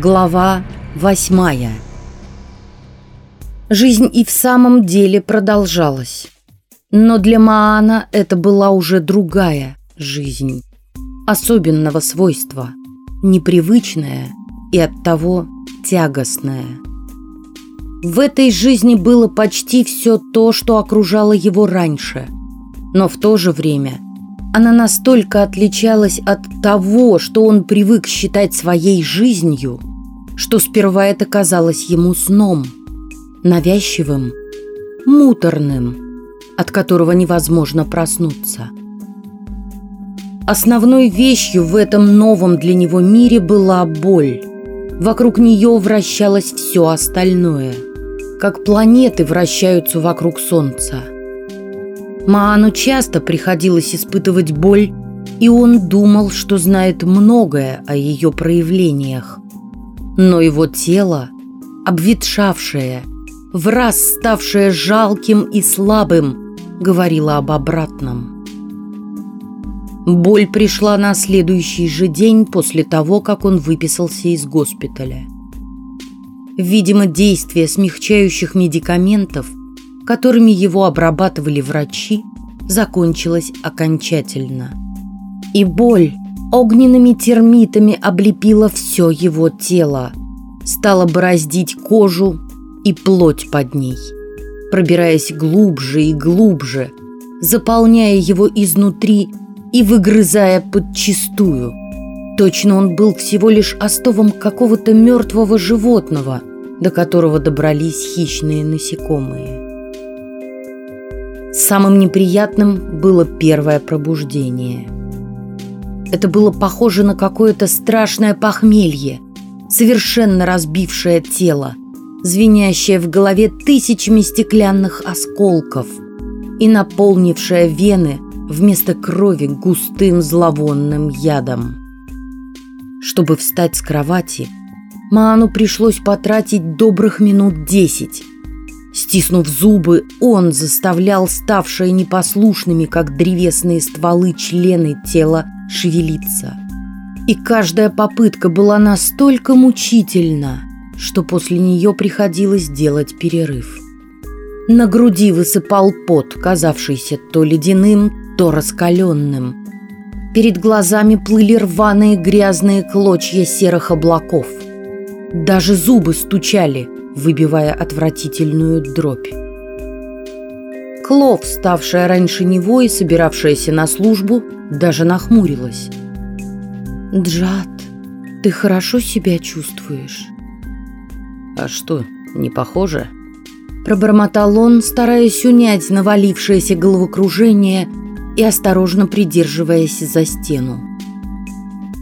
Глава восьмая Жизнь и в самом деле продолжалась. Но для Маана это была уже другая жизнь. Особенного свойства. Непривычная и оттого тягостная. В этой жизни было почти все то, что окружало его раньше. Но в то же время она настолько отличалась от того, что он привык считать своей жизнью, что сперва это казалось ему сном, навязчивым, муторным, от которого невозможно проснуться. Основной вещью в этом новом для него мире была боль. Вокруг нее вращалось все остальное, как планеты вращаются вокруг Солнца. Маану часто приходилось испытывать боль, и он думал, что знает многое о ее проявлениях. Но его тело, обветшавшее, в раз ставшее жалким и слабым, говорило об обратном. Боль пришла на следующий же день после того, как он выписался из госпиталя. Видимо, действие смягчающих медикаментов, которыми его обрабатывали врачи, закончилось окончательно. И боль огненными термитами облепила все его тело, стала бороздить кожу и плоть под ней, пробираясь глубже и глубже, заполняя его изнутри и выгрызая подчистую. Точно он был всего лишь остовом какого-то мертвого животного, до которого добрались хищные насекомые. Самым неприятным было первое пробуждение. Это было похоже на какое-то страшное похмелье, совершенно разбившее тело, звенящее в голове тысячами стеклянных осколков и наполнившее вены вместо крови густым зловонным ядом. Чтобы встать с кровати, Маану пришлось потратить добрых минут десять, Стиснув зубы, он заставлял ставшие непослушными, как древесные стволы члены тела, шевелиться. И каждая попытка была настолько мучительна, что после нее приходилось делать перерыв. На груди высыпал пот, казавшийся то ледяным, то раскаленным. Перед глазами плыли рваные грязные клочья серых облаков. Даже зубы стучали – выбивая отвратительную дробь. Клов, ставшая раньше него и собиравшаяся на службу, даже нахмурилась. «Джад, ты хорошо себя чувствуешь?» «А что, не похоже?» Пробормотал он, стараясь унять навалившееся головокружение и осторожно придерживаясь за стену.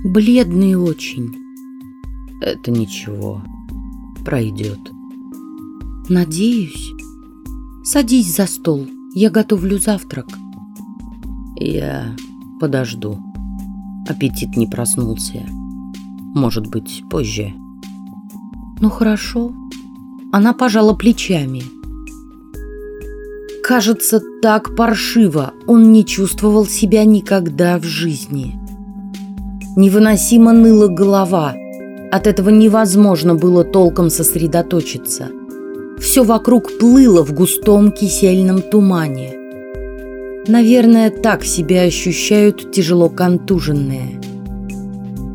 «Бледный очень». «Это ничего, пройдет». Надеюсь. Садись за стол, я готовлю завтрак. Я подожду. Аппетит не проснулся. Может быть, позже. Ну хорошо. Она пожала плечами. Кажется, так паршиво он не чувствовал себя никогда в жизни. Невыносимо ныла голова. От этого невозможно было толком сосредоточиться – все вокруг плыло в густом кисельном тумане. Наверное, так себя ощущают тяжело контуженные.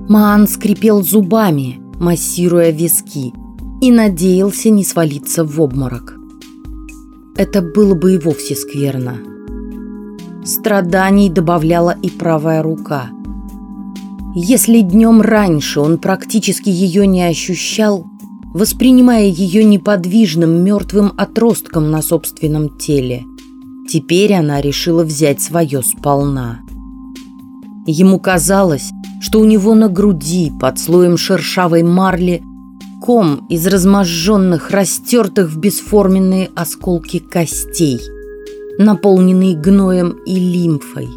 Маан скрипел зубами, массируя виски, и надеялся не свалиться в обморок. Это было бы и вовсе скверно. Страданий добавляла и правая рука. Если днем раньше он практически ее не ощущал, воспринимая ее неподвижным мертвым отростком на собственном теле. Теперь она решила взять свое сполна. Ему казалось, что у него на груди под слоем шершавой марли ком из разможженных, растертых в бесформенные осколки костей, наполненный гноем и лимфой,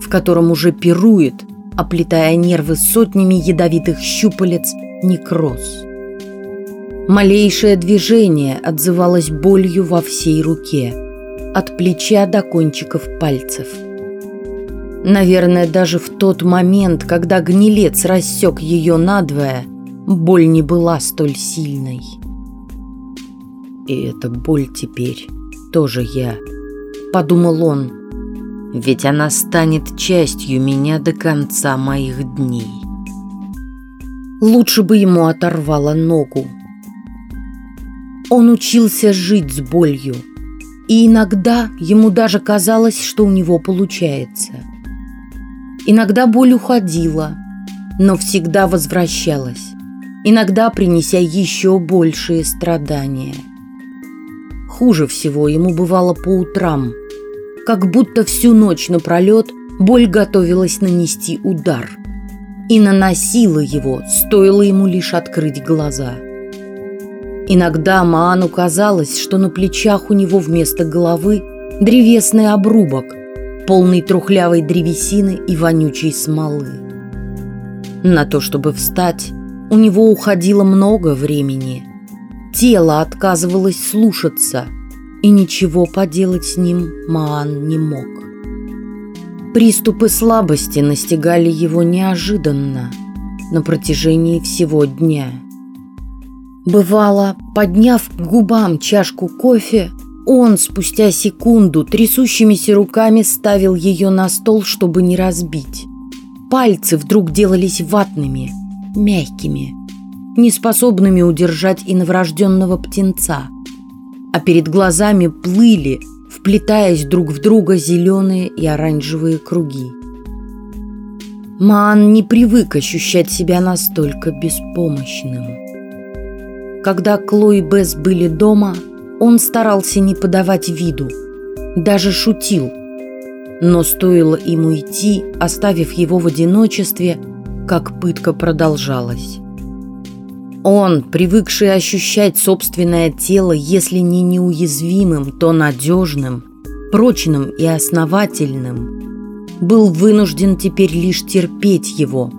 в котором уже пирует, оплетая нервы сотнями ядовитых щупалец, некроз. Малейшее движение отзывалось болью во всей руке, от плеча до кончиков пальцев. Наверное, даже в тот момент, когда гнилец рассек ее надвое, боль не была столь сильной. И эта боль теперь тоже я, подумал он. Ведь она станет частью меня до конца моих дней. Лучше бы ему оторвало ногу. Он учился жить с болью, и иногда ему даже казалось, что у него получается. Иногда боль уходила, но всегда возвращалась, иногда принеся еще большие страдания. Хуже всего ему бывало по утрам, как будто всю ночь напролет боль готовилась нанести удар. И наносила его, стоило ему лишь открыть глаза. Иногда Маану казалось, что на плечах у него вместо головы древесный обрубок, полный трухлявой древесины и вонючей смолы. На то, чтобы встать, у него уходило много времени. Тело отказывалось слушаться, и ничего поделать с ним Маан не мог. Приступы слабости настигали его неожиданно на протяжении всего дня. Бывало, подняв к губам чашку кофе, он спустя секунду трясущимися руками ставил ее на стол, чтобы не разбить. Пальцы вдруг делались ватными, мягкими, неспособными удержать и новорожденного птенца. А перед глазами плыли, вплетаясь друг в друга зеленые и оранжевые круги. Маан не привык ощущать себя настолько беспомощным. Когда Кло и Бесс были дома, он старался не подавать виду, даже шутил – но стоило ему идти, оставив его в одиночестве, как пытка продолжалась. Он, привыкший ощущать собственное тело, если не неуязвимым, то надежным, прочным и основательным, был вынужден теперь лишь терпеть его,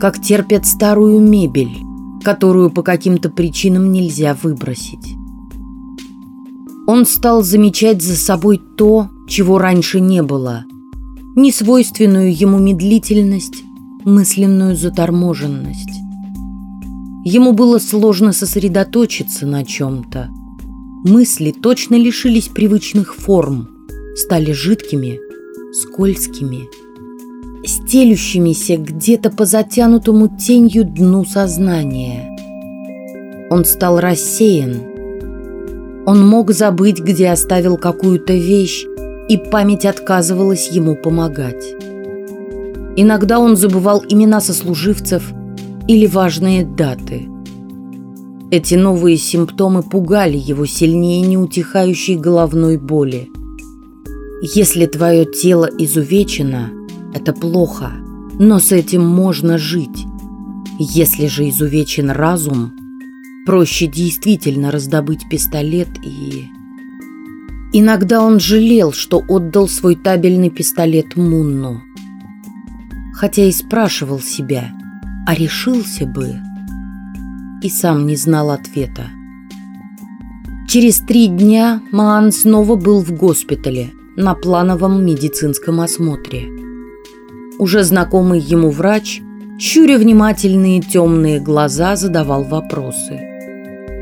как терпят старую мебель, которую по каким-то причинам нельзя выбросить. Он стал замечать за собой то, чего раньше не было. Несвойственную ему медлительность, мысленную заторможенность. Ему было сложно сосредоточиться на чем-то. Мысли точно лишились привычных форм, стали жидкими, скользкими, стелющимися где-то по затянутому тенью дну сознания. Он стал рассеян. Он мог забыть, где оставил какую-то вещь, и память отказывалась ему помогать. Иногда он забывал имена сослуживцев или важные даты. Эти новые симптомы пугали его сильнее неутихающей головной боли. Если твое тело изувечено, это плохо, но с этим можно жить. Если же изувечен разум, проще действительно раздобыть пистолет и Иногда он жалел, что отдал свой табельный пистолет Мунну. Хотя и спрашивал себя, а решился бы? И сам не знал ответа. Через три дня Маан снова был в госпитале на плановом медицинском осмотре. Уже знакомый ему врач, щуря внимательные темные глаза, задавал вопросы.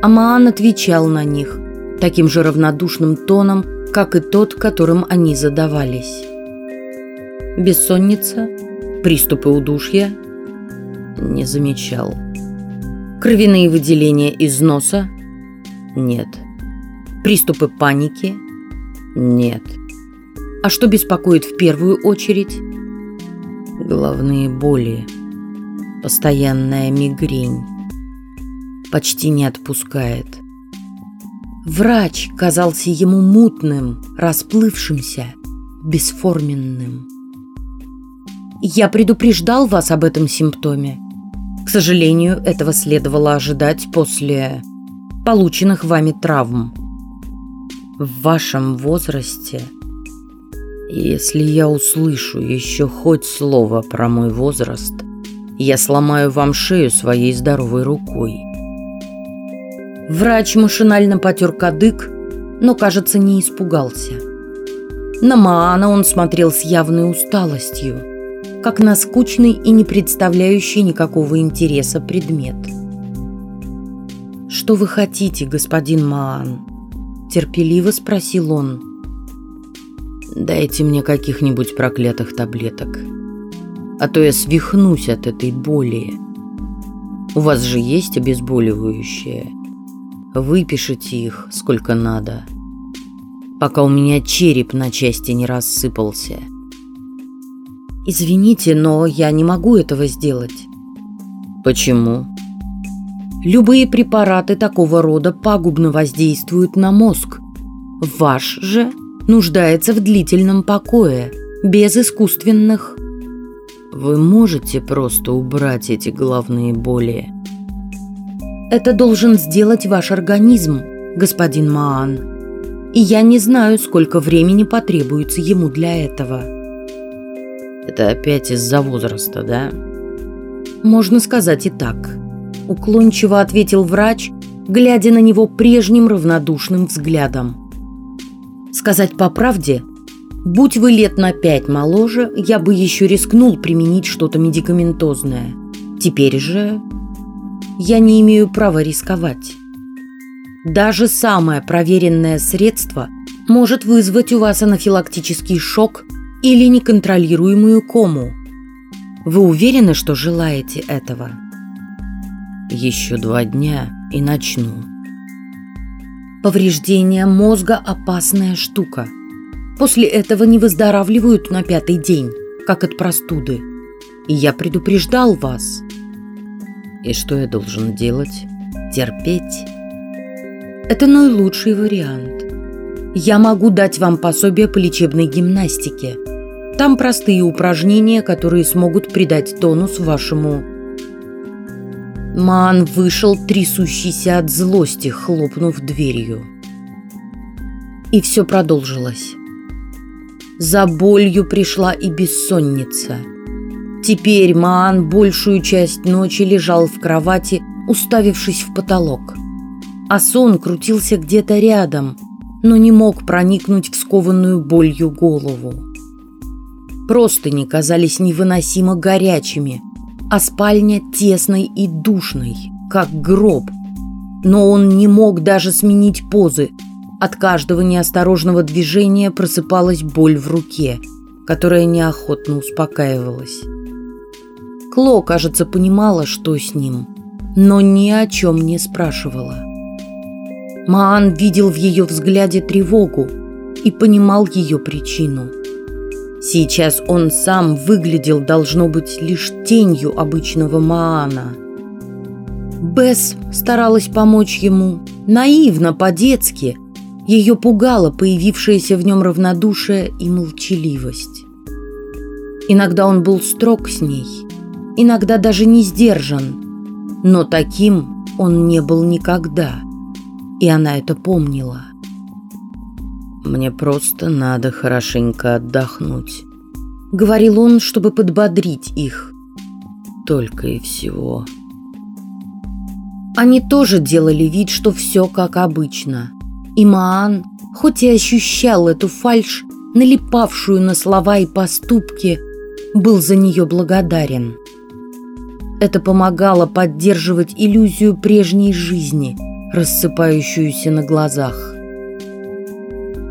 А Маан отвечал на них – таким же равнодушным тоном, как и тот, которым они задавались. Бессонница? Приступы удушья? Не замечал. Кровяные выделения из носа? Нет. Приступы паники? Нет. А что беспокоит в первую очередь? Головные боли. Постоянная мигрень. Почти не отпускает. Врач казался ему мутным, расплывшимся, бесформенным. Я предупреждал вас об этом симптоме. К сожалению, этого следовало ожидать после полученных вами травм. В вашем возрасте, если я услышу еще хоть слово про мой возраст, я сломаю вам шею своей здоровой рукой. Врач машинально потер кадык, но, кажется, не испугался. На Маана он смотрел с явной усталостью, как на скучный и не представляющий никакого интереса предмет. «Что вы хотите, господин Маан?» Терпеливо спросил он. «Дайте мне каких-нибудь проклятых таблеток, а то я свихнусь от этой боли. У вас же есть обезболивающее. Выпишите их сколько надо, пока у меня череп на части не рассыпался». «Извините, но я не могу этого сделать». «Почему?» Любые препараты такого рода пагубно воздействуют на мозг. Ваш же нуждается в длительном покое, без искусственных. Вы можете просто убрать эти головные боли? Это должен сделать ваш организм, господин Маан. И я не знаю, сколько времени потребуется ему для этого. Это опять из-за возраста, да? Можно сказать и так уклончиво ответил врач, глядя на него прежним равнодушным взглядом. Сказать по правде, будь вы лет на пять моложе, я бы еще рискнул применить что-то медикаментозное. Теперь же я не имею права рисковать. Даже самое проверенное средство может вызвать у вас анафилактический шок или неконтролируемую кому. Вы уверены, что желаете этого? Еще два дня и начну. Повреждение мозга – опасная штука. После этого не выздоравливают на пятый день, как от простуды. И я предупреждал вас. И что я должен делать? Терпеть? Это наилучший вариант. Я могу дать вам пособие по лечебной гимнастике. Там простые упражнения, которые смогут придать тонус вашему Ман вышел, трясущийся от злости, хлопнув дверью. И все продолжилось. За болью пришла и бессонница. Теперь Маан большую часть ночи лежал в кровати, уставившись в потолок. А сон крутился где-то рядом, но не мог проникнуть в скованную болью голову. Простыни казались невыносимо горячими – а спальня тесной и душной, как гроб. Но он не мог даже сменить позы. От каждого неосторожного движения просыпалась боль в руке, которая неохотно успокаивалась. Кло, кажется, понимала, что с ним, но ни о чем не спрашивала. Маан видел в ее взгляде тревогу и понимал ее причину – Сейчас он сам выглядел, должно быть, лишь тенью обычного Маана. Бесс старалась помочь ему, наивно, по-детски. Ее пугало появившееся в нем равнодушие и молчаливость. Иногда он был строг с ней, иногда даже не сдержан, но таким он не был никогда, и она это помнила. Мне просто надо хорошенько отдохнуть. Говорил он, чтобы подбодрить их. Только и всего. Они тоже делали вид, что все как обычно. И Маан, хоть и ощущал эту фальшь, налипавшую на слова и поступки, был за нее благодарен. Это помогало поддерживать иллюзию прежней жизни, рассыпающуюся на глазах.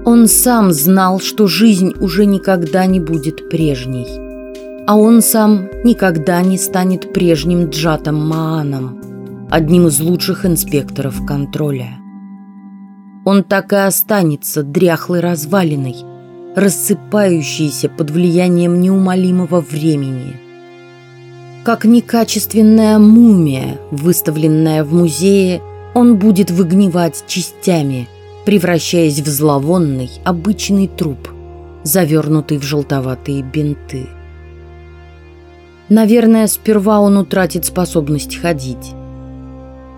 Он сам знал, что жизнь уже никогда не будет прежней. А он сам никогда не станет прежним Джатом Мааном, одним из лучших инспекторов контроля. Он так и останется дряхлой развалиной, рассыпающейся под влиянием неумолимого времени. Как некачественная мумия, выставленная в музее, он будет выгнивать частями – превращаясь в зловонный обычный труп, завернутый в желтоватые бинты. Наверное, сперва он утратит способность ходить.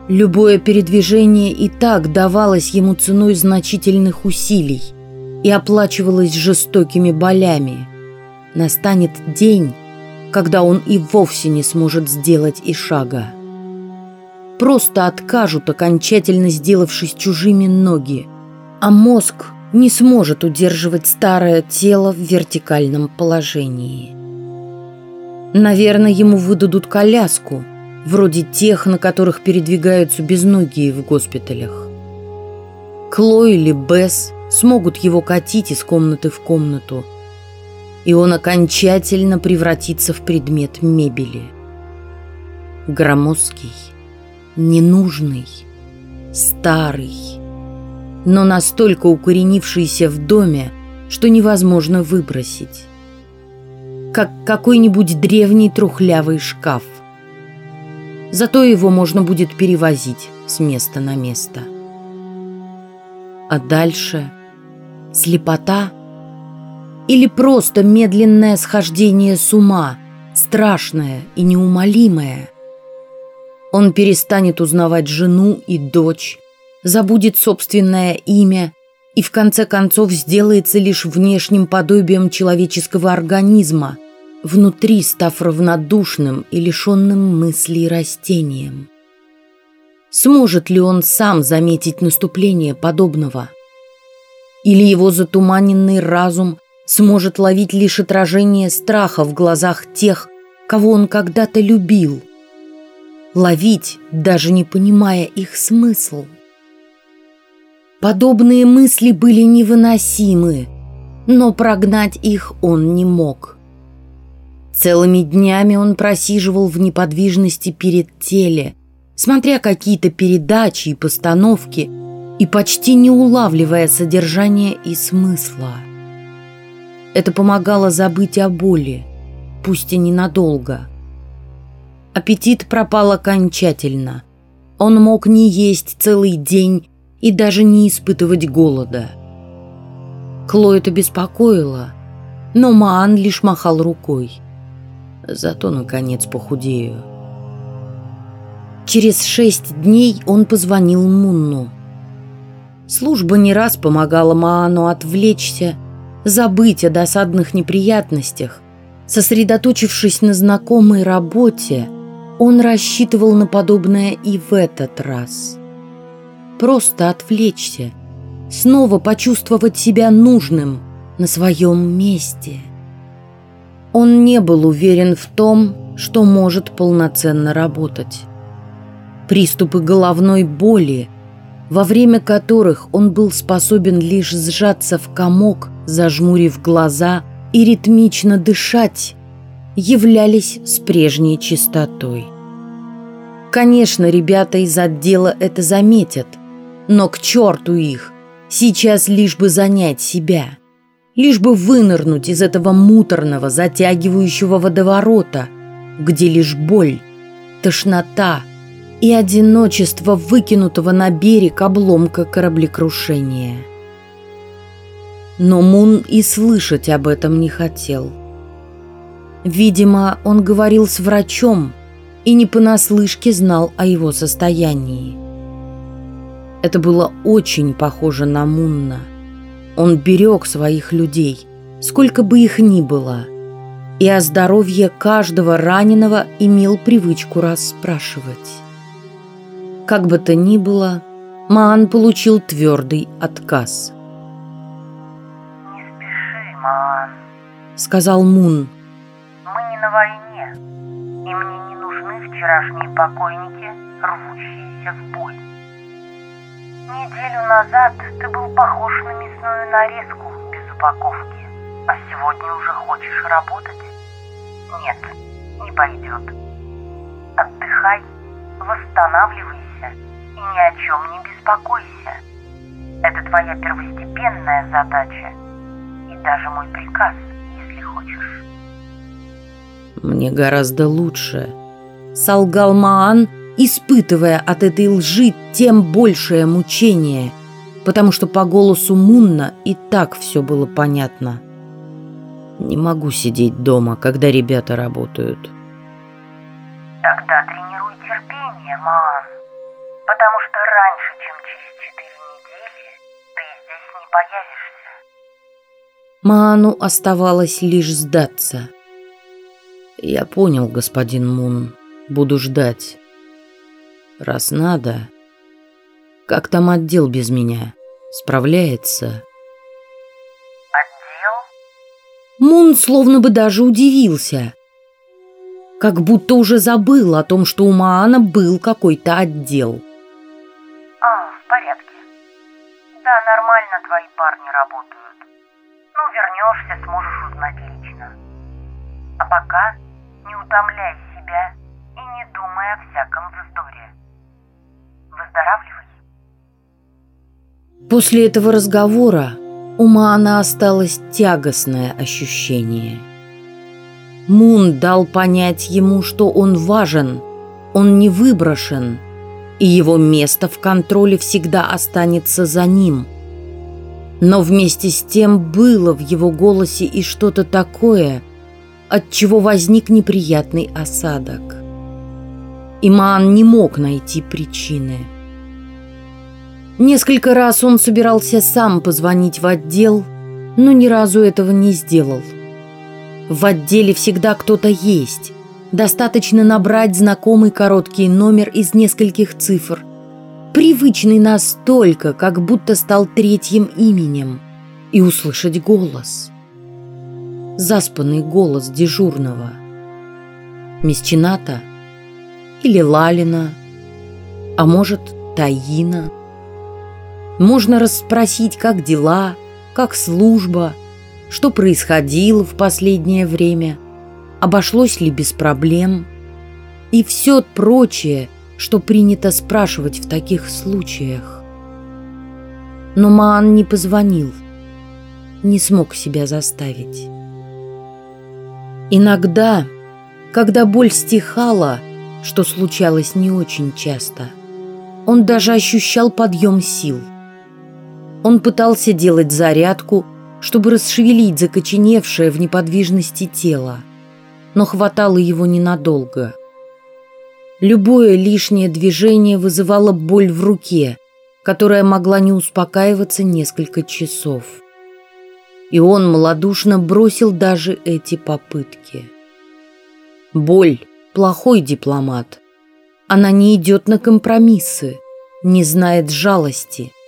Любое передвижение и так давалось ему ценой значительных усилий и оплачивалось жестокими болями. Настанет день, когда он и вовсе не сможет сделать и шага. Просто откажут, окончательно сделавшись чужими ноги, а мозг не сможет удерживать старое тело в вертикальном положении. Наверное, ему выдадут коляску, вроде тех, на которых передвигаются безногие в госпиталях. Кло или Бесс смогут его катить из комнаты в комнату, и он окончательно превратится в предмет мебели. Громоздкий, ненужный, старый, но настолько укоренившийся в доме, что невозможно выбросить. Как какой-нибудь древний трухлявый шкаф. Зато его можно будет перевозить с места на место. А дальше слепота или просто медленное схождение с ума, страшное и неумолимое. Он перестанет узнавать жену и дочь, забудет собственное имя и в конце концов сделается лишь внешним подобием человеческого организма, внутри став равнодушным и лишенным мыслей растением. Сможет ли он сам заметить наступление подобного? Или его затуманенный разум сможет ловить лишь отражение страха в глазах тех, кого он когда-то любил? Ловить, даже не понимая их смысл – Подобные мысли были невыносимы, но прогнать их он не мог. Целыми днями он просиживал в неподвижности перед теле, смотря какие-то передачи и постановки и почти не улавливая содержания и смысла. Это помогало забыть о боли, пусть и ненадолго. Аппетит пропал окончательно. Он мог не есть целый день и даже не испытывать голода. Кло это беспокоило, но Маан лишь махал рукой. Зато, наконец, похудею. Через шесть дней он позвонил Мунну. Служба не раз помогала Маану отвлечься, забыть о досадных неприятностях. Сосредоточившись на знакомой работе, он рассчитывал на подобное и в этот раз просто отвлечься, снова почувствовать себя нужным на своем месте. Он не был уверен в том, что может полноценно работать. Приступы головной боли, во время которых он был способен лишь сжаться в комок, зажмурив глаза и ритмично дышать, являлись с прежней чистотой. Конечно, ребята из отдела это заметят – но к черту их! Сейчас лишь бы занять себя. Лишь бы вынырнуть из этого муторного, затягивающего водоворота, где лишь боль, тошнота и одиночество выкинутого на берег обломка кораблекрушения. Но Мун и слышать об этом не хотел. Видимо, он говорил с врачом и не понаслышке знал о его состоянии. Это было очень похоже на Мунна. Он берег своих людей, сколько бы их ни было, и о здоровье каждого раненого имел привычку расспрашивать. Как бы то ни было, Маан получил твердый отказ. «Не спеши, Маан», — сказал Мун. «Мы не на войне, и мне не нужны вчерашние покойники, рвущиеся в бой. Неделю назад ты был похож на мясную нарезку без упаковки, а сегодня уже хочешь работать? Нет, не пойдет. Отдыхай, восстанавливайся и ни о чем не беспокойся. Это твоя первостепенная задача и даже мой приказ, если хочешь. Мне гораздо лучше. Солгал Маан, испытывая от этой лжи тем большее мучение, потому что по голосу Мунна и так все было понятно. Не могу сидеть дома, когда ребята работают. Тогда тренируй терпение, Маан, потому что раньше, чем через четыре недели, ты здесь не появишься. Маану оставалось лишь сдаться. Я понял, господин Мун. Буду ждать. Раз надо. Как там отдел без меня? Справляется? Отдел? Мун словно бы даже удивился. как будто уже забыл о том, что у Маана был какой-то отдел. А, в порядке. Да, нормально твои парни работают. Ну, вернешься, сможешь узнать лично. А пока не утомляй себя и не думай о всяком вздоре. Выздоравливай. После этого разговора у Маана осталось тягостное ощущение. Мун дал понять ему, что он важен, он не выброшен, и его место в контроле всегда останется за ним. Но вместе с тем было в его голосе и что-то такое, от чего возник неприятный осадок. Иман не мог найти причины. Несколько раз он собирался сам позвонить в отдел, но ни разу этого не сделал. В отделе всегда кто-то есть. Достаточно набрать знакомый короткий номер из нескольких цифр. Привычный настолько, как будто стал третьим именем. И услышать голос. Заспанный голос дежурного. Месчината? Или Лалина? А может, Таина? Можно расспросить, как дела, как служба, что происходило в последнее время, обошлось ли без проблем и все прочее, что принято спрашивать в таких случаях. Но Маан не позвонил, не смог себя заставить. Иногда, когда боль стихала, что случалось не очень часто, он даже ощущал подъем сил – он пытался делать зарядку, чтобы расшевелить закоченевшее в неподвижности тело, но хватало его ненадолго. Любое лишнее движение вызывало боль в руке, которая могла не успокаиваться несколько часов. И он малодушно бросил даже эти попытки. Боль – плохой дипломат. Она не идет на компромиссы, не знает жалости –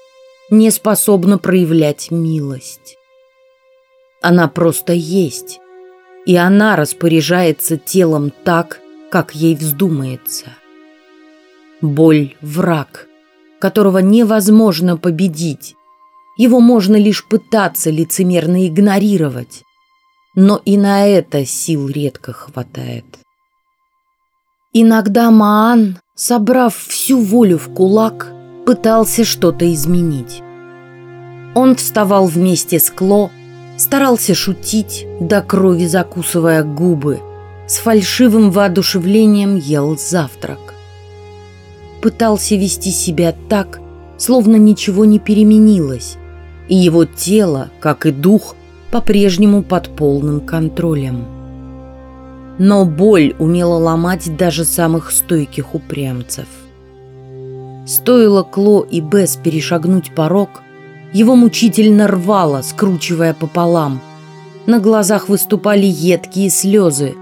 не способна проявлять милость. Она просто есть, и она распоряжается телом так, как ей вздумается. Боль – враг, которого невозможно победить. Его можно лишь пытаться лицемерно игнорировать, но и на это сил редко хватает. Иногда Маан, собрав всю волю в кулак, пытался что-то изменить. Он вставал вместе с Кло, старался шутить, до крови закусывая губы, с фальшивым воодушевлением ел завтрак. Пытался вести себя так, словно ничего не переменилось, и его тело, как и дух, по-прежнему под полным контролем. Но боль умела ломать даже самых стойких упрямцев – Стоило Кло и Бесс перешагнуть порог, его мучительно рвало, скручивая пополам. На глазах выступали едкие слезы,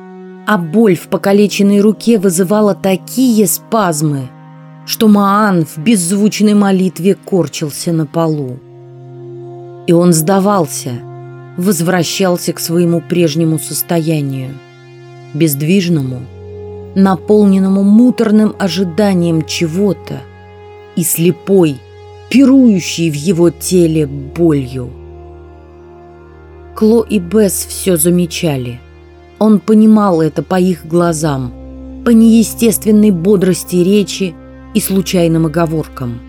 а боль в покалеченной руке вызывала такие спазмы, что Маан в беззвучной молитве корчился на полу. И он сдавался, возвращался к своему прежнему состоянию, бездвижному, наполненному муторным ожиданием чего-то, и слепой, пирующий в его теле болью. Кло и Бесс все замечали. Он понимал это по их глазам, по неестественной бодрости речи и случайным оговоркам.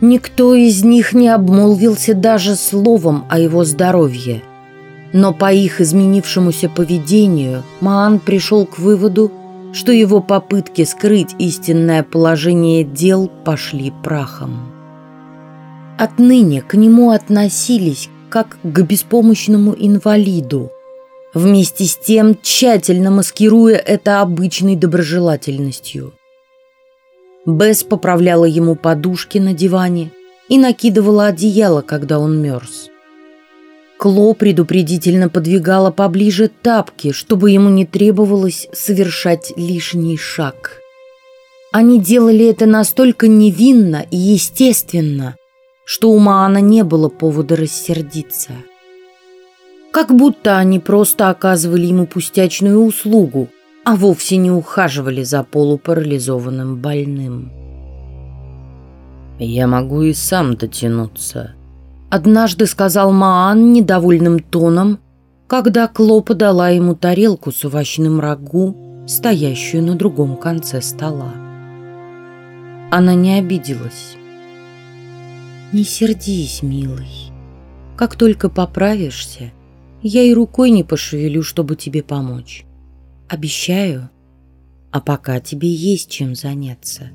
Никто из них не обмолвился даже словом о его здоровье. Но по их изменившемуся поведению Маан пришел к выводу, что его попытки скрыть истинное положение дел пошли прахом. Отныне к нему относились как к беспомощному инвалиду, вместе с тем тщательно маскируя это обычной доброжелательностью. Бесс поправляла ему подушки на диване и накидывала одеяло, когда он мерз. Кло предупредительно подвигала поближе тапки, чтобы ему не требовалось совершать лишний шаг. Они делали это настолько невинно и естественно, что у Маана не было повода рассердиться. Как будто они просто оказывали ему пустячную услугу, а вовсе не ухаживали за полупарализованным больным. «Я могу и сам дотянуться», — однажды сказал Маан недовольным тоном, когда Кло подала ему тарелку с овощным рагу, стоящую на другом конце стола. Она не обиделась. «Не сердись, милый. Как только поправишься, я и рукой не пошевелю, чтобы тебе помочь. Обещаю. А пока тебе есть чем заняться».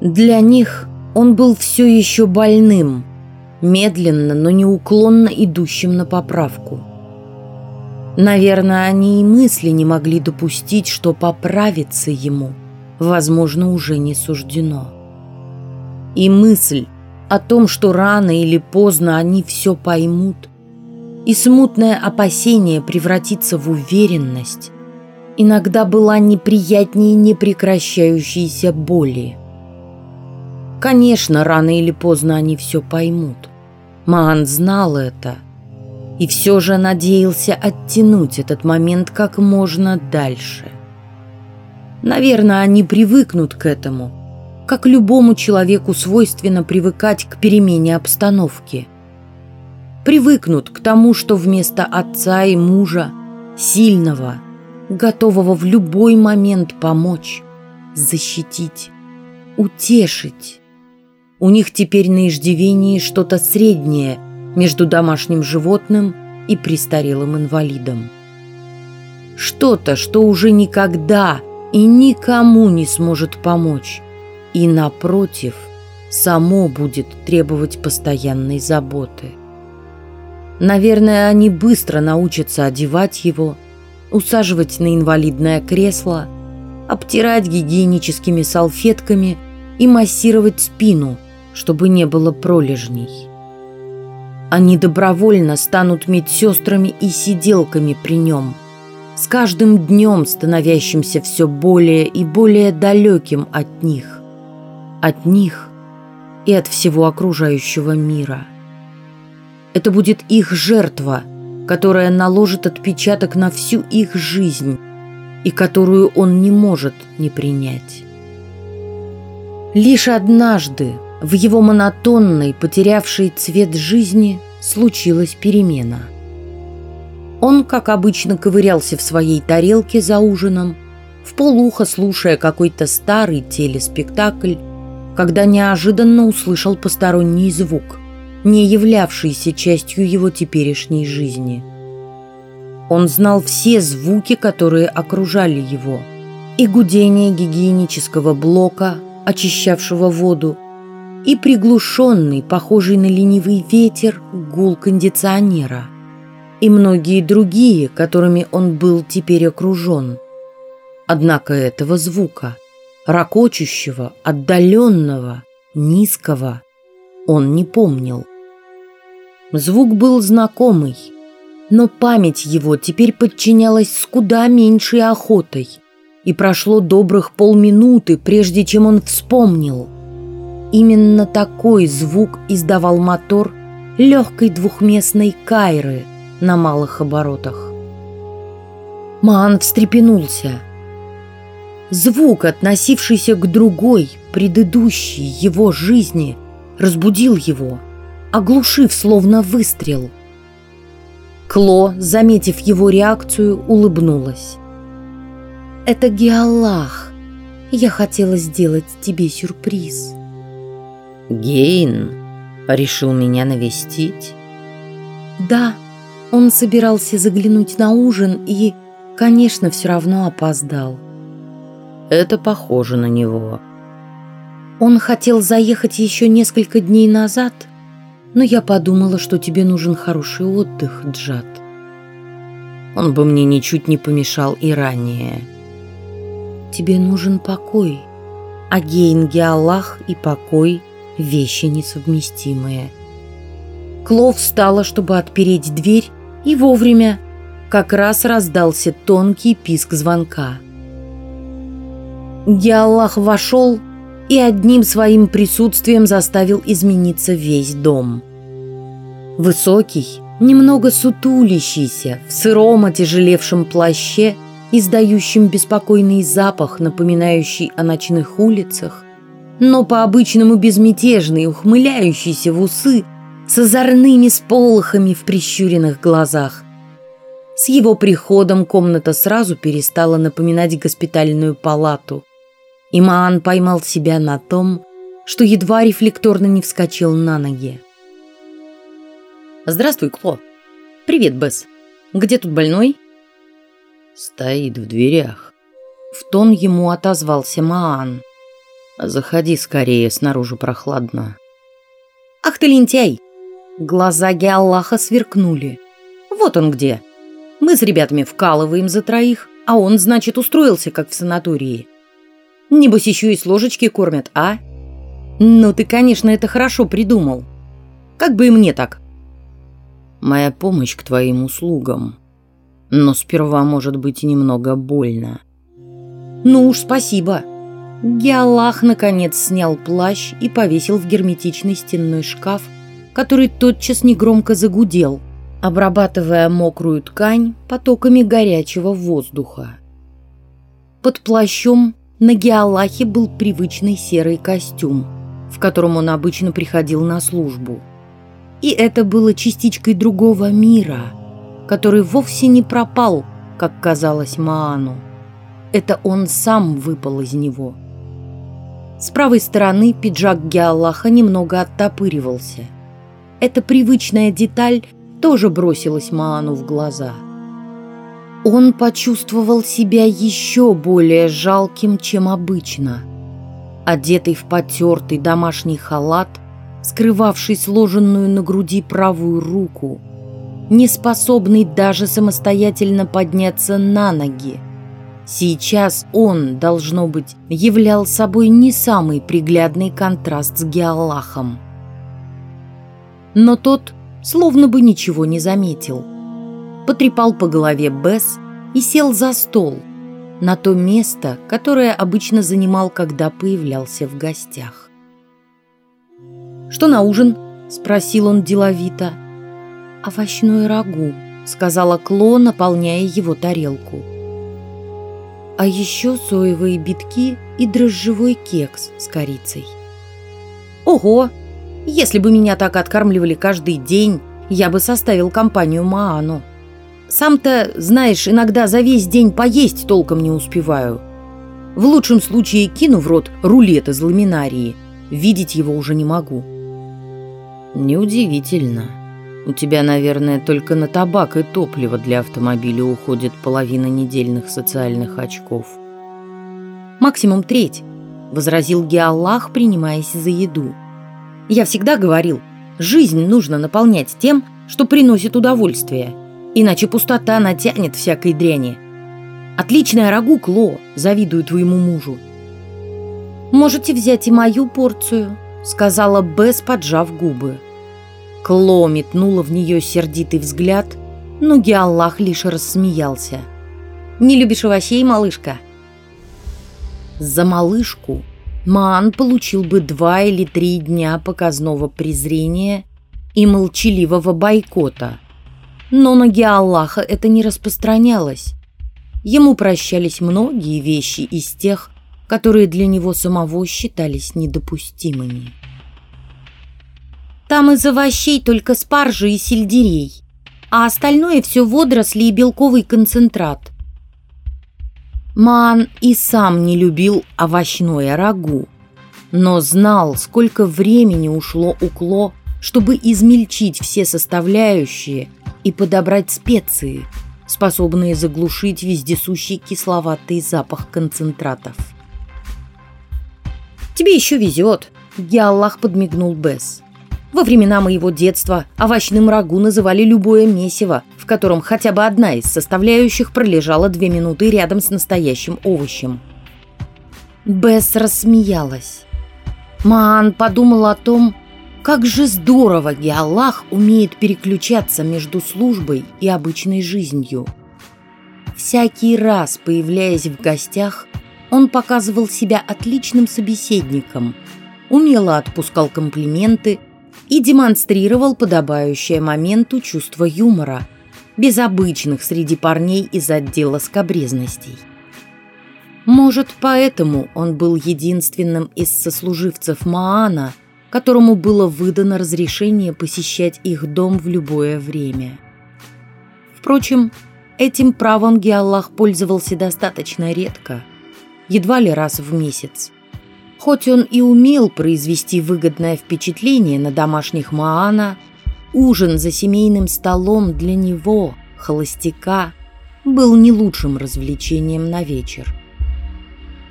Для них он был все еще больным, медленно, но неуклонно идущим на поправку. Наверное, они и мысли не могли допустить, что поправиться ему, возможно, уже не суждено. И мысль о том, что рано или поздно они все поймут, и смутное опасение превратится в уверенность, иногда была неприятнее непрекращающейся боли. Конечно, рано или поздно они все поймут. Маан знал это. И все же надеялся оттянуть этот момент как можно дальше. Наверное, они привыкнут к этому, как любому человеку свойственно привыкать к перемене обстановки. Привыкнут к тому, что вместо отца и мужа, сильного, готового в любой момент помочь, защитить, утешить, у них теперь на иждивении что-то среднее между домашним животным и престарелым инвалидом. Что-то, что уже никогда и никому не сможет помочь, и, напротив, само будет требовать постоянной заботы. Наверное, они быстро научатся одевать его, усаживать на инвалидное кресло, обтирать гигиеническими салфетками и массировать спину – чтобы не было пролежней. Они добровольно станут медсестрами и сиделками при нем, с каждым днем становящимся все более и более далеким от них, от них и от всего окружающего мира. Это будет их жертва, которая наложит отпечаток на всю их жизнь и которую он не может не принять. Лишь однажды, в его монотонной, потерявшей цвет жизни, случилась перемена. Он, как обычно, ковырялся в своей тарелке за ужином, в полухо слушая какой-то старый телеспектакль, когда неожиданно услышал посторонний звук, не являвшийся частью его теперешней жизни. Он знал все звуки, которые окружали его, и гудение гигиенического блока, очищавшего воду, и приглушенный, похожий на ленивый ветер, гул кондиционера и многие другие, которыми он был теперь окружен. Однако этого звука, ракочущего, отдаленного, низкого, он не помнил. Звук был знакомый, но память его теперь подчинялась с куда меньшей охотой, и прошло добрых полминуты, прежде чем он вспомнил – Именно такой звук издавал мотор легкой двухместной кайры на малых оборотах. Маан встрепенулся. Звук, относившийся к другой, предыдущей его жизни, разбудил его, оглушив словно выстрел. Кло, заметив его реакцию, улыбнулась. «Это Геаллах. Я хотела сделать тебе сюрприз». Гейн решил меня навестить? Да, он собирался заглянуть на ужин и, конечно, все равно опоздал. Это похоже на него. Он хотел заехать еще несколько дней назад, но я подумала, что тебе нужен хороший отдых, Джад. Он бы мне ничуть не помешал и ранее. Тебе нужен покой, а Гейн Геаллах и покой – вещи несовместимые. Кло встала, чтобы отпереть дверь, и вовремя как раз раздался тонкий писк звонка. Геаллах вошел и одним своим присутствием заставил измениться весь дом. Высокий, немного сутулящийся, в сыром отяжелевшем плаще, издающим беспокойный запах, напоминающий о ночных улицах, но по-обычному безмятежный, ухмыляющийся в усы, с озорными сполохами в прищуренных глазах. С его приходом комната сразу перестала напоминать госпитальную палату, и Маан поймал себя на том, что едва рефлекторно не вскочил на ноги. «Здравствуй, Кло. Привет, Бесс. Где тут больной?» «Стоит в дверях». В тон ему отозвался Маан. «Заходи скорее, снаружи прохладно». «Ах ты лентяй!» Глаза Геаллаха сверкнули. «Вот он где. Мы с ребятами вкалываем за троих, а он, значит, устроился, как в санатории. Небось, еще и с ложечки кормят, а? Ну, ты, конечно, это хорошо придумал. Как бы и мне так». «Моя помощь к твоим услугам», но сперва может быть немного больно. Ну уж спасибо. Геалах наконец снял плащ и повесил в герметичный стенной шкаф, который тотчас негромко загудел, обрабатывая мокрую ткань потоками горячего воздуха. Под плащом на Геалахе был привычный серый костюм, в котором он обычно приходил на службу. И это было частичкой другого мира – который вовсе не пропал, как казалось Маану. Это он сам выпал из него. С правой стороны пиджак Геаллаха немного оттопыривался. Эта привычная деталь тоже бросилась Маану в глаза. Он почувствовал себя еще более жалким, чем обычно. Одетый в потертый домашний халат, скрывавший сложенную на груди правую руку – не способный даже самостоятельно подняться на ноги. Сейчас он, должно быть, являл собой не самый приглядный контраст с Геаллахом. Но тот словно бы ничего не заметил. Потрепал по голове Бесс и сел за стол, на то место, которое обычно занимал, когда появлялся в гостях. «Что на ужин?» – спросил он деловито – овощное рагу», — сказала Кло, наполняя его тарелку. «А еще соевые битки и дрожжевой кекс с корицей». «Ого! Если бы меня так откармливали каждый день, я бы составил компанию Маану. Сам-то, знаешь, иногда за весь день поесть толком не успеваю. В лучшем случае кину в рот рулет из ламинарии. Видеть его уже не могу». «Неудивительно», у тебя, наверное, только на табак и топливо для автомобиля уходит половина недельных социальных очков. Максимум треть, возразил Геаллах, принимаясь за еду. Я всегда говорил, жизнь нужно наполнять тем, что приносит удовольствие, иначе пустота натянет всякой дряни. Отличная рагу, Кло, завидую твоему мужу. Можете взять и мою порцию, сказала Бесс, поджав губы. Кло метнула в нее сердитый взгляд, но Геаллах лишь рассмеялся. «Не любишь овощей, малышка?» За малышку Маан получил бы два или три дня показного презрения и молчаливого бойкота. Но на Геаллаха это не распространялось. Ему прощались многие вещи из тех, которые для него самого считались недопустимыми. Там из овощей только спаржи и сельдерей, а остальное все водоросли и белковый концентрат. Ман и сам не любил овощное рагу, но знал, сколько времени ушло у Кло, чтобы измельчить все составляющие и подобрать специи, способные заглушить вездесущий кисловатый запах концентратов. «Тебе еще везет», — Геаллах подмигнул Бесс. Во времена моего детства овощным рагу называли любое месиво, в котором хотя бы одна из составляющих пролежала две минуты рядом с настоящим овощем. Бесс рассмеялась. Маан подумал о том, как же здорово Геаллах умеет переключаться между службой и обычной жизнью. Всякий раз, появляясь в гостях, он показывал себя отличным собеседником, умело отпускал комплименты и демонстрировал подобающее моменту чувство юмора, без обычных среди парней из отдела скобрезностей. Может, поэтому он был единственным из сослуживцев Маана, которому было выдано разрешение посещать их дом в любое время. Впрочем, этим правом Геаллах пользовался достаточно редко, едва ли раз в месяц. Хоть он и умел произвести выгодное впечатление на домашних Маана, ужин за семейным столом для него, холостяка, был не лучшим развлечением на вечер.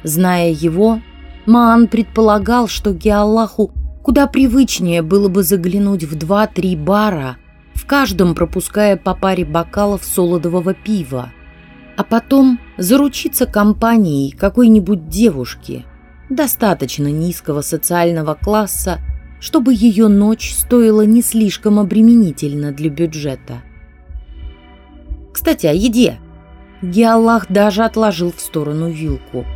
Зная его, Маан предполагал, что Геаллаху куда привычнее было бы заглянуть в два-три бара, в каждом пропуская по паре бокалов солодового пива, а потом заручиться компанией какой-нибудь девушки, достаточно низкого социального класса, чтобы ее ночь стоила не слишком обременительно для бюджета. Кстати, о еде. Геаллах даже отложил в сторону вилку –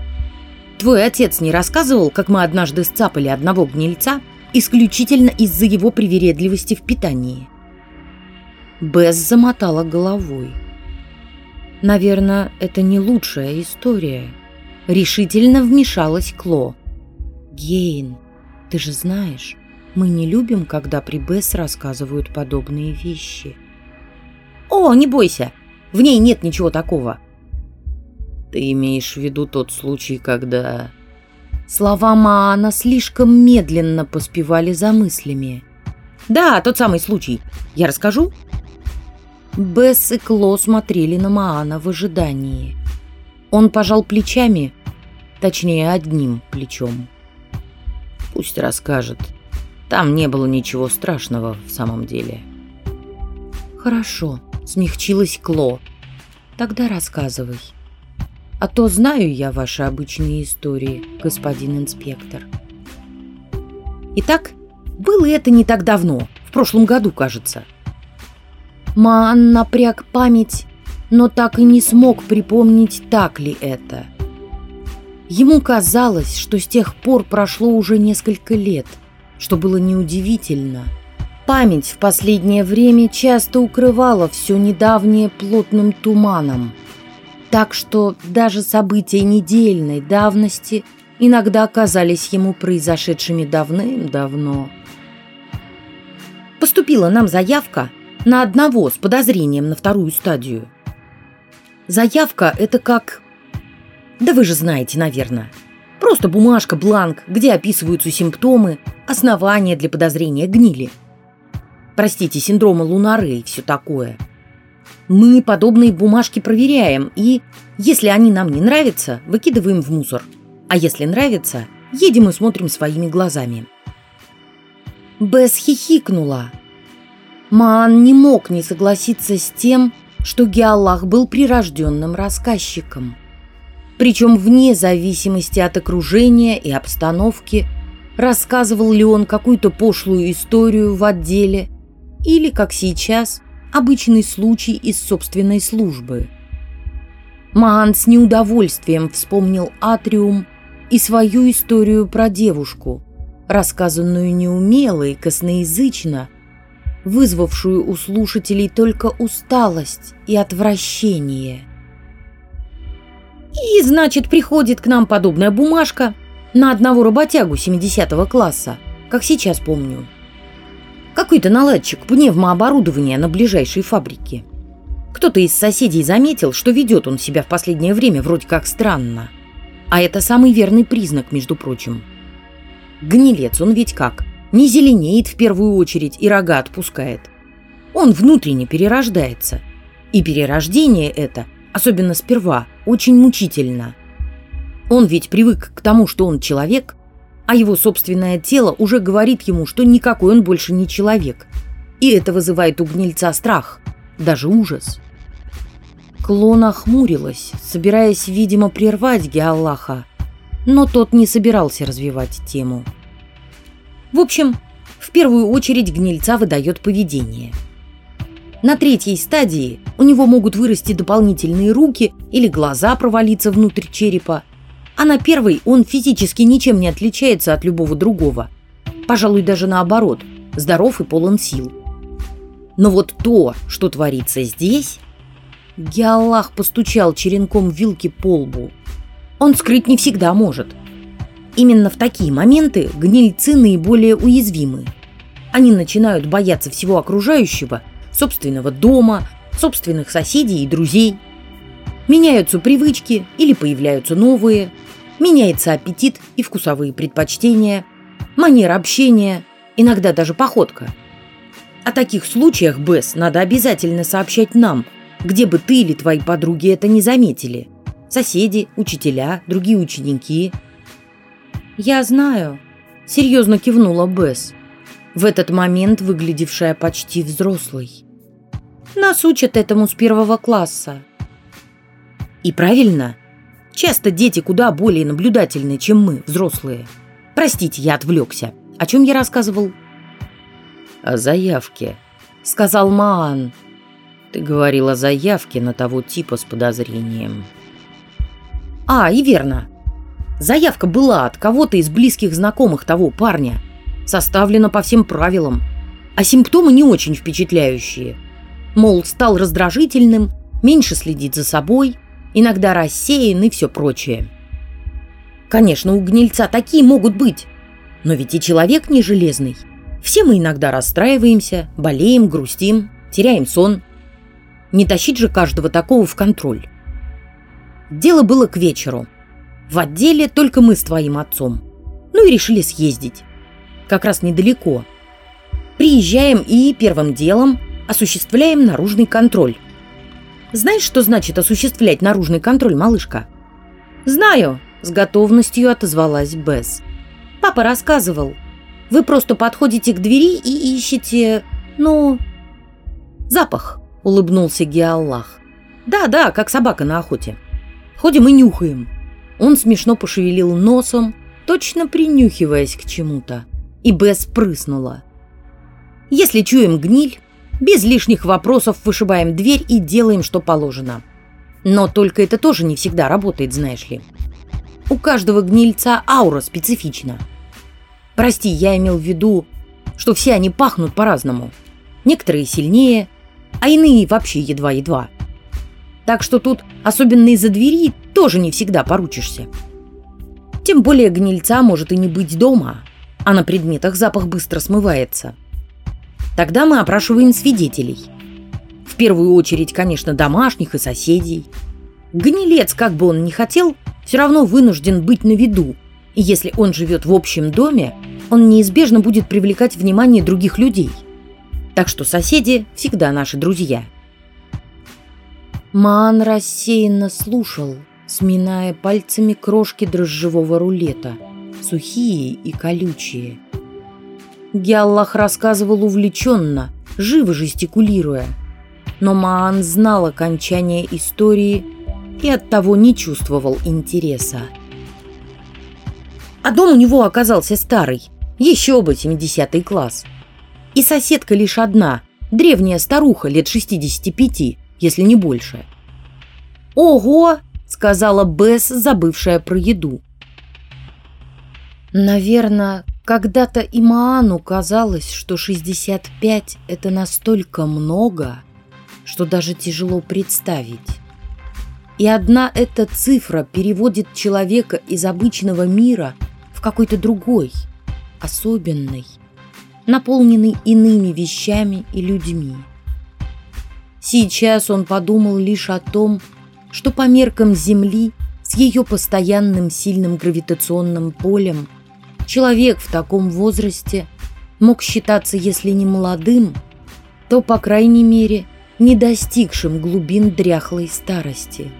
Твой отец не рассказывал, как мы однажды сцапали одного гнильца исключительно из-за его привередливости в питании?» Бесс замотала головой. «Наверное, это не лучшая история». Решительно вмешалась Кло. «Гейн, ты же знаешь, мы не любим, когда при Бесс рассказывают подобные вещи». «О, не бойся, в ней нет ничего такого», ты имеешь в виду тот случай, когда... Слова Маана слишком медленно поспевали за мыслями. Да, тот самый случай. Я расскажу? Бесс и Кло смотрели на Маана в ожидании. Он пожал плечами, точнее, одним плечом. Пусть расскажет. Там не было ничего страшного в самом деле. Хорошо, смягчилась Кло. Тогда рассказывай. А то знаю я ваши обычные истории, господин инспектор. Итак, было это не так давно, в прошлом году, кажется. Маан напряг память, но так и не смог припомнить, так ли это. Ему казалось, что с тех пор прошло уже несколько лет, что было неудивительно. Память в последнее время часто укрывала все недавнее плотным туманом – так что даже события недельной давности иногда казались ему произошедшими давным-давно. Поступила нам заявка на одного с подозрением на вторую стадию. Заявка – это как... Да вы же знаете, наверное. Просто бумажка, бланк, где описываются симптомы, основания для подозрения гнили. Простите, синдрома Лунаре и все такое – мы подобные бумажки проверяем и, если они нам не нравятся, выкидываем в мусор. А если нравится, едем и смотрим своими глазами. Бесс хихикнула. Маан не мог не согласиться с тем, что Геаллах был прирожденным рассказчиком. Причем вне зависимости от окружения и обстановки, рассказывал ли он какую-то пошлую историю в отделе или, как сейчас, обычный случай из собственной службы. Маан с неудовольствием вспомнил Атриум и свою историю про девушку, рассказанную неумело и косноязычно, вызвавшую у слушателей только усталость и отвращение. И, значит, приходит к нам подобная бумажка на одного работягу 70 класса, как сейчас помню – какой-то наладчик пневмооборудования на ближайшей фабрике. Кто-то из соседей заметил, что ведет он себя в последнее время вроде как странно. А это самый верный признак, между прочим. Гнилец он ведь как? Не зеленеет в первую очередь и рога отпускает. Он внутренне перерождается. И перерождение это, особенно сперва, очень мучительно. Он ведь привык к тому, что он человек, а его собственное тело уже говорит ему, что никакой он больше не человек. И это вызывает у гнильца страх, даже ужас. Клон охмурилась, собираясь, видимо, прервать Геаллаха, но тот не собирался развивать тему. В общем, в первую очередь гнильца выдает поведение. На третьей стадии у него могут вырасти дополнительные руки или глаза провалиться внутрь черепа, а на первой он физически ничем не отличается от любого другого. Пожалуй, даже наоборот, здоров и полон сил. Но вот то, что творится здесь... Геаллах постучал черенком вилки по лбу. Он скрыть не всегда может. Именно в такие моменты гнильцы наиболее уязвимы. Они начинают бояться всего окружающего, собственного дома, собственных соседей и друзей. Меняются привычки или появляются новые, меняется аппетит и вкусовые предпочтения, манера общения, иногда даже походка. О таких случаях, Бесс, надо обязательно сообщать нам, где бы ты или твои подруги это не заметили. Соседи, учителя, другие ученики. «Я знаю», — серьезно кивнула Бесс, в этот момент выглядевшая почти взрослой. «Нас учат этому с первого класса». И правильно. Часто дети куда более наблюдательны, чем мы, взрослые. Простите, я отвлекся. О чем я рассказывал? О заявке, сказал Маан. Ты говорил о заявке на того типа с подозрением. А, и верно. Заявка была от кого-то из близких знакомых того парня. Составлена по всем правилам. А симптомы не очень впечатляющие. Мол, стал раздражительным, меньше следит за собой, иногда рассеян и все прочее. Конечно, у гнильца такие могут быть. Но ведь и человек не железный. Все мы иногда расстраиваемся, болеем, грустим, теряем сон. Не тащить же каждого такого в контроль. Дело было к вечеру. В отделе только мы с твоим отцом. Ну и решили съездить. Как раз недалеко. Приезжаем и первым делом осуществляем наружный контроль. Знаешь, что значит осуществлять наружный контроль, малышка? Знаю, с готовностью отозвалась Бесс. Папа рассказывал. Вы просто подходите к двери и ищете, ну, запах, улыбнулся Геаллах. Да-да, как собака на охоте. Ходим и нюхаем. Он смешно пошевелил носом, точно принюхиваясь к чему-то. И Бесс прыснула. Если чуем гниль, без лишних вопросов вышибаем дверь и делаем, что положено. Но только это тоже не всегда работает, знаешь ли. У каждого гнильца аура специфична. Прости, я имел в виду, что все они пахнут по-разному. Некоторые сильнее, а иные вообще едва-едва. Так что тут, особенно из-за двери, тоже не всегда поручишься. Тем более гнильца может и не быть дома, а на предметах запах быстро смывается. Тогда мы опрашиваем свидетелей. В первую очередь, конечно, домашних и соседей. Гнилец, как бы он ни хотел, все равно вынужден быть на виду. И если он живет в общем доме, он неизбежно будет привлекать внимание других людей. Так что соседи всегда наши друзья. Ман рассеянно слушал, сминая пальцами крошки дрожжевого рулета, сухие и колючие. Гяллах рассказывал увлеченно, живо жестикулируя. Но Маан знал окончание истории и оттого не чувствовал интереса. А дом у него оказался старый, еще бы 70 класс. И соседка лишь одна, древняя старуха лет 65, если не больше. «Ого!» — сказала Бесс, забывшая про еду. «Наверное, когда-то и Маану казалось, что 65 — это настолько много, что даже тяжело представить. И одна эта цифра переводит человека из обычного мира в какой-то другой, особенный, наполненный иными вещами и людьми. Сейчас он подумал лишь о том, что по меркам Земли с ее постоянным сильным гравитационным полем человек в таком возрасте мог считаться, если не молодым, то, по крайней мере, не достигшим глубин дряхлой старости.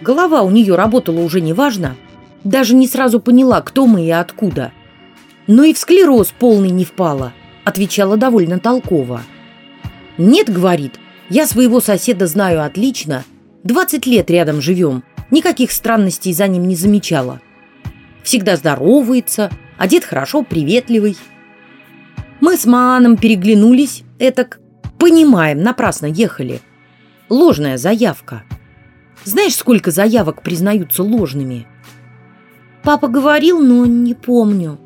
Голова у нее работала уже неважно, даже не сразу поняла, кто мы и откуда. Но и в склероз полный не впала, отвечала довольно толково. «Нет, — говорит, — я своего соседа знаю отлично, 20 лет рядом живем, никаких странностей за ним не замечала. Всегда здоровается, одет хорошо, приветливый. Мы с Мааном переглянулись, этак, понимаем, напрасно ехали. Ложная заявка. Знаешь, сколько заявок признаются ложными?» Папа говорил, но не помню.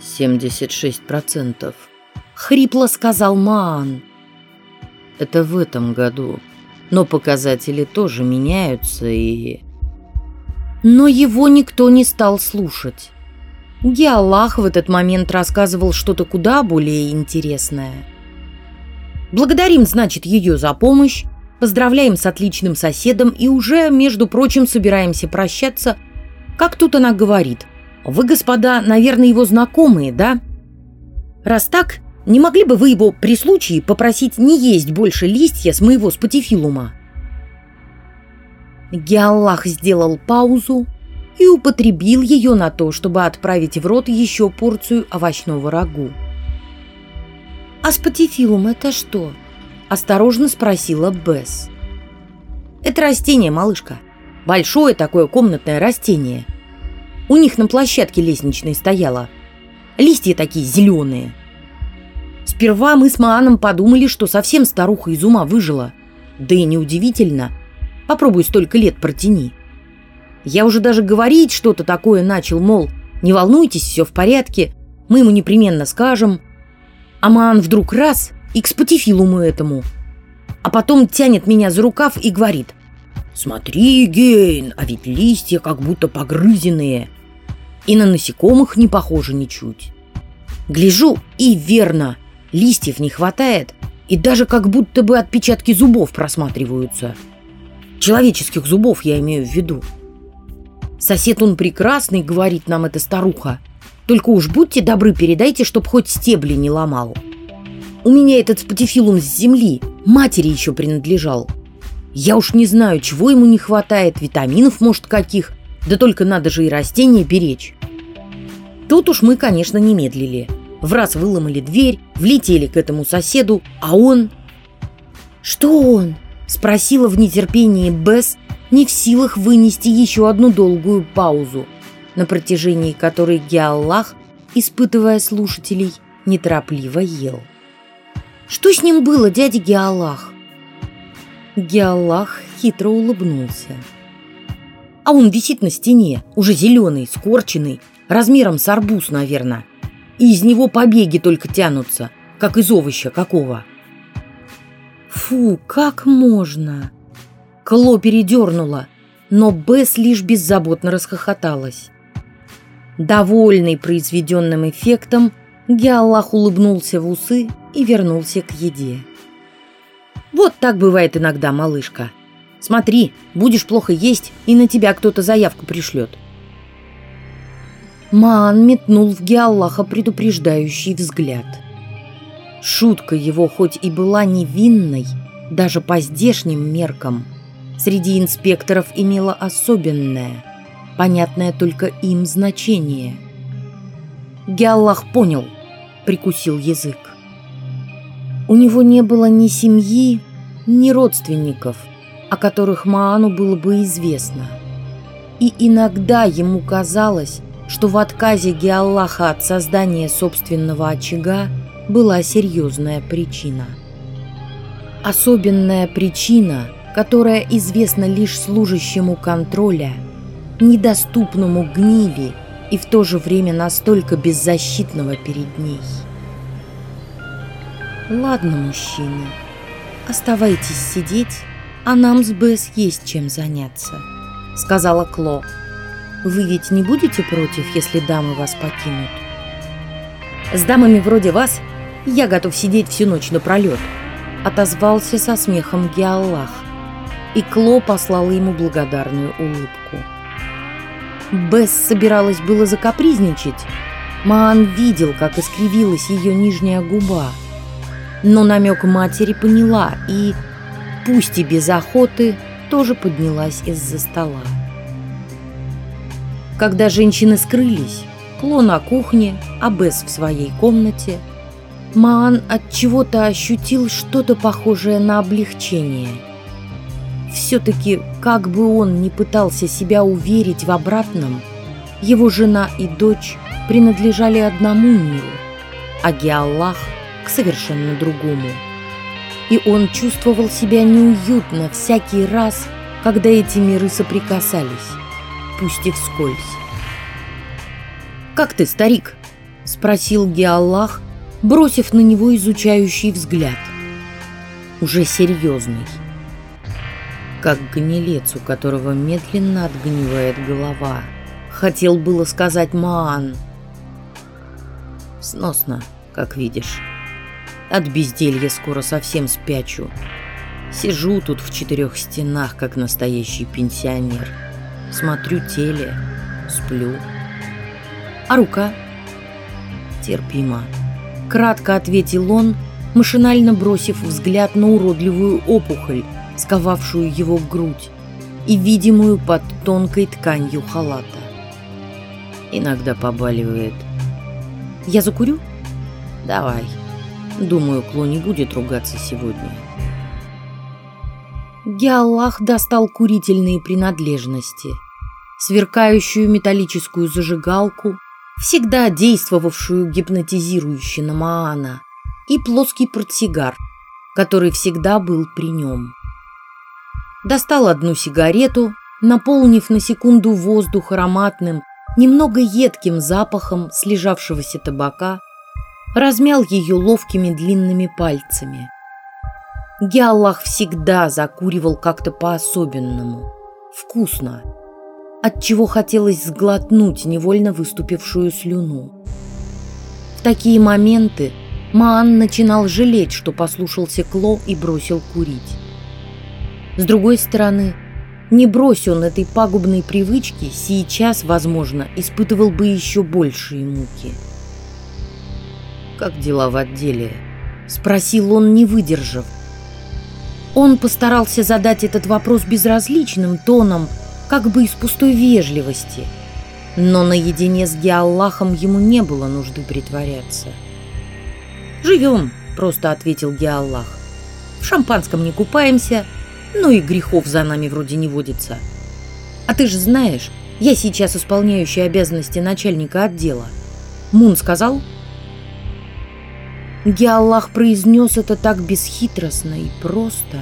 76%. Хрипло сказал Маан. Это в этом году. Но показатели тоже меняются и... Но его никто не стал слушать. Геаллах в этот момент рассказывал что-то куда более интересное. Благодарим, значит, ее за помощь, поздравляем с отличным соседом и уже, между прочим, собираемся прощаться, как тут она говорит. Вы, господа, наверное, его знакомые, да? Раз так, не могли бы вы его при случае попросить не есть больше листья с моего спатифилума? Геаллах сделал паузу и употребил ее на то, чтобы отправить в рот еще порцию овощного рагу. «А спатифилум это что?» – осторожно спросила Бесс. «Это растение, малышка. Большое такое комнатное растение. У них на площадке лестничной стояло. Листья такие зеленые. Сперва мы с Мааном подумали, что совсем старуха из ума выжила. Да и неудивительно – Попробуй столько лет протяни. Я уже даже говорить что-то такое начал, мол, не волнуйтесь, все в порядке, мы ему непременно скажем. А Маан вдруг раз и к спатифилуму этому. А потом тянет меня за рукав и говорит, «Смотри, Гейн, а ведь листья как будто погрызенные. И на насекомых не похоже ничуть». Гляжу, и верно, листьев не хватает, и даже как будто бы отпечатки зубов просматриваются – Человеческих зубов я имею в виду. Сосед он прекрасный, говорит нам эта старуха. Только уж будьте добры, передайте, чтоб хоть стебли не ломал. У меня этот спатифилум с земли, матери еще принадлежал. Я уж не знаю, чего ему не хватает, витаминов, может, каких. Да только надо же и растения беречь. Тут уж мы, конечно, не медлили. В раз выломали дверь, влетели к этому соседу, а он... Что он? Спросила в нетерпении Бесс, не в силах вынести еще одну долгую паузу, на протяжении которой Геаллах, испытывая слушателей, неторопливо ел. «Что с ним было, дядя Геаллах?» Геаллах хитро улыбнулся. «А он висит на стене, уже зеленый, скорченный, размером с арбуз, наверное. И из него побеги только тянутся, как из овоща какого». Фу, как можно? Кло передернула, но Бесс лишь беззаботно расхохоталась. Довольный произведенным эффектом, Геаллах улыбнулся в усы и вернулся к еде. «Вот так бывает иногда, малышка. Смотри, будешь плохо есть, и на тебя кто-то заявку пришлет». Маан метнул в Геаллаха предупреждающий взгляд – Шутка его хоть и была невинной, даже по здешним меркам, среди инспекторов имела особенное, понятное только им значение. Геаллах понял, прикусил язык. У него не было ни семьи, ни родственников, о которых Маану было бы известно. И иногда ему казалось, что в отказе Геаллаха от создания собственного очага была серьезная причина. Особенная причина, которая известна лишь служащему контроля, недоступному гнили и в то же время настолько беззащитного перед ней. «Ладно, мужчины, оставайтесь сидеть, а нам с Бесс есть чем заняться», — сказала Кло. «Вы ведь не будете против, если дамы вас покинут?» «С дамами вроде вас я готов сидеть всю ночь напролет», — отозвался со смехом Геаллах. И Кло послала ему благодарную улыбку. Бесс собиралась было закапризничать. Маан видел, как искривилась ее нижняя губа. Но намек матери поняла и, пусть и без охоты, тоже поднялась из-за стола. Когда женщины скрылись, Кло на кухне, а Бесс в своей комнате — Маан от чего-то ощутил что-то похожее на облегчение. Все-таки, как бы он ни пытался себя уверить в обратном, его жена и дочь принадлежали одному миру, а Геаллах к совершенно другому. И он чувствовал себя неуютно всякий раз, когда эти миры соприкасались, пусть и вскользь. «Как ты, старик?» – спросил Геаллах, бросив на него изучающий взгляд. Уже серьезный. Как гнилец, у которого медленно отгнивает голова. Хотел было сказать Маан. Сносно, как видишь. От безделья скоро совсем спячу. Сижу тут в четырех стенах, как настоящий пенсионер. Смотрю теле, сплю. А рука? Терпимо. Кратко ответил он, машинально бросив взгляд на уродливую опухоль, сковавшую его грудь и видимую под тонкой тканью халата. Иногда побаливает. Я закурю? Давай. Думаю, Кло не будет ругаться сегодня. Геаллах достал курительные принадлежности. Сверкающую металлическую зажигалку, всегда действовавшую гипнотизирующе на Маана, и плоский портсигар, который всегда был при нем. Достал одну сигарету, наполнив на секунду воздух ароматным, немного едким запахом слежавшегося табака размял ее ловкими длинными пальцами. Геаллах всегда закуривал как-то по-особенному. Вкусно. Отчего хотелось сглотнуть невольно выступившую слюну. В такие моменты Маан начинал жалеть, что послушался Кло и бросил курить. С другой стороны, не брось он этой пагубной привычки, сейчас, возможно, испытывал бы еще большие муки. «Как дела в отделе?» — спросил он, не выдержав. Он постарался задать этот вопрос безразличным тоном, как бы из пустой вежливости. Но наедине с Геаллахом ему не было нужды притворяться. «Живем», — просто ответил Геаллах. «В шампанском не купаемся, ну и грехов за нами вроде не водится. А ты же знаешь, я сейчас исполняющий обязанности начальника отдела. Мун сказал?» Геаллах произнес это так бесхитростно и просто,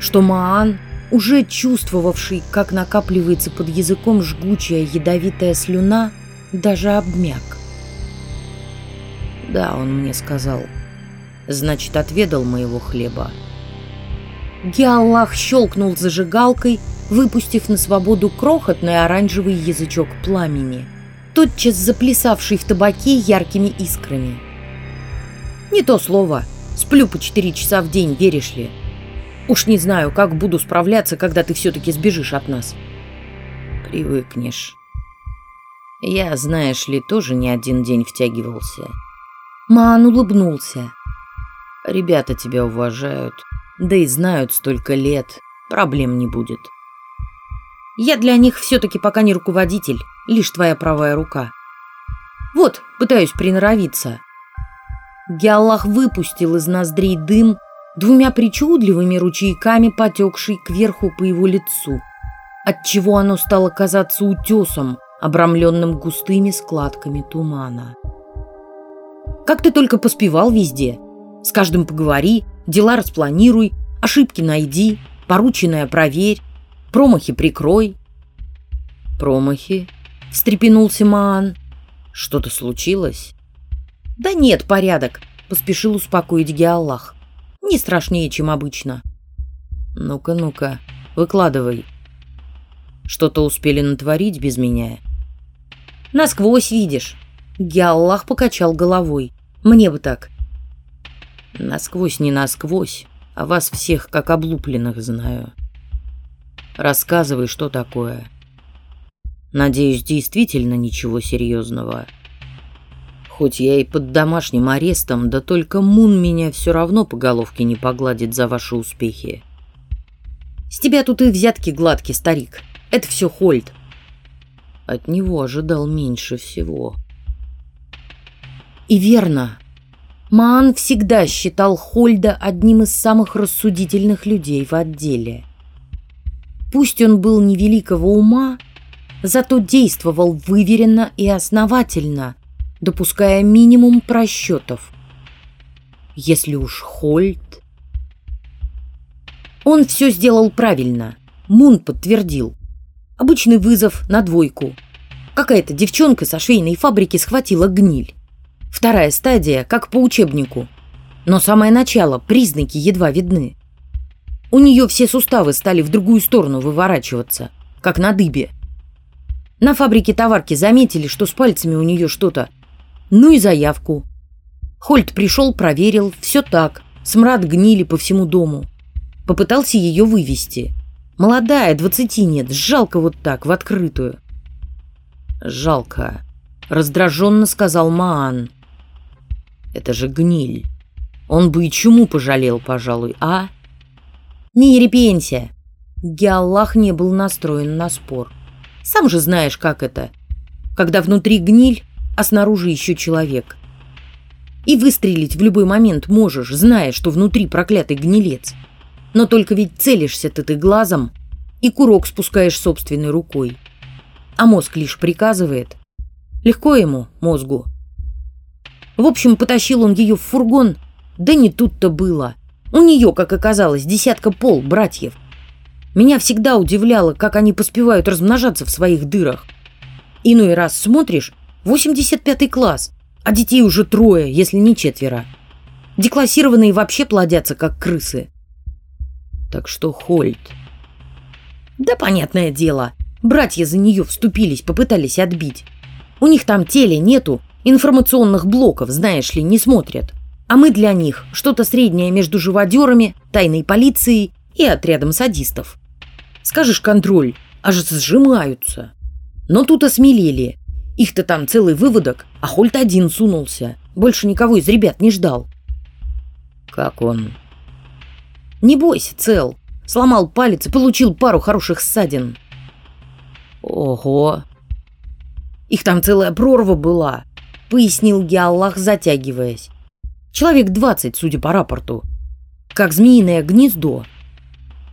что Маан, уже чувствовавший, как накапливается под языком жгучая ядовитая слюна, даже обмяк. Да, он мне сказал. Значит, отведал моего хлеба. Геаллах щелкнул зажигалкой, выпустив на свободу крохотный оранжевый язычок пламени, тотчас заплясавший в табаке яркими искрами. Не то слово. Сплю по четыре часа в день, веришь ли? Уж не знаю, как буду справляться, когда ты все-таки сбежишь от нас. Привыкнешь. Я, знаешь ли, тоже не один день втягивался. Маан улыбнулся. Ребята тебя уважают, да и знают столько лет. Проблем не будет. Я для них все-таки пока не руководитель, лишь твоя правая рука. Вот, пытаюсь приноровиться. Геаллах выпустил из ноздрей дым, двумя причудливыми ручейками потекший кверху по его лицу, отчего оно стало казаться утесом, обрамленным густыми складками тумана. «Как ты только поспевал везде? С каждым поговори, дела распланируй, ошибки найди, порученное проверь, промахи прикрой». «Промахи?» — встрепенулся Маан. «Что-то случилось?» «Да нет, порядок», — поспешил успокоить Геаллах. «Не страшнее, чем обычно». «Ну-ка, ну-ка, выкладывай. Что-то успели натворить без меня?» «Насквозь видишь». Геаллах покачал головой. «Мне бы так». «Насквозь не насквозь, а вас всех как облупленных знаю. Рассказывай, что такое. Надеюсь, действительно ничего серьезного». Хоть я и под домашним арестом, да только Мун меня все равно по головке не погладит за ваши успехи. С тебя тут и взятки гладкий, старик. Это все Хольд. От него ожидал меньше всего. И верно. Маан всегда считал Хольда одним из самых рассудительных людей в отделе. Пусть он был невеликого ума, зато действовал выверенно и основательно, допуская минимум просчетов. Если уж Хольт... Он все сделал правильно. Мун подтвердил. Обычный вызов на двойку. Какая-то девчонка со швейной фабрики схватила гниль. Вторая стадия, как по учебнику. Но самое начало, признаки едва видны. У нее все суставы стали в другую сторону выворачиваться, как на дыбе. На фабрике товарки заметили, что с пальцами у нее что-то. Ну и заявку. Хольт пришел, проверил, все так. Смрад гнили по всему дому. Попытался ее вывести. Молодая, двадцати нет, жалко вот так, в открытую. Жалко, раздраженно сказал Маан. Это же гниль. Он бы и чему пожалел, пожалуй, а? Не репенься. Геаллах не был настроен на спор. Сам же знаешь, как это. Когда внутри гниль, а снаружи еще человек. И выстрелить в любой момент можешь, зная, что внутри проклятый гнилец. Но только ведь целишься-то ты глазом и курок спускаешь собственной рукой. А мозг лишь приказывает. Легко ему, мозгу. В общем, потащил он ее в фургон, да не тут-то было. У нее, как оказалось, десятка пол братьев. Меня всегда удивляло, как они поспевают размножаться в своих дырах. Иной раз смотришь, 85 класс, а детей уже трое, если не четверо. Деклассированные вообще плодятся, как крысы. Так что Хольт? Да, понятное дело. Братья за нее вступились, попытались отбить. У них там теле нету, информационных блоков, знаешь ли, не смотрят. А мы для них что-то среднее между живодерами, тайной полицией и отрядом садистов. Скажешь контроль, аж сжимаются. Но тут осмелели. Их-то там целый выводок, а Хольт один сунулся. Больше никого из ребят не ждал. Как он? Не бойся, цел. Сломал палец и получил пару хороших ссадин. Ого! Их там целая прорва была, пояснил Геаллах, затягиваясь. Человек двадцать, судя по рапорту. Как змеиное гнездо.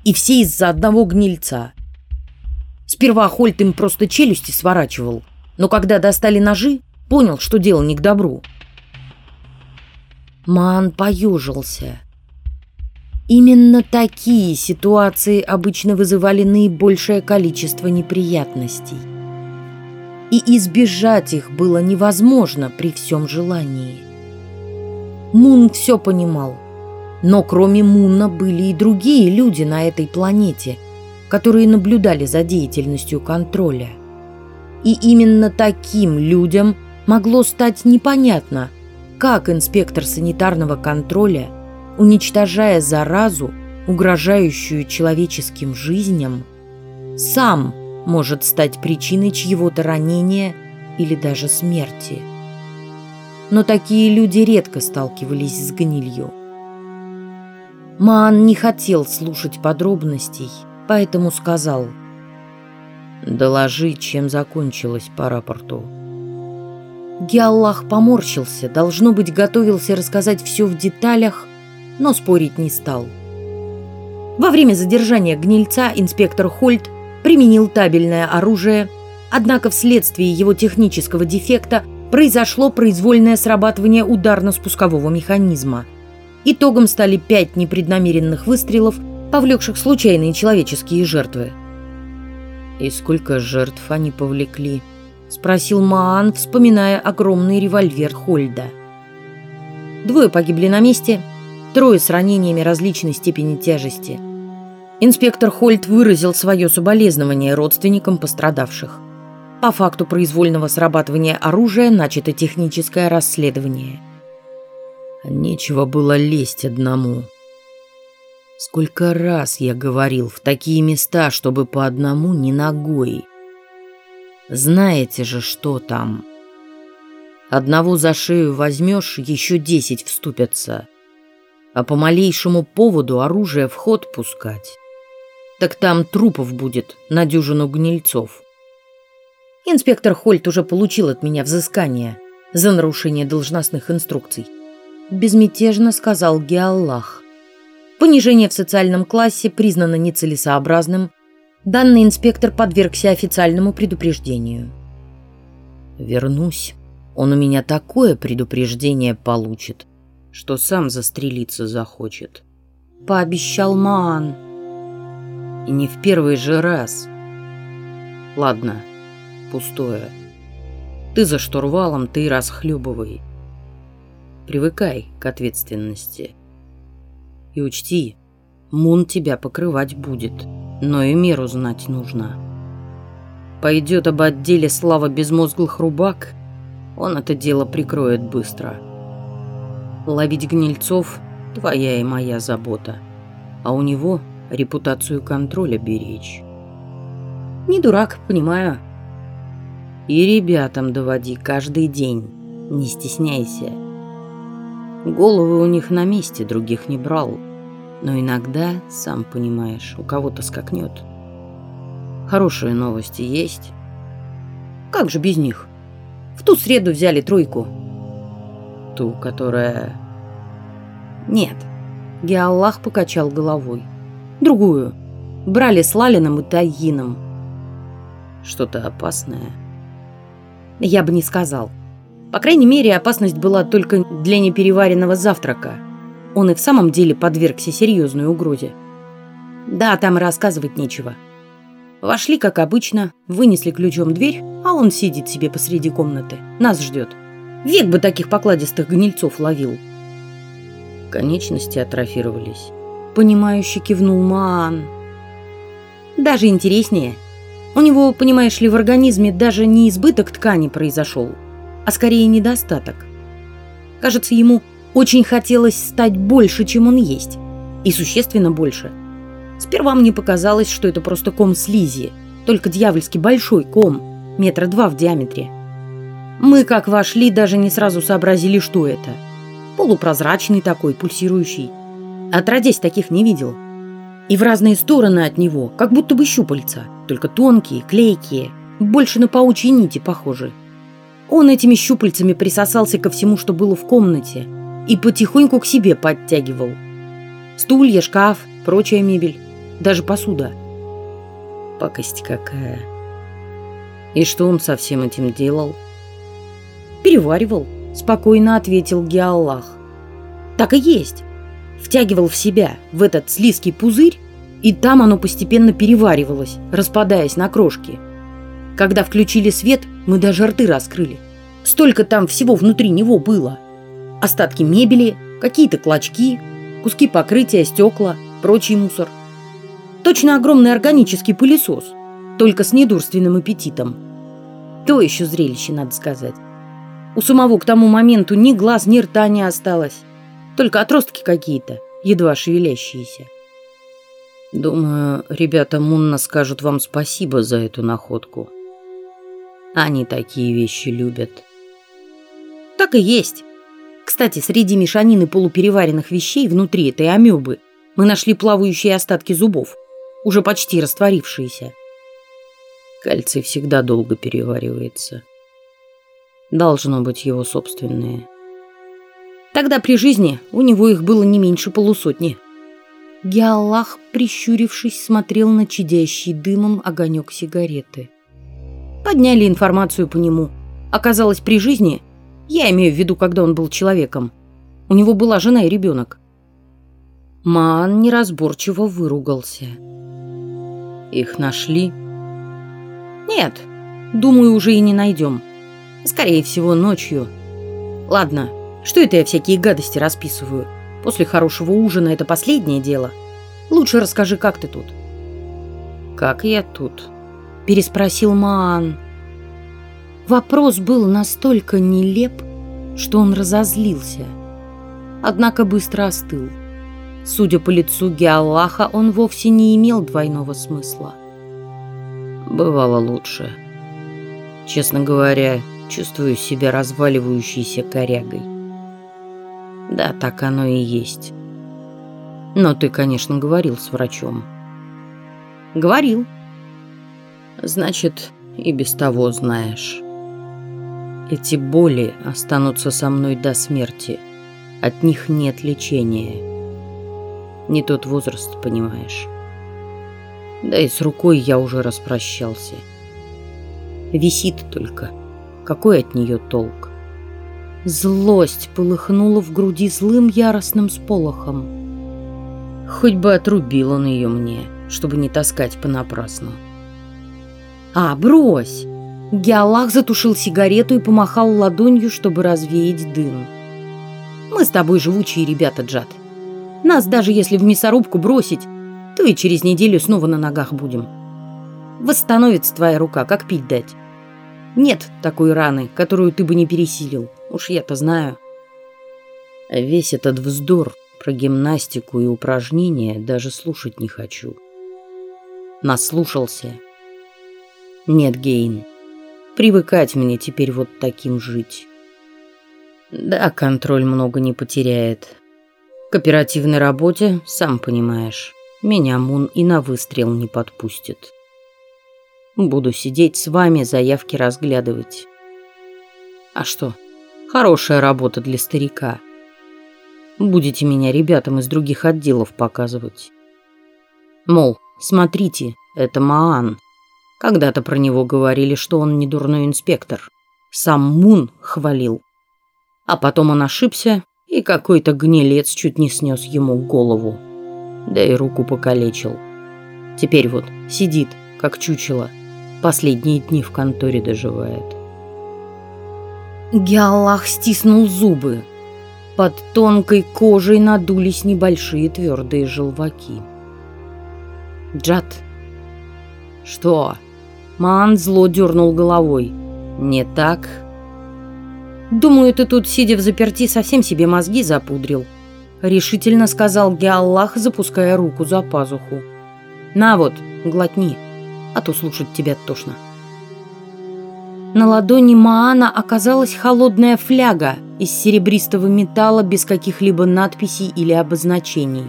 И все из-за одного гнильца. Сперва Хольт им просто челюсти сворачивал, но когда достали ножи, понял, что дело не к добру. Ман поежился. Именно такие ситуации обычно вызывали наибольшее количество неприятностей. И избежать их было невозможно при всем желании. Мун все понимал. Но кроме Муна были и другие люди на этой планете, которые наблюдали за деятельностью контроля. И именно таким людям могло стать непонятно, как инспектор санитарного контроля – уничтожая заразу, угрожающую человеческим жизням, сам может стать причиной чьего-то ранения или даже смерти. Но такие люди редко сталкивались с гнилью. Маан не хотел слушать подробностей, поэтому сказал «Доложи, чем закончилось по рапорту». Геаллах поморщился, должно быть, готовился рассказать все в деталях, но спорить не стал. Во время задержания гнильца инспектор Хольт применил табельное оружие, однако вследствие его технического дефекта произошло произвольное срабатывание ударно-спускового механизма. Итогом стали пять непреднамеренных выстрелов, повлекших случайные человеческие жертвы. «И сколько жертв они повлекли?» – спросил Маан, вспоминая огромный револьвер Хольда. Двое погибли на месте – трое с ранениями различной степени тяжести. Инспектор Хольт выразил свое соболезнование родственникам пострадавших. По факту произвольного срабатывания оружия начато техническое расследование. Нечего было лезть одному. Сколько раз я говорил в такие места, чтобы по одному ни ногой. Знаете же, что там. Одного за шею возьмешь, еще десять вступятся а по малейшему поводу оружие в ход пускать. Так там трупов будет на дюжину гнильцов. Инспектор Хольт уже получил от меня взыскание за нарушение должностных инструкций. Безмятежно сказал Геаллах. Понижение в социальном классе признано нецелесообразным. Данный инспектор подвергся официальному предупреждению. Вернусь. Он у меня такое предупреждение получит, что сам застрелиться захочет. Пообещал Маан. И не в первый же раз. Ладно, пустое. Ты за штурвалом, ты расхлебывай. Привыкай к ответственности. И учти, Мун тебя покрывать будет, но и меру знать нужно. Пойдет об отделе слава безмозглых рубак, он это дело прикроет быстро. Ловить гнильцов – твоя и моя забота, а у него репутацию контроля беречь. Не дурак, понимаю. И ребятам доводи каждый день, не стесняйся. Головы у них на месте, других не брал. Но иногда, сам понимаешь, у кого-то скакнет. Хорошие новости есть? Как же без них? В ту среду взяли тройку. Ту, которая... Нет. Геаллах покачал головой. Другую. Брали с Лалином и Тайином. Что-то опасное? Я бы не сказал. По крайней мере, опасность была только для непереваренного завтрака. Он и в самом деле подвергся серьезной угрозе. Да, там рассказывать нечего. Вошли, как обычно, вынесли ключом дверь, а он сидит себе посреди комнаты. Нас ждет. Век бы таких покладистых гнильцов ловил. Конечности атрофировались. Понимающе кивнул Маан. Даже интереснее. У него, понимаешь ли, в организме даже не избыток ткани произошел, а скорее недостаток. Кажется, ему очень хотелось стать больше, чем он есть. И существенно больше – Сперва мне показалось, что это просто ком слизи, только дьявольски большой ком, метра два в диаметре. Мы, как вошли, даже не сразу сообразили, что это. Полупрозрачный такой, пульсирующий. Отродясь, таких не видел. И в разные стороны от него, как будто бы щупальца, только тонкие, клейкие, больше на паучьи нити похожи. Он этими щупальцами присосался ко всему, что было в комнате, и потихоньку к себе подтягивал. Стулья, шкаф, прочая мебель даже посуда. Пакость какая. И что он со всем этим делал? Переваривал, спокойно ответил Геаллах. Так и есть. Втягивал в себя, в этот слизкий пузырь, и там оно постепенно переваривалось, распадаясь на крошки. Когда включили свет, мы даже рты раскрыли. Столько там всего внутри него было. Остатки мебели, какие-то клочки, куски покрытия, стекла, прочий мусор – Точно огромный органический пылесос, только с недурственным аппетитом. То еще зрелище, надо сказать. У самого к тому моменту ни глаз, ни рта не осталось. Только отростки какие-то, едва шевелящиеся. Думаю, ребята Мунна скажут вам спасибо за эту находку. Они такие вещи любят. Так и есть. Кстати, среди мешанины полупереваренных вещей внутри этой амебы мы нашли плавающие остатки зубов уже почти растворившиеся. Кальций всегда долго переваривается. Должно быть его собственное. Тогда при жизни у него их было не меньше полусотни. Геаллах, прищурившись, смотрел на чадящий дымом огонек сигареты. Подняли информацию по нему. Оказалось, при жизни, я имею в виду, когда он был человеком, у него была жена и ребенок. Маан неразборчиво выругался. Их нашли? Нет, думаю, уже и не найдем. Скорее всего, ночью. Ладно, что это я всякие гадости расписываю? После хорошего ужина это последнее дело. Лучше расскажи, как ты тут. Как я тут? Переспросил Маан. Вопрос был настолько нелеп, что он разозлился. Однако быстро остыл. Судя по лицу Геаллаха, он вовсе не имел двойного смысла. Бывало лучше. Честно говоря, чувствую себя разваливающейся корягой. Да, так оно и есть. Но ты, конечно, говорил с врачом. Говорил. Значит, и без того знаешь. Эти боли останутся со мной до смерти. От них нет лечения. Не тот возраст, понимаешь. Да и с рукой я уже распрощался. Висит только. Какой от нее толк? Злость полыхнула в груди злым яростным сполохом. Хоть бы отрубил он ее мне, чтобы не таскать понапрасну. «А, брось!» Геолах затушил сигарету и помахал ладонью, чтобы развеять дым. Мы с тобой живучие ребята, Джад. Нас даже если в мясорубку бросить, то и через неделю снова на ногах будем. Восстановится твоя рука, как пить дать. Нет такой раны, которую ты бы не пересилил. Уж я-то знаю. Весь этот вздор про гимнастику и упражнения даже слушать не хочу. Наслушался. Нет, Гейн, привыкать мне теперь вот таким жить. Да, контроль много не потеряет. К оперативной работе, сам понимаешь, меня Мун и на выстрел не подпустит. Буду сидеть с вами, заявки разглядывать. А что? Хорошая работа для старика. Будете меня ребятам из других отделов показывать. Мол, смотрите, это Маан. Когда-то про него говорили, что он не дурной инспектор. Сам Мун хвалил. А потом он ошибся, и какой-то гнилец чуть не снес ему голову. Да и руку покалечил. Теперь вот сидит, как чучело, Последние дни в конторе доживает. Геаллах стиснул зубы. Под тонкой кожей надулись небольшие твердые желваки. Джад. Что? Ман зло дернул головой. Не так? Думаю, ты тут, сидя в заперти, совсем себе мозги запудрил. Решительно сказал Геаллах, запуская руку за пазуху. На вот, глотни а то слушать тебя тошно. На ладони Маана оказалась холодная фляга из серебристого металла без каких-либо надписей или обозначений.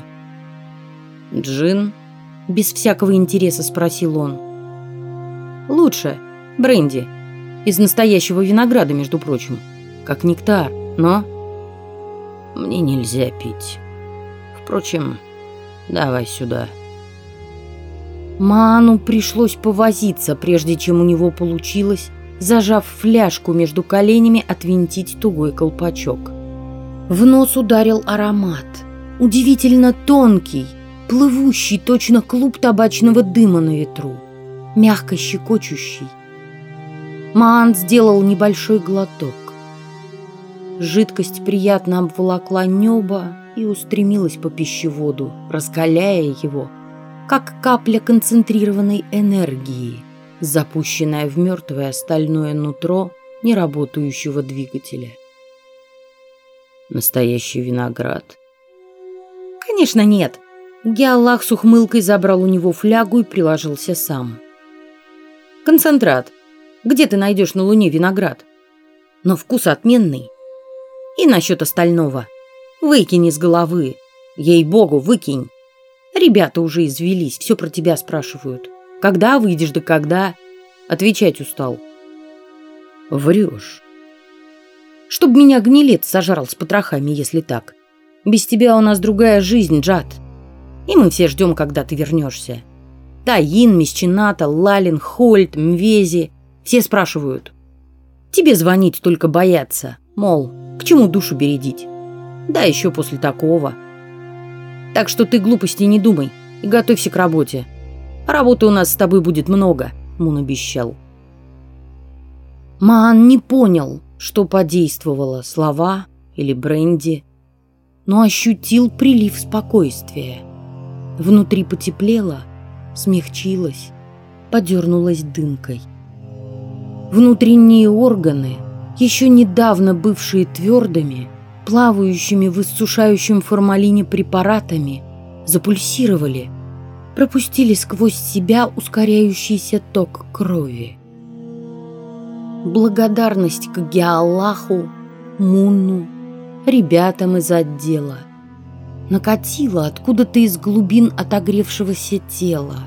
«Джин?» – без всякого интереса спросил он. «Лучше. Бренди. Из настоящего винограда, между прочим. Как нектар, но...» «Мне нельзя пить. Впрочем, давай сюда». Ману пришлось повозиться, прежде чем у него получилось, зажав фляжку между коленями, отвинтить тугой колпачок. В нос ударил аромат. Удивительно тонкий, плывущий точно клуб табачного дыма на ветру, мягко щекочущий. Маан сделал небольшой глоток. Жидкость приятно обволокла небо и устремилась по пищеводу, раскаляя его – как капля концентрированной энергии, запущенная в мертвое стальное нутро неработающего двигателя. Настоящий виноград? Конечно, нет. Геаллах с ухмылкой забрал у него флягу и приложился сам. Концентрат. Где ты найдешь на Луне виноград? Но вкус отменный. И насчет остального. Выкинь из головы. Ей-богу, выкинь. Ребята уже извелись, все про тебя спрашивают. Когда выйдешь, да когда? Отвечать устал. Врешь. Чтоб меня гнилец сожрал с потрохами, если так. Без тебя у нас другая жизнь, Джад. И мы все ждем, когда ты вернешься. Таин, Месчината, Лалин, Хольт, Мвези. Все спрашивают. Тебе звонить только бояться. Мол, к чему душу бередить? Да еще после такого. Так что ты глупости не думай и готовься к работе. Работы у нас с тобой будет много, Мун обещал. Маан не понял, что подействовало, слова или бренди, но ощутил прилив спокойствия. Внутри потеплело, смягчилось, подернулось дымкой. Внутренние органы, еще недавно бывшие твердыми, плавающими в иссушающем формалине препаратами, запульсировали, пропустили сквозь себя ускоряющийся ток крови. Благодарность к Геаллаху, Мунну, ребятам из отдела накатила откуда-то из глубин отогревшегося тела,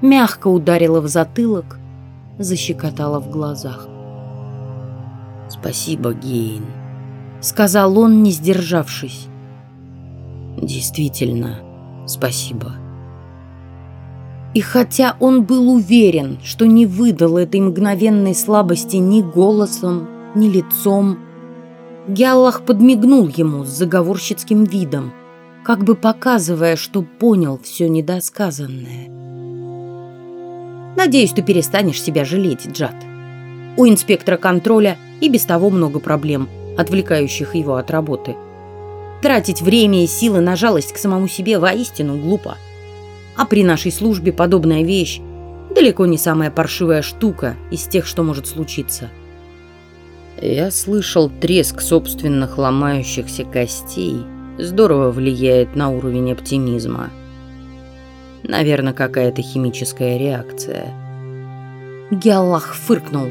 мягко ударила в затылок, защекотала в глазах. «Спасибо, Гейн», — сказал он, не сдержавшись. «Действительно, спасибо». И хотя он был уверен, что не выдал этой мгновенной слабости ни голосом, ни лицом, Гяллах подмигнул ему с заговорщицким видом, как бы показывая, что понял все недосказанное. «Надеюсь, ты перестанешь себя жалеть, Джад. У инспектора контроля и без того много проблем, отвлекающих его от работы. Тратить время и силы на жалость к самому себе воистину глупо. А при нашей службе подобная вещь далеко не самая паршивая штука из тех, что может случиться. Я слышал, треск собственных ломающихся костей здорово влияет на уровень оптимизма. Наверное, какая-то химическая реакция. Геаллах фыркнул.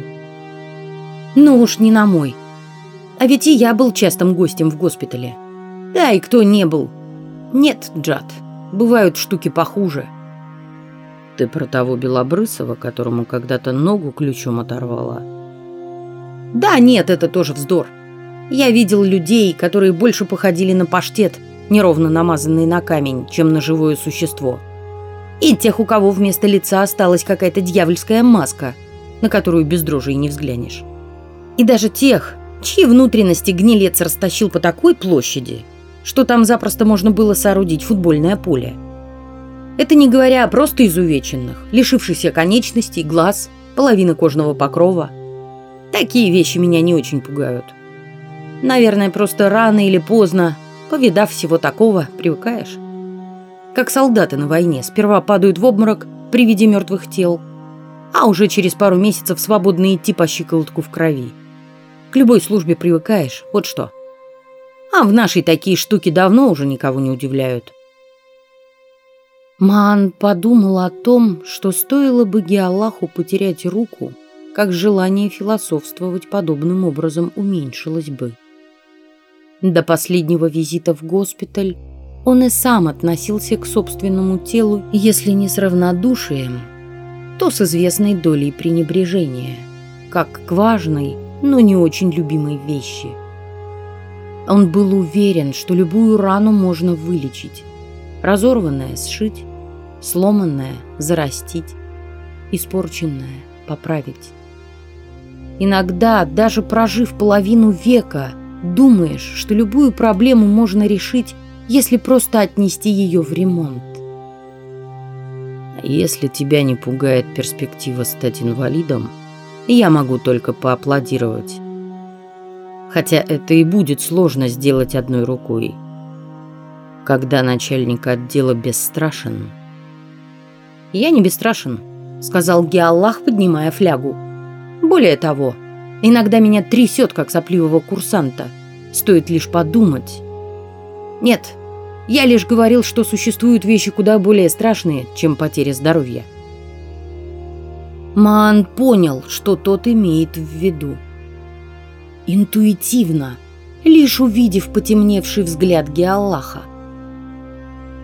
Ну уж не на мой. А ведь и я был частым гостем в госпитале. Да и кто не был. Нет, Джад, бывают штуки похуже. Ты про того Белобрысова, которому когда-то ногу ключом оторвала? Да нет, это тоже вздор. Я видел людей, которые больше походили на паштет, неровно намазанный на камень, чем на живое существо. И тех, у кого вместо лица осталась какая-то дьявольская маска, на которую без дрожи и не взглянешь. И даже тех, чьи внутренности гнилец растащил по такой площади, что там запросто можно было соорудить футбольное поле. Это не говоря просто изувеченных, лишившихся конечностей, глаз, половины кожного покрова. Такие вещи меня не очень пугают. Наверное, просто рано или поздно, повидав всего такого, привыкаешь. Как солдаты на войне сперва падают в обморок при виде мертвых тел, а уже через пару месяцев свободно идти по щиколотку в крови. К любой службе привыкаешь, вот что. А в нашей такие штуки давно уже никого не удивляют. Ман подумал о том, что стоило бы Геаллаху потерять руку, как желание философствовать подобным образом уменьшилось бы. До последнего визита в госпиталь он и сам относился к собственному телу, если не с равнодушием, то с известной долей пренебрежения, как к важной, но не очень любимой вещи – он был уверен, что любую рану можно вылечить. Разорванное сшить, сломанное зарастить, испорченное поправить. Иногда, даже прожив половину века, думаешь, что любую проблему можно решить, если просто отнести ее в ремонт. Если тебя не пугает перспектива стать инвалидом, я могу только поаплодировать хотя это и будет сложно сделать одной рукой. Когда начальник отдела бесстрашен... «Я не бесстрашен», — сказал Геаллах, поднимая флягу. «Более того, иногда меня трясет, как сопливого курсанта. Стоит лишь подумать. Нет, я лишь говорил, что существуют вещи куда более страшные, чем потеря здоровья». Ман понял, что тот имеет в виду интуитивно, лишь увидев потемневший взгляд Геаллаха.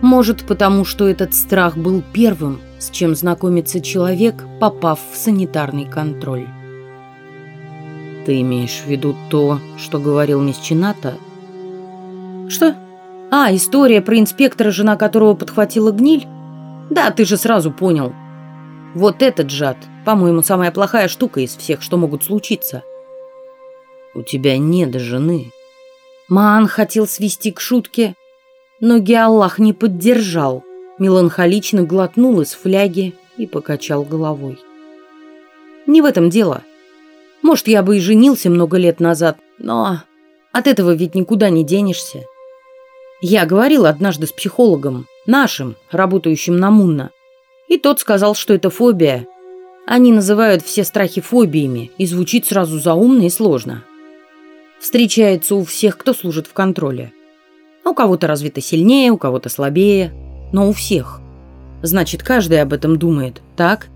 Может, потому что этот страх был первым, с чем знакомится человек, попав в санитарный контроль. Ты имеешь в виду то, что говорил мисс Чината? Что? А, история про инспектора, жена которого подхватила гниль? Да, ты же сразу понял. Вот этот жад, по-моему, самая плохая штука из всех, что могут случиться – у тебя нет жены. Маан хотел свести к шутке, но Геаллах не поддержал, меланхолично глотнул из фляги и покачал головой. Не в этом дело. Может, я бы и женился много лет назад, но от этого ведь никуда не денешься. Я говорил однажды с психологом, нашим, работающим на Мунна, и тот сказал, что это фобия. Они называют все страхи фобиями, и звучит сразу заумно и сложно встречается у всех, кто служит в контроле. У кого-то развито сильнее, у кого-то слабее, но у всех. Значит, каждый об этом думает, так?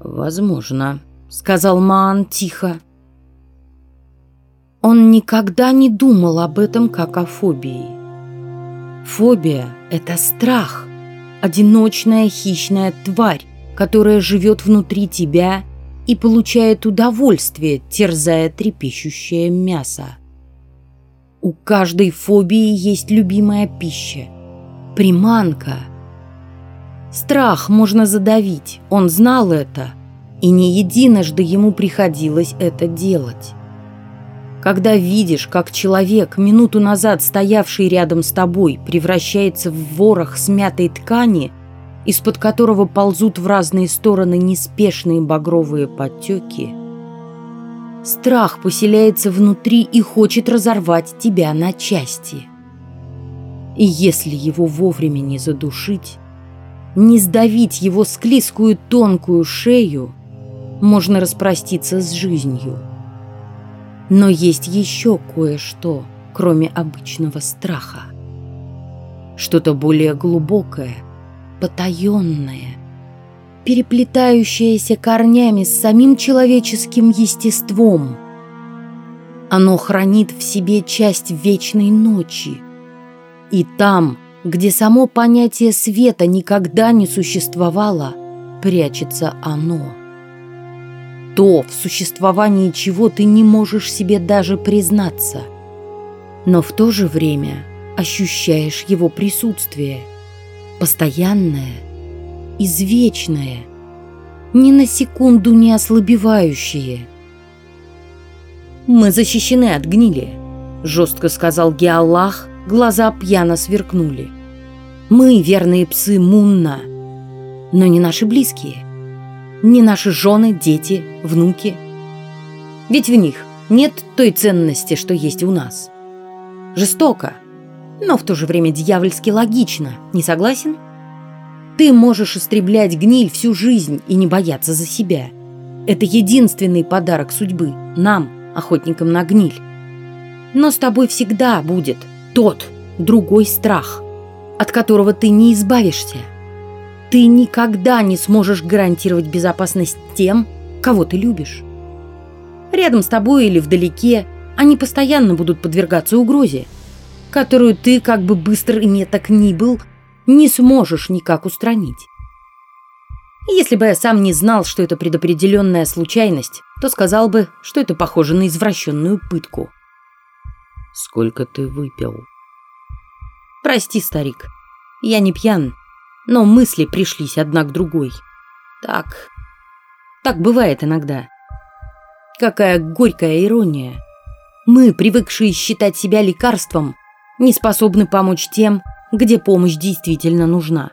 Возможно, сказал Маан тихо. Он никогда не думал об этом как о фобии. Фобия – это страх, одиночная хищная тварь, которая живет внутри тебя и получает удовольствие, терзая трепещущее мясо. У каждой фобии есть любимая пища – приманка. Страх можно задавить, он знал это, и не единожды ему приходилось это делать. Когда видишь, как человек, минуту назад стоявший рядом с тобой, превращается в ворох смятой ткани – из-под которого ползут в разные стороны неспешные багровые потеки, страх поселяется внутри и хочет разорвать тебя на части. И если его вовремя не задушить, не сдавить его склизкую тонкую шею, можно распроститься с жизнью. Но есть еще кое-что, кроме обычного страха. Что-то более глубокое, потаенное, переплетающееся корнями с самим человеческим естеством. Оно хранит в себе часть вечной ночи. И там, где само понятие света никогда не существовало, прячется оно. То, в существовании чего ты не можешь себе даже признаться. Но в то же время ощущаешь его присутствие, постоянное, извечное, ни на секунду не ослабевающее. «Мы защищены от гнили», — жестко сказал Геаллах, глаза пьяно сверкнули. «Мы верные псы Мунна, но не наши близкие, не наши жены, дети, внуки. Ведь в них нет той ценности, что есть у нас. Жестоко, но в то же время дьявольски логично, не согласен?» Ты можешь истреблять гниль всю жизнь и не бояться за себя. Это единственный подарок судьбы нам, охотникам на гниль. Но с тобой всегда будет тот, другой страх, от которого ты не избавишься. Ты никогда не сможешь гарантировать безопасность тем, кого ты любишь. Рядом с тобой или вдалеке они постоянно будут подвергаться угрозе, которую ты, как бы быстро и меток ни был, не сможешь никак устранить. Если бы я сам не знал, что это предопределенная случайность, то сказал бы, что это похоже на извращенную пытку. Сколько ты выпил? Прости, старик, я не пьян, но мысли пришлись одна к другой. Так, так бывает иногда. Какая горькая ирония. Мы, привыкшие считать себя лекарством, не способны помочь тем, где помощь действительно нужна.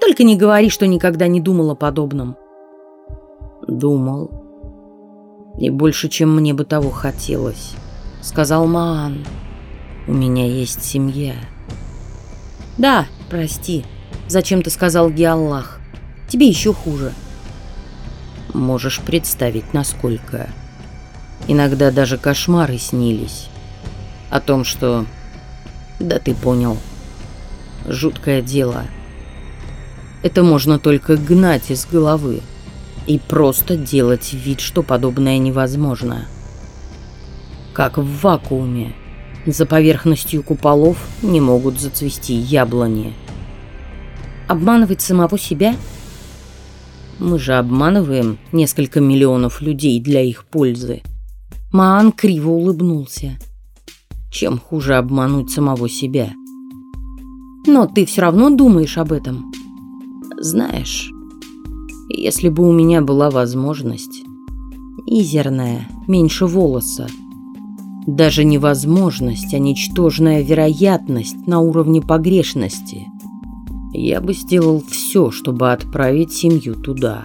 Только не говори, что никогда не думал о подобном. Думал. И больше, чем мне бы того хотелось, сказал Маан. У меня есть семья. Да, прости. Зачем ты сказал Геаллах? Тебе еще хуже. Можешь представить, насколько. Иногда даже кошмары снились. О том, что... Да ты понял. Жуткое дело. Это можно только гнать из головы и просто делать вид, что подобное невозможно. Как в вакууме. За поверхностью куполов не могут зацвести яблони. Обманывать самого себя? Мы же обманываем несколько миллионов людей для их пользы. Маан криво улыбнулся. Чем хуже обмануть самого себя? Но ты все равно думаешь об этом. Знаешь, если бы у меня была возможность, мизерная, меньше волоса, даже не возможность, а ничтожная вероятность на уровне погрешности, я бы сделал все, чтобы отправить семью туда.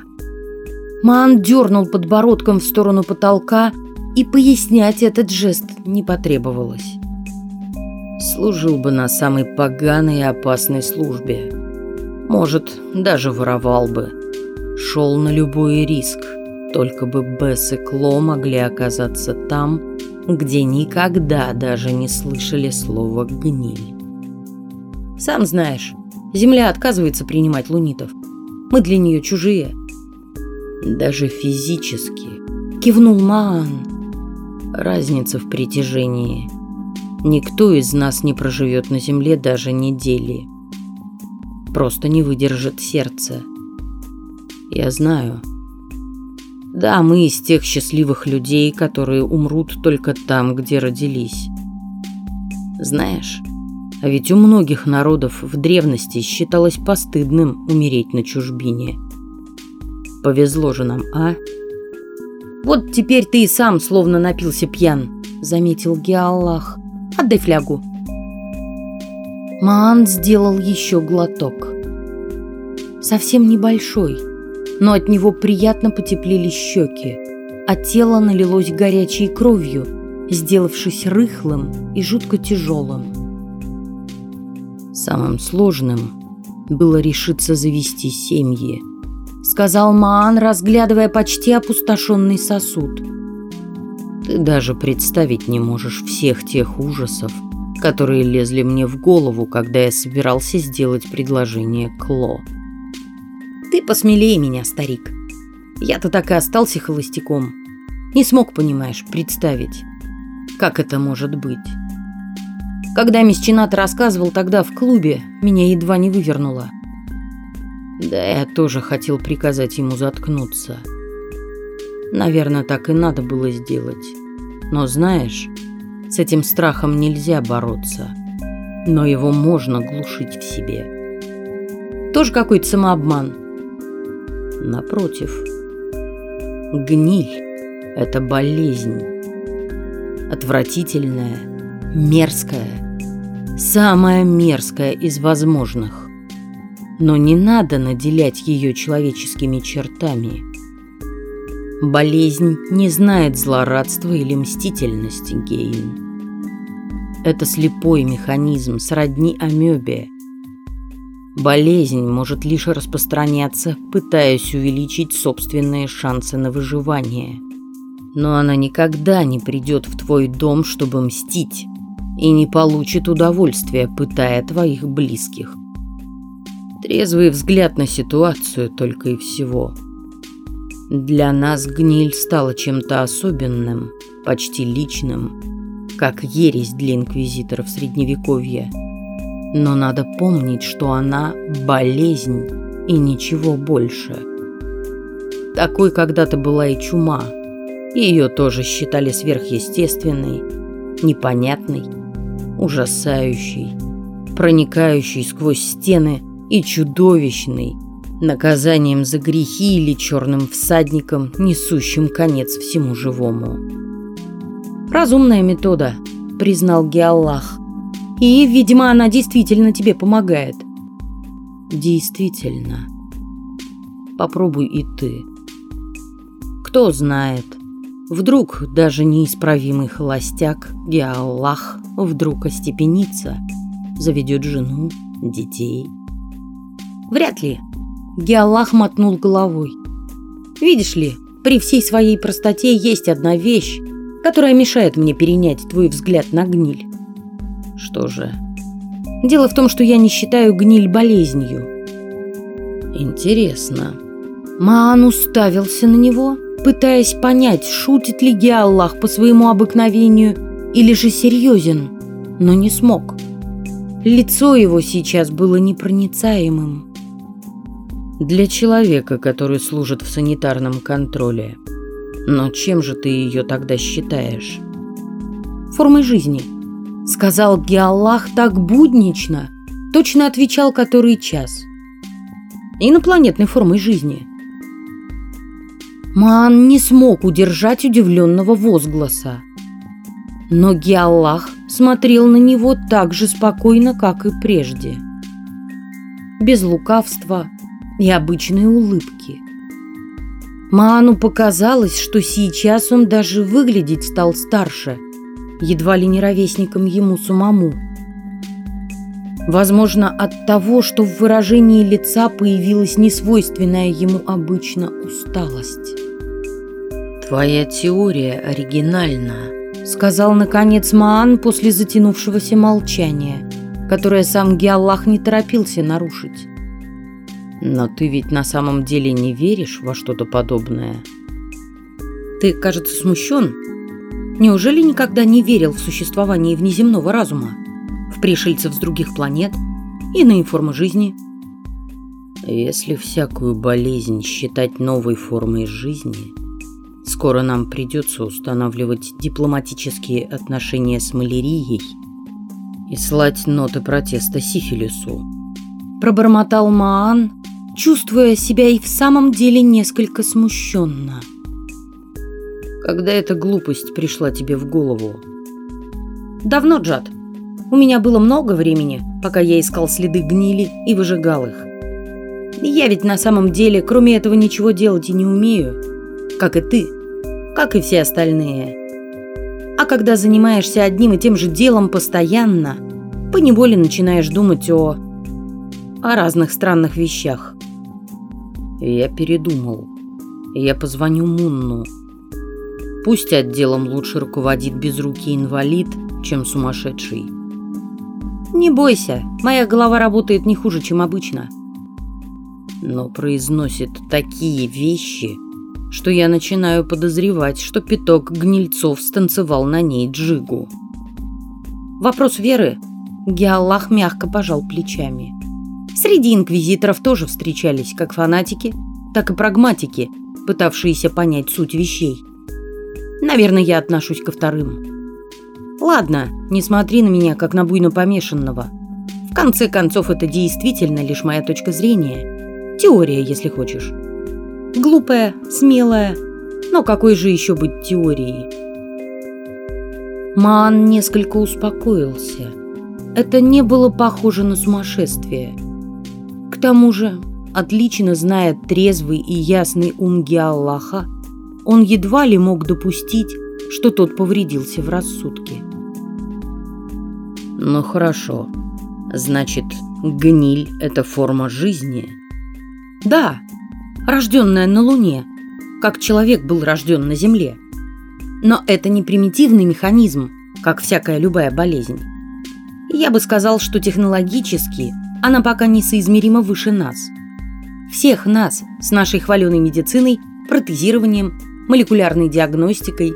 Ман дернул подбородком в сторону потолка, и пояснять этот жест не потребовалось служил бы на самой поганой и опасной службе. Может, даже воровал бы. Шел на любой риск, только бы Бесс и Кло могли оказаться там, где никогда даже не слышали слова «гниль». Сам знаешь, Земля отказывается принимать лунитов. Мы для нее чужие. Даже физически. Кивнул Маан. Разница в притяжении – Никто из нас не проживет на земле даже недели. Просто не выдержит сердце. Я знаю. Да, мы из тех счастливых людей, которые умрут только там, где родились. Знаешь, а ведь у многих народов в древности считалось постыдным умереть на чужбине. Повезло же нам, а? Вот теперь ты и сам словно напился пьян, заметил Геаллах. Отдай флягу». Маан сделал еще глоток. Совсем небольшой, но от него приятно потеплели щеки, а тело налилось горячей кровью, сделавшись рыхлым и жутко тяжелым. Самым сложным было решиться завести семьи, сказал Маан, разглядывая почти опустошенный сосуд. Ты даже представить не можешь всех тех ужасов, которые лезли мне в голову, когда я собирался сделать предложение Кло. Ты посмелее меня, старик. Я-то так и остался холостяком. Не смог, понимаешь, представить, как это может быть. Когда Месчинат рассказывал тогда в клубе, меня едва не вывернуло. Да, я тоже хотел приказать ему заткнуться. Наверное, так и надо было сделать. Но знаешь, с этим страхом нельзя бороться. Но его можно глушить в себе. Тоже какой-то самообман. Напротив. Гниль – это болезнь. Отвратительная, мерзкая, самая мерзкая из возможных. Но не надо наделять ее человеческими чертами – Болезнь не знает злорадства или мстительности, Гейн. Это слепой механизм, сродни амебе. Болезнь может лишь распространяться, пытаясь увеличить собственные шансы на выживание. Но она никогда не придет в твой дом, чтобы мстить, и не получит удовольствия, пытая твоих близких. Трезвый взгляд на ситуацию только и всего – для нас гниль стала чем-то особенным, почти личным, как ересь для инквизиторов Средневековья. Но надо помнить, что она – болезнь и ничего больше. Такой когда-то была и чума. Ее тоже считали сверхъестественной, непонятной, ужасающей, проникающей сквозь стены и чудовищной – наказанием за грехи или черным всадником, несущим конец всему живому. «Разумная метода», — признал Геаллах. «И, видимо, она действительно тебе помогает». «Действительно. Попробуй и ты. Кто знает, вдруг даже неисправимый холостяк Геаллах вдруг остепенится, заведет жену, детей». «Вряд ли», Геаллах мотнул головой. «Видишь ли, при всей своей простоте есть одна вещь, которая мешает мне перенять твой взгляд на гниль». «Что же?» «Дело в том, что я не считаю гниль болезнью». «Интересно». Маан уставился на него, пытаясь понять, шутит ли Геаллах по своему обыкновению или же серьезен, но не смог. Лицо его сейчас было непроницаемым для человека, который служит в санитарном контроле. Но чем же ты ее тогда считаешь? Формой жизни. Сказал Геаллах так буднично, точно отвечал который час. Инопланетной формой жизни. Ман не смог удержать удивленного возгласа. Но Геаллах смотрел на него так же спокойно, как и прежде. Без лукавства, и обычной улыбки. Маану показалось, что сейчас он даже выглядеть стал старше, едва ли не ровесником ему самому. Возможно, от того, что в выражении лица появилась несвойственная ему обычно усталость. «Твоя теория оригинальна», — сказал, наконец, Маан после затянувшегося молчания, которое сам Геаллах не торопился нарушить. Но ты ведь на самом деле не веришь во что-то подобное. Ты, кажется, смущен. Неужели никогда не верил в существование внеземного разума? В пришельцев с других планет? Иные формы жизни? Если всякую болезнь считать новой формой жизни, скоро нам придется устанавливать дипломатические отношения с малярией и слать ноты протеста сифилису. Пробормотал Маан, чувствуя себя и в самом деле несколько смущенно. Когда эта глупость пришла тебе в голову? Давно, Джад. У меня было много времени, пока я искал следы гнили и выжигал их. Я ведь на самом деле, кроме этого, ничего делать и не умею. Как и ты. Как и все остальные. А когда занимаешься одним и тем же делом постоянно, поневоле начинаешь думать о... о разных странных вещах. Я передумал. Я позвоню Мунну. Пусть отделом лучше руководит безрукий инвалид, чем сумасшедший. Не бойся, моя голова работает не хуже, чем обычно. Но произносит такие вещи, что я начинаю подозревать, что пяток гнильцов станцевал на ней джигу. Вопрос веры. Геаллах мягко пожал плечами. Среди инквизиторов тоже встречались как фанатики, так и прагматики, пытавшиеся понять суть вещей. Наверное, я отношусь ко вторым. Ладно, не смотри на меня, как на буйно помешанного. В конце концов, это действительно лишь моя точка зрения. Теория, если хочешь. Глупая, смелая, но какой же еще быть теорией? Ман несколько успокоился. Это не было похоже на сумасшествие. К тому же, отлично зная трезвый и ясный ум Геаллаха, он едва ли мог допустить, что тот повредился в рассудке. Ну хорошо. Значит, гниль – это форма жизни? Да, рожденная на Луне, как человек был рожден на Земле. Но это не примитивный механизм, как всякая любая болезнь. Я бы сказал, что технологически она пока несоизмеримо выше нас. Всех нас с нашей хваленой медициной, протезированием, молекулярной диагностикой.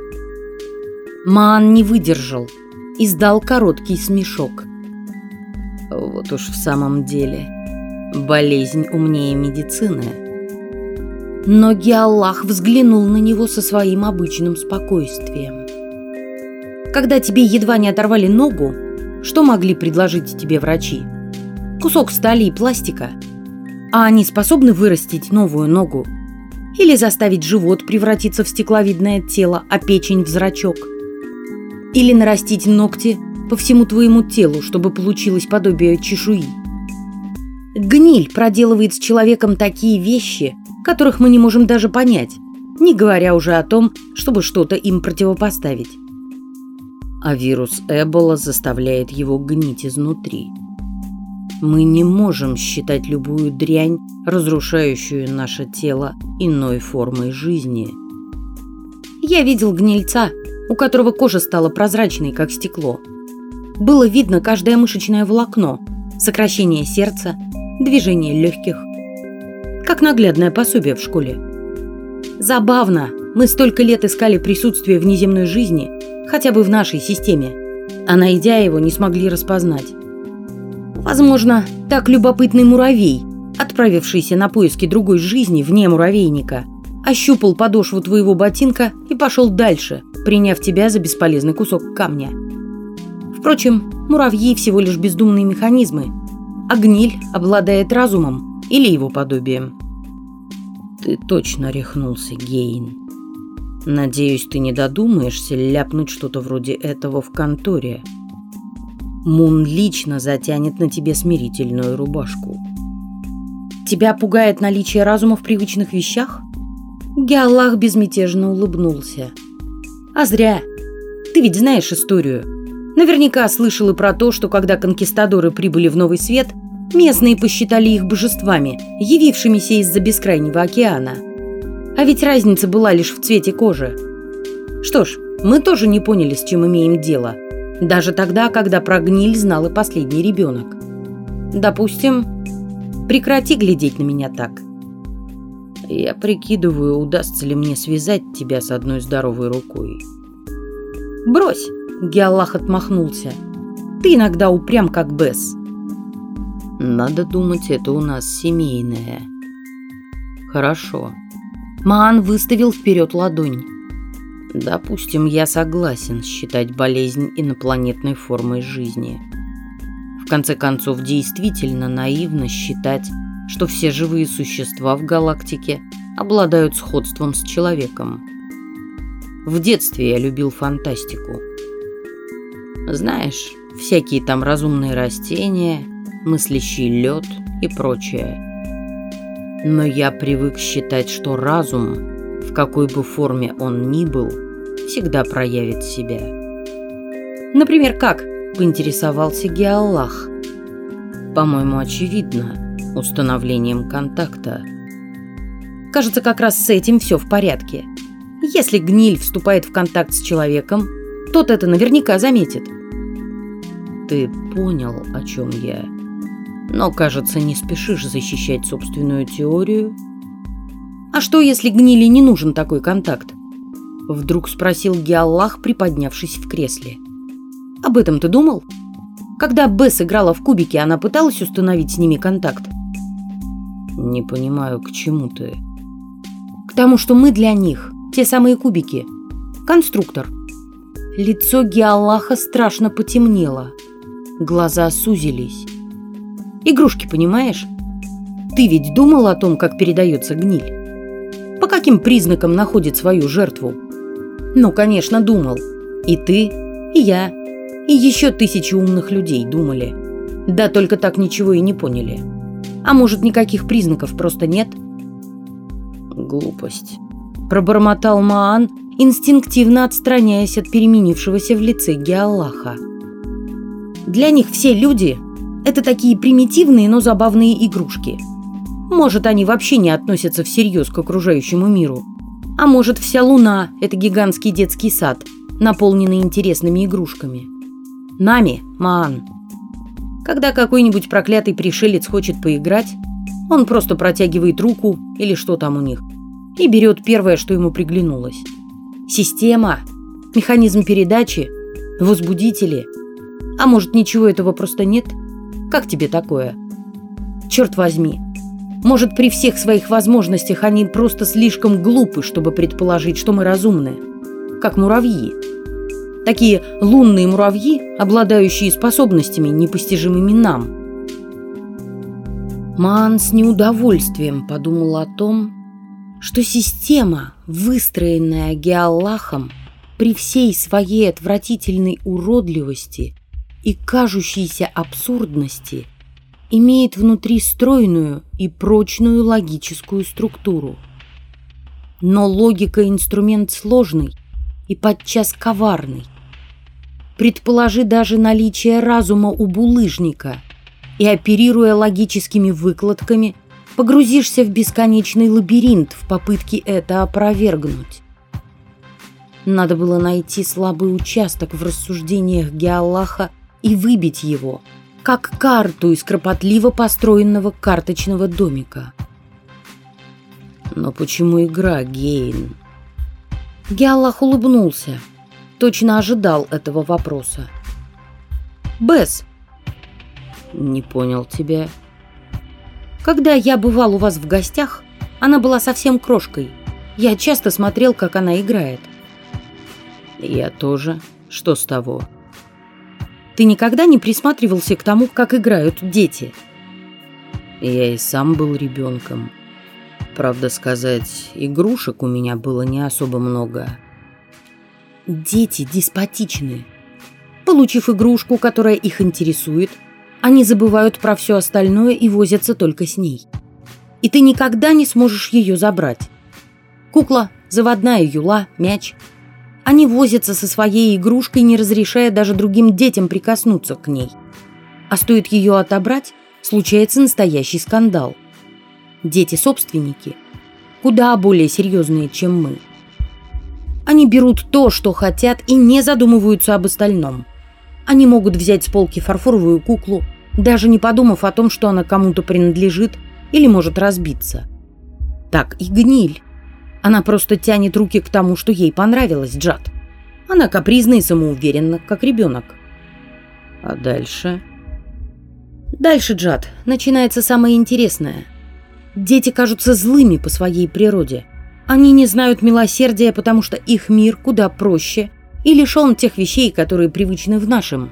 Ман не выдержал, издал короткий смешок. Вот уж в самом деле, болезнь умнее медицины. Но Геаллах взглянул на него со своим обычным спокойствием. Когда тебе едва не оторвали ногу, что могли предложить тебе врачи? Кусок стали и пластика. А они способны вырастить новую ногу? Или заставить живот превратиться в стекловидное тело, а печень в зрачок? Или нарастить ногти по всему твоему телу, чтобы получилось подобие чешуи? Гниль проделывает с человеком такие вещи, которых мы не можем даже понять, не говоря уже о том, чтобы что-то им противопоставить. А вирус Эбола заставляет его гнить изнутри. Мы не можем считать любую дрянь, разрушающую наше тело, иной формой жизни. Я видел гнильца, у которого кожа стала прозрачной, как стекло. Было видно каждое мышечное волокно, сокращение сердца, движение легких. Как наглядное пособие в школе. Забавно, мы столько лет искали присутствие внеземной жизни, хотя бы в нашей системе, а найдя его, не смогли распознать. Возможно, так любопытный муравей, отправившийся на поиски другой жизни вне муравейника, ощупал подошву твоего ботинка и пошел дальше, приняв тебя за бесполезный кусок камня. Впрочем, муравьи всего лишь бездумные механизмы, а гниль обладает разумом или его подобием. Ты точно рехнулся, Гейн. Надеюсь, ты не додумаешься ляпнуть что-то вроде этого в конторе. Мун лично затянет на тебе смирительную рубашку. Тебя пугает наличие разума в привычных вещах? Геаллах безмятежно улыбнулся. А зря. Ты ведь знаешь историю. Наверняка слышал и про то, что когда конкистадоры прибыли в Новый Свет, местные посчитали их божествами, явившимися из-за бескрайнего океана. А ведь разница была лишь в цвете кожи. Что ж, мы тоже не поняли, с чем имеем дело. Даже тогда, когда про гниль знал и последний ребенок. Допустим, прекрати глядеть на меня так. Я прикидываю, удастся ли мне связать тебя с одной здоровой рукой. Брось, Геаллах отмахнулся. Ты иногда упрям, как Бесс. Надо думать, это у нас семейное. Хорошо. Маан выставил вперед ладонь. Допустим, я согласен считать болезнь инопланетной формой жизни. В конце концов, действительно наивно считать, что все живые существа в галактике обладают сходством с человеком. В детстве я любил фантастику. Знаешь, всякие там разумные растения, мыслящий лед и прочее. Но я привык считать, что разум, в какой бы форме он ни был, всегда проявит себя. Например, как? Поинтересовался Геаллах. По-моему, очевидно, установлением контакта. Кажется, как раз с этим все в порядке. Если гниль вступает в контакт с человеком, тот это наверняка заметит. Ты понял, о чем я. Но, кажется, не спешишь защищать собственную теорию. А что, если гнили не нужен такой контакт? Вдруг спросил Геаллах, приподнявшись в кресле. Об этом ты думал? Когда Бесс играла в кубики, она пыталась установить с ними контакт? Не понимаю, к чему ты? К тому, что мы для них, те самые кубики. Конструктор. Лицо Геаллаха страшно потемнело. Глаза сузились. Игрушки, понимаешь? Ты ведь думал о том, как передается гниль? По каким признакам находит свою жертву? Ну, конечно, думал. И ты, и я, и еще тысячи умных людей думали. Да только так ничего и не поняли. А может, никаких признаков просто нет? Глупость. Пробормотал Маан, инстинктивно отстраняясь от переменившегося в лице Геаллаха. Для них все люди – это такие примитивные, но забавные игрушки. Может, они вообще не относятся всерьез к окружающему миру. А может, вся Луна – это гигантский детский сад, наполненный интересными игрушками. Нами, Маан. Когда какой-нибудь проклятый пришелец хочет поиграть, он просто протягивает руку или что там у них и берет первое, что ему приглянулось. Система, механизм передачи, возбудители – а может, ничего этого просто нет? Как тебе такое? Черт возьми. Может, при всех своих возможностях они просто слишком глупы, чтобы предположить, что мы разумны. Как муравьи. Такие лунные муравьи, обладающие способностями, непостижимыми нам. Ман с неудовольствием подумал о том, что система, выстроенная Геаллахом, при всей своей отвратительной уродливости и кажущейся абсурдности имеет внутри стройную и прочную логическую структуру. Но логика – инструмент сложный и подчас коварный. Предположи даже наличие разума у булыжника, и, оперируя логическими выкладками, погрузишься в бесконечный лабиринт в попытке это опровергнуть. Надо было найти слабый участок в рассуждениях Геаллаха и выбить его, как карту из кропотливо построенного карточного домика. Но почему игра, Гейн? Геаллах улыбнулся. Точно ожидал этого вопроса. Бесс. Не понял тебя. Когда я бывал у вас в гостях, она была совсем крошкой. Я часто смотрел, как она играет. Я тоже. Что с того? Ты никогда не присматривался к тому, как играют дети? Я и сам был ребенком. Правда сказать, игрушек у меня было не особо много. Дети деспотичны. Получив игрушку, которая их интересует, они забывают про все остальное и возятся только с ней. И ты никогда не сможешь ее забрать. Кукла, заводная юла, мяч – они возятся со своей игрушкой, не разрешая даже другим детям прикоснуться к ней. А стоит ее отобрать, случается настоящий скандал. Дети-собственники куда более серьезные, чем мы. Они берут то, что хотят, и не задумываются об остальном. Они могут взять с полки фарфоровую куклу, даже не подумав о том, что она кому-то принадлежит или может разбиться. Так и гниль. Она просто тянет руки к тому, что ей понравилось, Джад. Она капризна и самоуверенна, как ребенок. А дальше? Дальше, Джад, начинается самое интересное. Дети кажутся злыми по своей природе. Они не знают милосердия, потому что их мир куда проще и лишен тех вещей, которые привычны в нашем.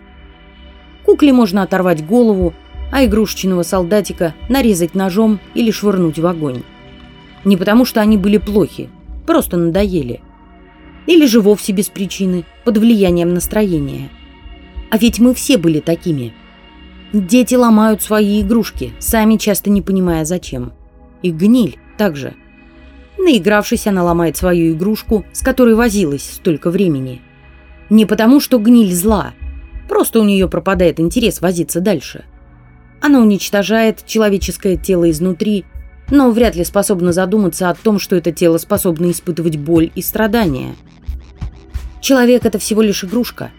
Кукле можно оторвать голову, а игрушечного солдатика нарезать ножом или швырнуть в огонь. Не потому, что они были плохи, просто надоели. Или же вовсе без причины, под влиянием настроения. А ведь мы все были такими. Дети ломают свои игрушки, сами часто не понимая зачем. И гниль также. Наигравшись, она ломает свою игрушку, с которой возилась столько времени. Не потому, что гниль зла, Просто у нее пропадает интерес возиться дальше. Она уничтожает человеческое тело изнутри, но вряд ли способна задуматься о том, что это тело способно испытывать боль и страдания. Человек – это всего лишь игрушка,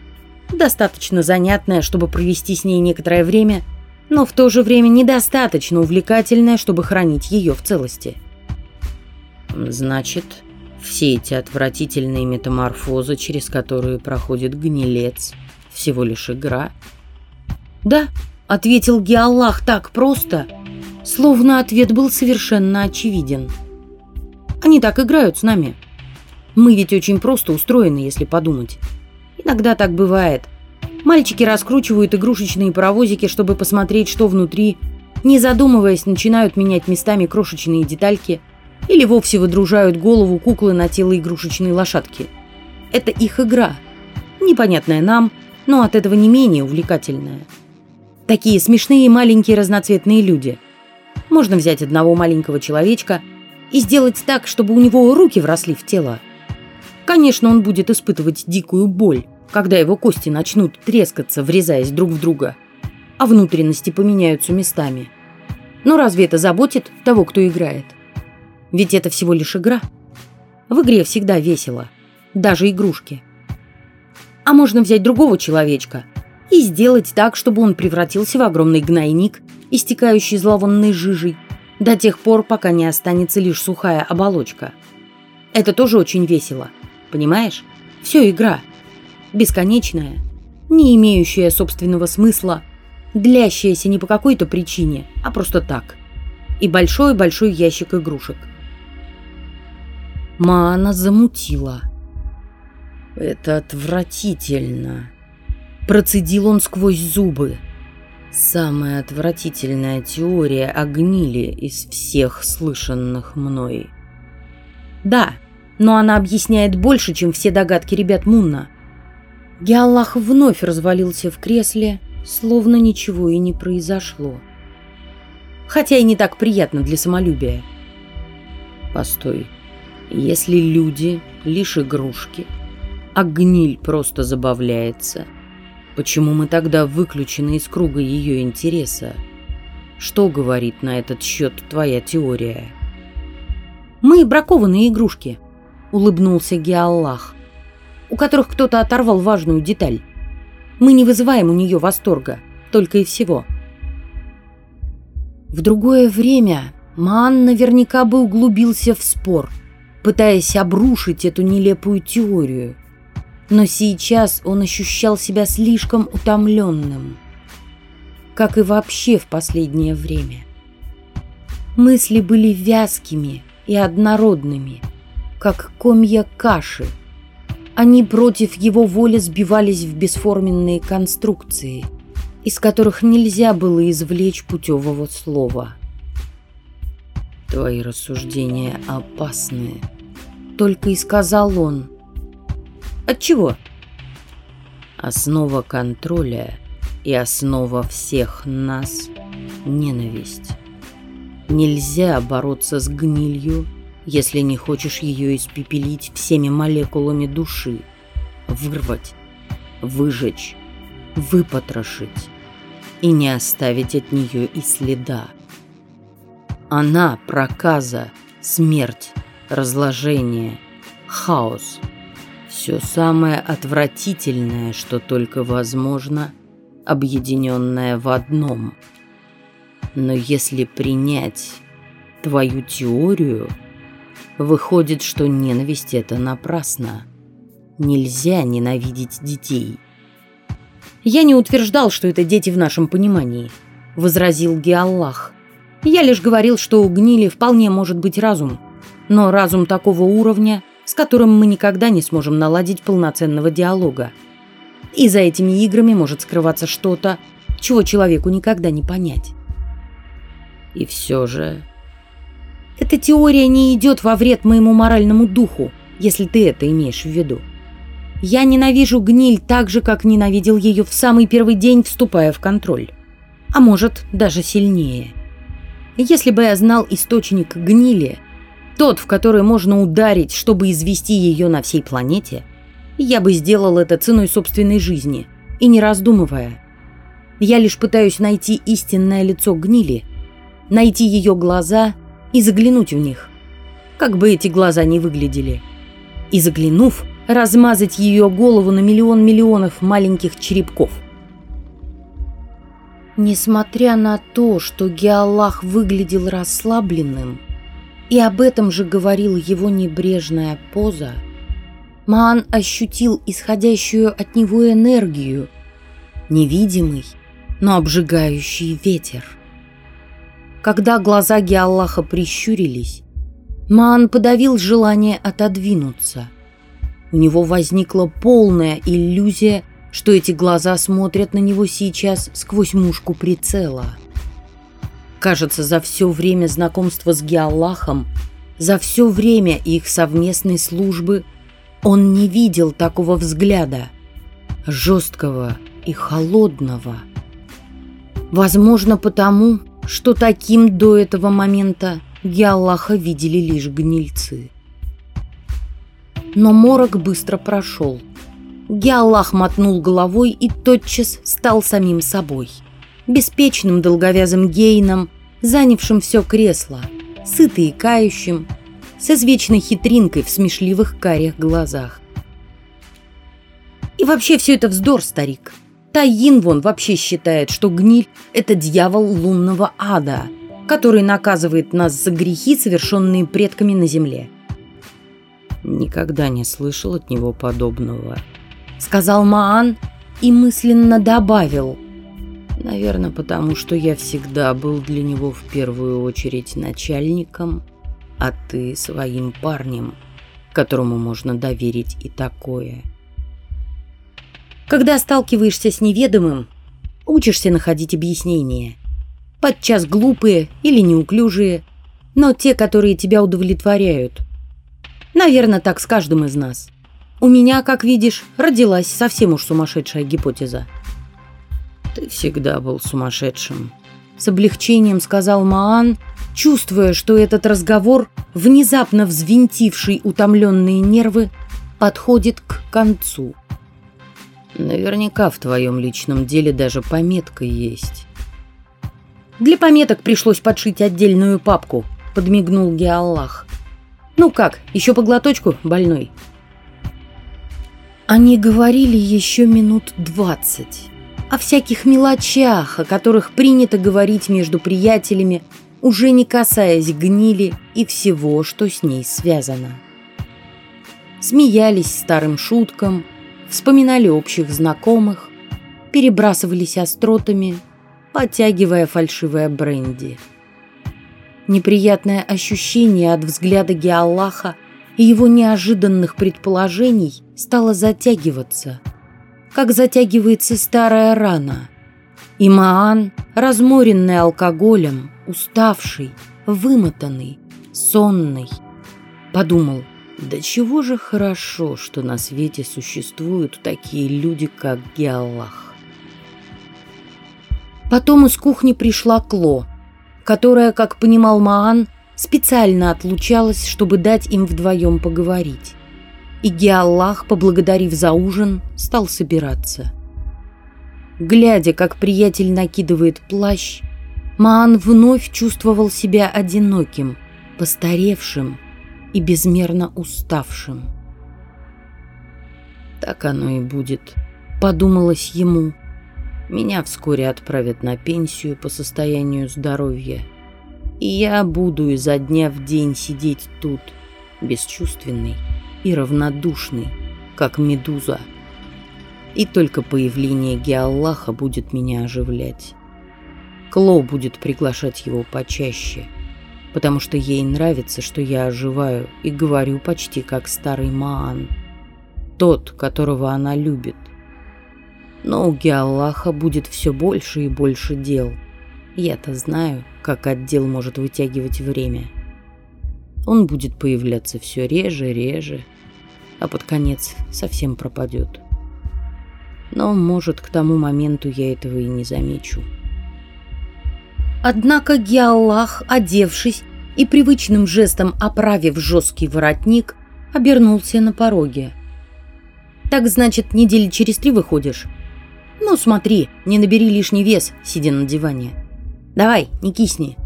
достаточно занятная, чтобы провести с ней некоторое время, но в то же время недостаточно увлекательная, чтобы хранить ее в целости. Значит, все эти отвратительные метаморфозы, через которые проходит гнилец, всего лишь игра? Да, ответил Геаллах так просто, словно ответ был совершенно очевиден. Они так играют с нами. Мы ведь очень просто устроены, если подумать. Иногда так бывает. Мальчики раскручивают игрушечные паровозики, чтобы посмотреть, что внутри, не задумываясь, начинают менять местами крошечные детальки или вовсе выдружают голову куклы на тело игрушечной лошадки. Это их игра. Непонятная нам, но от этого не менее увлекательная. Такие смешные маленькие разноцветные люди. Можно взять одного маленького человечка и сделать так, чтобы у него руки вросли в тело. Конечно, он будет испытывать дикую боль, когда его кости начнут трескаться, врезаясь друг в друга, а внутренности поменяются местами. Но разве это заботит того, кто играет? Ведь это всего лишь игра. В игре всегда весело, даже игрушки. А можно взять другого человечка и сделать так, чтобы он превратился в огромный гнойник, истекающий зловонной жижей, до тех пор, пока не останется лишь сухая оболочка. Это тоже очень весело. Понимаешь? Все игра. Бесконечная, не имеющая собственного смысла, длящаяся не по какой-то причине, а просто так. И большой-большой ящик игрушек. Маана замутила. «Это отвратительно», – процедил он сквозь зубы. «Самая отвратительная теория о гнили из всех слышанных мной». «Да», но она объясняет больше, чем все догадки ребят Мунна. Геаллах вновь развалился в кресле, словно ничего и не произошло. Хотя и не так приятно для самолюбия. Постой, если люди лишь игрушки, а гниль просто забавляется, почему мы тогда выключены из круга ее интереса? Что говорит на этот счет твоя теория? Мы бракованные игрушки, — улыбнулся Геаллах, у которых кто-то оторвал важную деталь. Мы не вызываем у нее восторга, только и всего. В другое время Маан наверняка бы углубился в спор, пытаясь обрушить эту нелепую теорию. Но сейчас он ощущал себя слишком утомленным, как и вообще в последнее время. Мысли были вязкими и однородными – как комья каши. Они против его воли сбивались в бесформенные конструкции, из которых нельзя было извлечь путевого слова. «Твои рассуждения опасные», — только и сказал он. «Отчего?» «Основа контроля и основа всех нас — ненависть. Нельзя бороться с гнилью, если не хочешь ее испепелить всеми молекулами души, вырвать, выжечь, выпотрошить и не оставить от нее и следа. Она проказа, смерть, разложение, хаос. Все самое отвратительное, что только возможно, объединенное в одном. Но если принять твою теорию – Выходит, что ненависть это напрасно. Нельзя ненавидеть детей. Я не утверждал, что это дети в нашем понимании, возразил Геаллах. Я лишь говорил, что у гнили вполне может быть разум, но разум такого уровня, с которым мы никогда не сможем наладить полноценного диалога. И за этими играми может скрываться что-то, чего человеку никогда не понять. И все же эта теория не идет во вред моему моральному духу, если ты это имеешь в виду. Я ненавижу гниль так же, как ненавидел ее в самый первый день, вступая в контроль. А может, даже сильнее. Если бы я знал источник гнили, тот, в который можно ударить, чтобы извести ее на всей планете, я бы сделал это ценой собственной жизни, и не раздумывая. Я лишь пытаюсь найти истинное лицо гнили, найти ее глаза и заглянуть в них, как бы эти глаза ни выглядели. И заглянув, размазать ее голову на миллион миллионов маленьких черепков. Несмотря на то, что Геаллах выглядел расслабленным, и об этом же говорил его небрежная поза, Маан ощутил исходящую от него энергию, невидимый, но обжигающий ветер. Когда глаза Геаллаха прищурились, Маан подавил желание отодвинуться – у него возникла полная иллюзия, что эти глаза смотрят на него сейчас сквозь мушку прицела. Кажется, за все время знакомства с Геаллахом, за все время их совместной службы он не видел такого взгляда, жесткого и холодного. Возможно, потому, что таким до этого момента Геаллаха видели лишь гнильцы но морок быстро прошел. Геаллах мотнул головой и тотчас стал самим собой. Беспечным долговязым гейном, занявшим все кресло, сытый и кающим, с извечной хитринкой в смешливых карих глазах. И вообще все это вздор, старик. Таин вон вообще считает, что гниль – это дьявол лунного ада, который наказывает нас за грехи, совершенные предками на земле. Никогда не слышал от него подобного. Сказал Маан и мысленно добавил. Наверное, потому что я всегда был для него в первую очередь начальником, а ты своим парнем, которому можно доверить и такое. Когда сталкиваешься с неведомым, учишься находить объяснения. Подчас глупые или неуклюжие, но те, которые тебя удовлетворяют – Наверное, так с каждым из нас. У меня, как видишь, родилась совсем уж сумасшедшая гипотеза. Ты всегда был сумасшедшим. С облегчением сказал Маан, чувствуя, что этот разговор, внезапно взвинтивший утомленные нервы, подходит к концу. Наверняка в твоем личном деле даже пометка есть. Для пометок пришлось подшить отдельную папку, подмигнул Геаллах. Ну как, еще по глоточку, больной?» Они говорили еще минут двадцать. О всяких мелочах, о которых принято говорить между приятелями, уже не касаясь гнили и всего, что с ней связано. Смеялись старым шуткам, вспоминали общих знакомых, перебрасывались остротами, подтягивая фальшивое бренди. Неприятное ощущение от взгляда Геаллаха и его неожиданных предположений стало затягиваться, как затягивается старая рана. И Маан, разморенный алкоголем, уставший, вымотанный, сонный, подумал, да чего же хорошо, что на свете существуют такие люди, как Геаллах. Потом из кухни пришла Кло – которая, как понимал Маан, специально отлучалась, чтобы дать им вдвоем поговорить. И Геаллах, поблагодарив за ужин, стал собираться. Глядя, как приятель накидывает плащ, Маан вновь чувствовал себя одиноким, постаревшим и безмерно уставшим. «Так оно и будет», — подумалось ему, — меня вскоре отправят на пенсию по состоянию здоровья. И я буду изо дня в день сидеть тут, бесчувственный и равнодушный, как медуза. И только появление Геаллаха будет меня оживлять. Кло будет приглашать его почаще, потому что ей нравится, что я оживаю и говорю почти как старый Маан. Тот, которого она любит. Но у Геаллаха будет все больше и больше дел. Я-то знаю, как отдел может вытягивать время. Он будет появляться все реже, реже, а под конец совсем пропадет. Но, может, к тому моменту я этого и не замечу. Однако Геаллах, одевшись и привычным жестом оправив жесткий воротник, обернулся на пороге. «Так, значит, недели через три выходишь?» Ну, смотри, не набери лишний вес, сидя на диване. Давай, не кисни.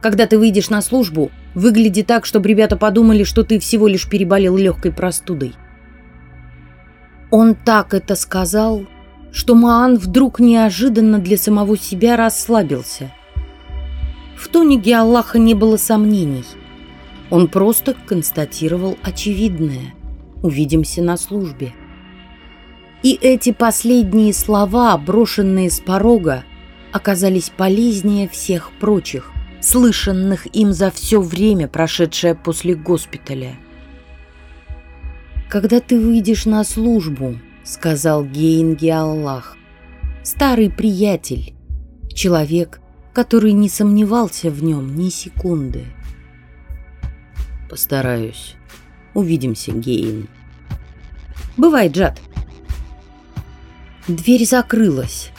Когда ты выйдешь на службу, выгляди так, чтобы ребята подумали, что ты всего лишь переболел легкой простудой. Он так это сказал, что Маан вдруг неожиданно для самого себя расслабился. В тоне Геаллаха не было сомнений. Он просто констатировал очевидное. Увидимся на службе. И эти последние слова, брошенные с порога, оказались полезнее всех прочих, слышанных им за все время, прошедшее после госпиталя. «Когда ты выйдешь на службу», — сказал Гейнги Аллах, старый приятель, человек, который не сомневался в нем ни секунды. «Постараюсь. Увидимся, Гейн». «Бывай, Джад», Дверь закрылась.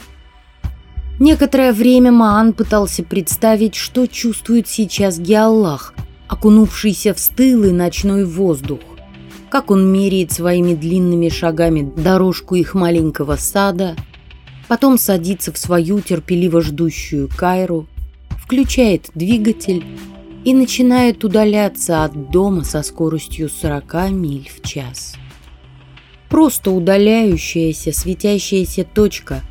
Некоторое время Маан пытался представить, что чувствует сейчас Геаллах, окунувшийся в стылый ночной воздух. Как он меряет своими длинными шагами дорожку их маленького сада, потом садится в свою терпеливо ждущую Кайру, включает двигатель и начинает удаляться от дома со скоростью 40 миль в час. Просто удаляющаяся светящаяся точка,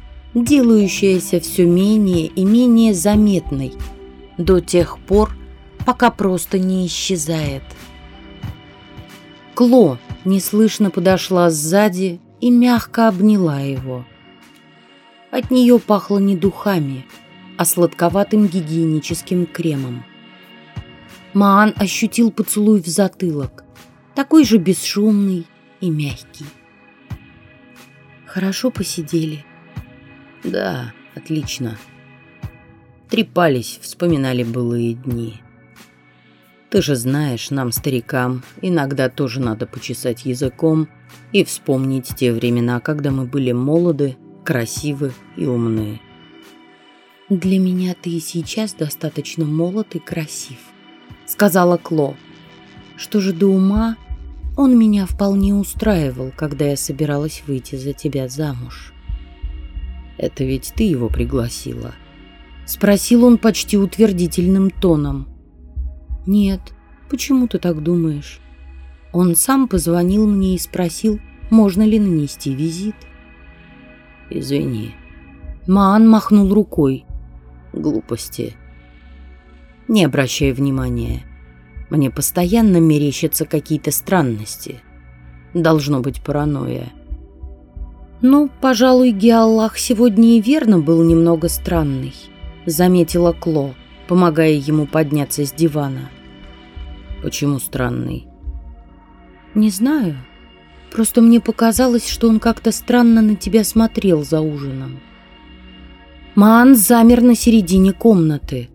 делающаяся все менее и менее заметной до тех пор, пока просто не исчезает. Кло неслышно подошла сзади и мягко обняла его. От нее пахло не духами, а сладковатым гигиеническим кремом. Маан ощутил поцелуй в затылок, такой же бесшумный и мягкий. Хорошо посидели. Да, отлично. Трепались, вспоминали былые дни. Ты же знаешь, нам, старикам, иногда тоже надо почесать языком и вспомнить те времена, когда мы были молоды, красивы и умны. «Для меня ты и сейчас достаточно молод и красив», — сказала Кло. «Что же до ума, он меня вполне устраивал, когда я собиралась выйти за тебя замуж. Это ведь ты его пригласила? Спросил он почти утвердительным тоном. Нет, почему ты так думаешь? Он сам позвонил мне и спросил, можно ли нанести визит. Извини. Маан махнул рукой. Глупости. Не обращай внимания. Мне постоянно мерещатся какие-то странности. Должно быть паранойя. «Ну, пожалуй, Геаллах сегодня и верно был немного странный», — заметила Кло, помогая ему подняться с дивана. «Почему странный?» «Не знаю. Просто мне показалось, что он как-то странно на тебя смотрел за ужином». Маан замер на середине комнаты.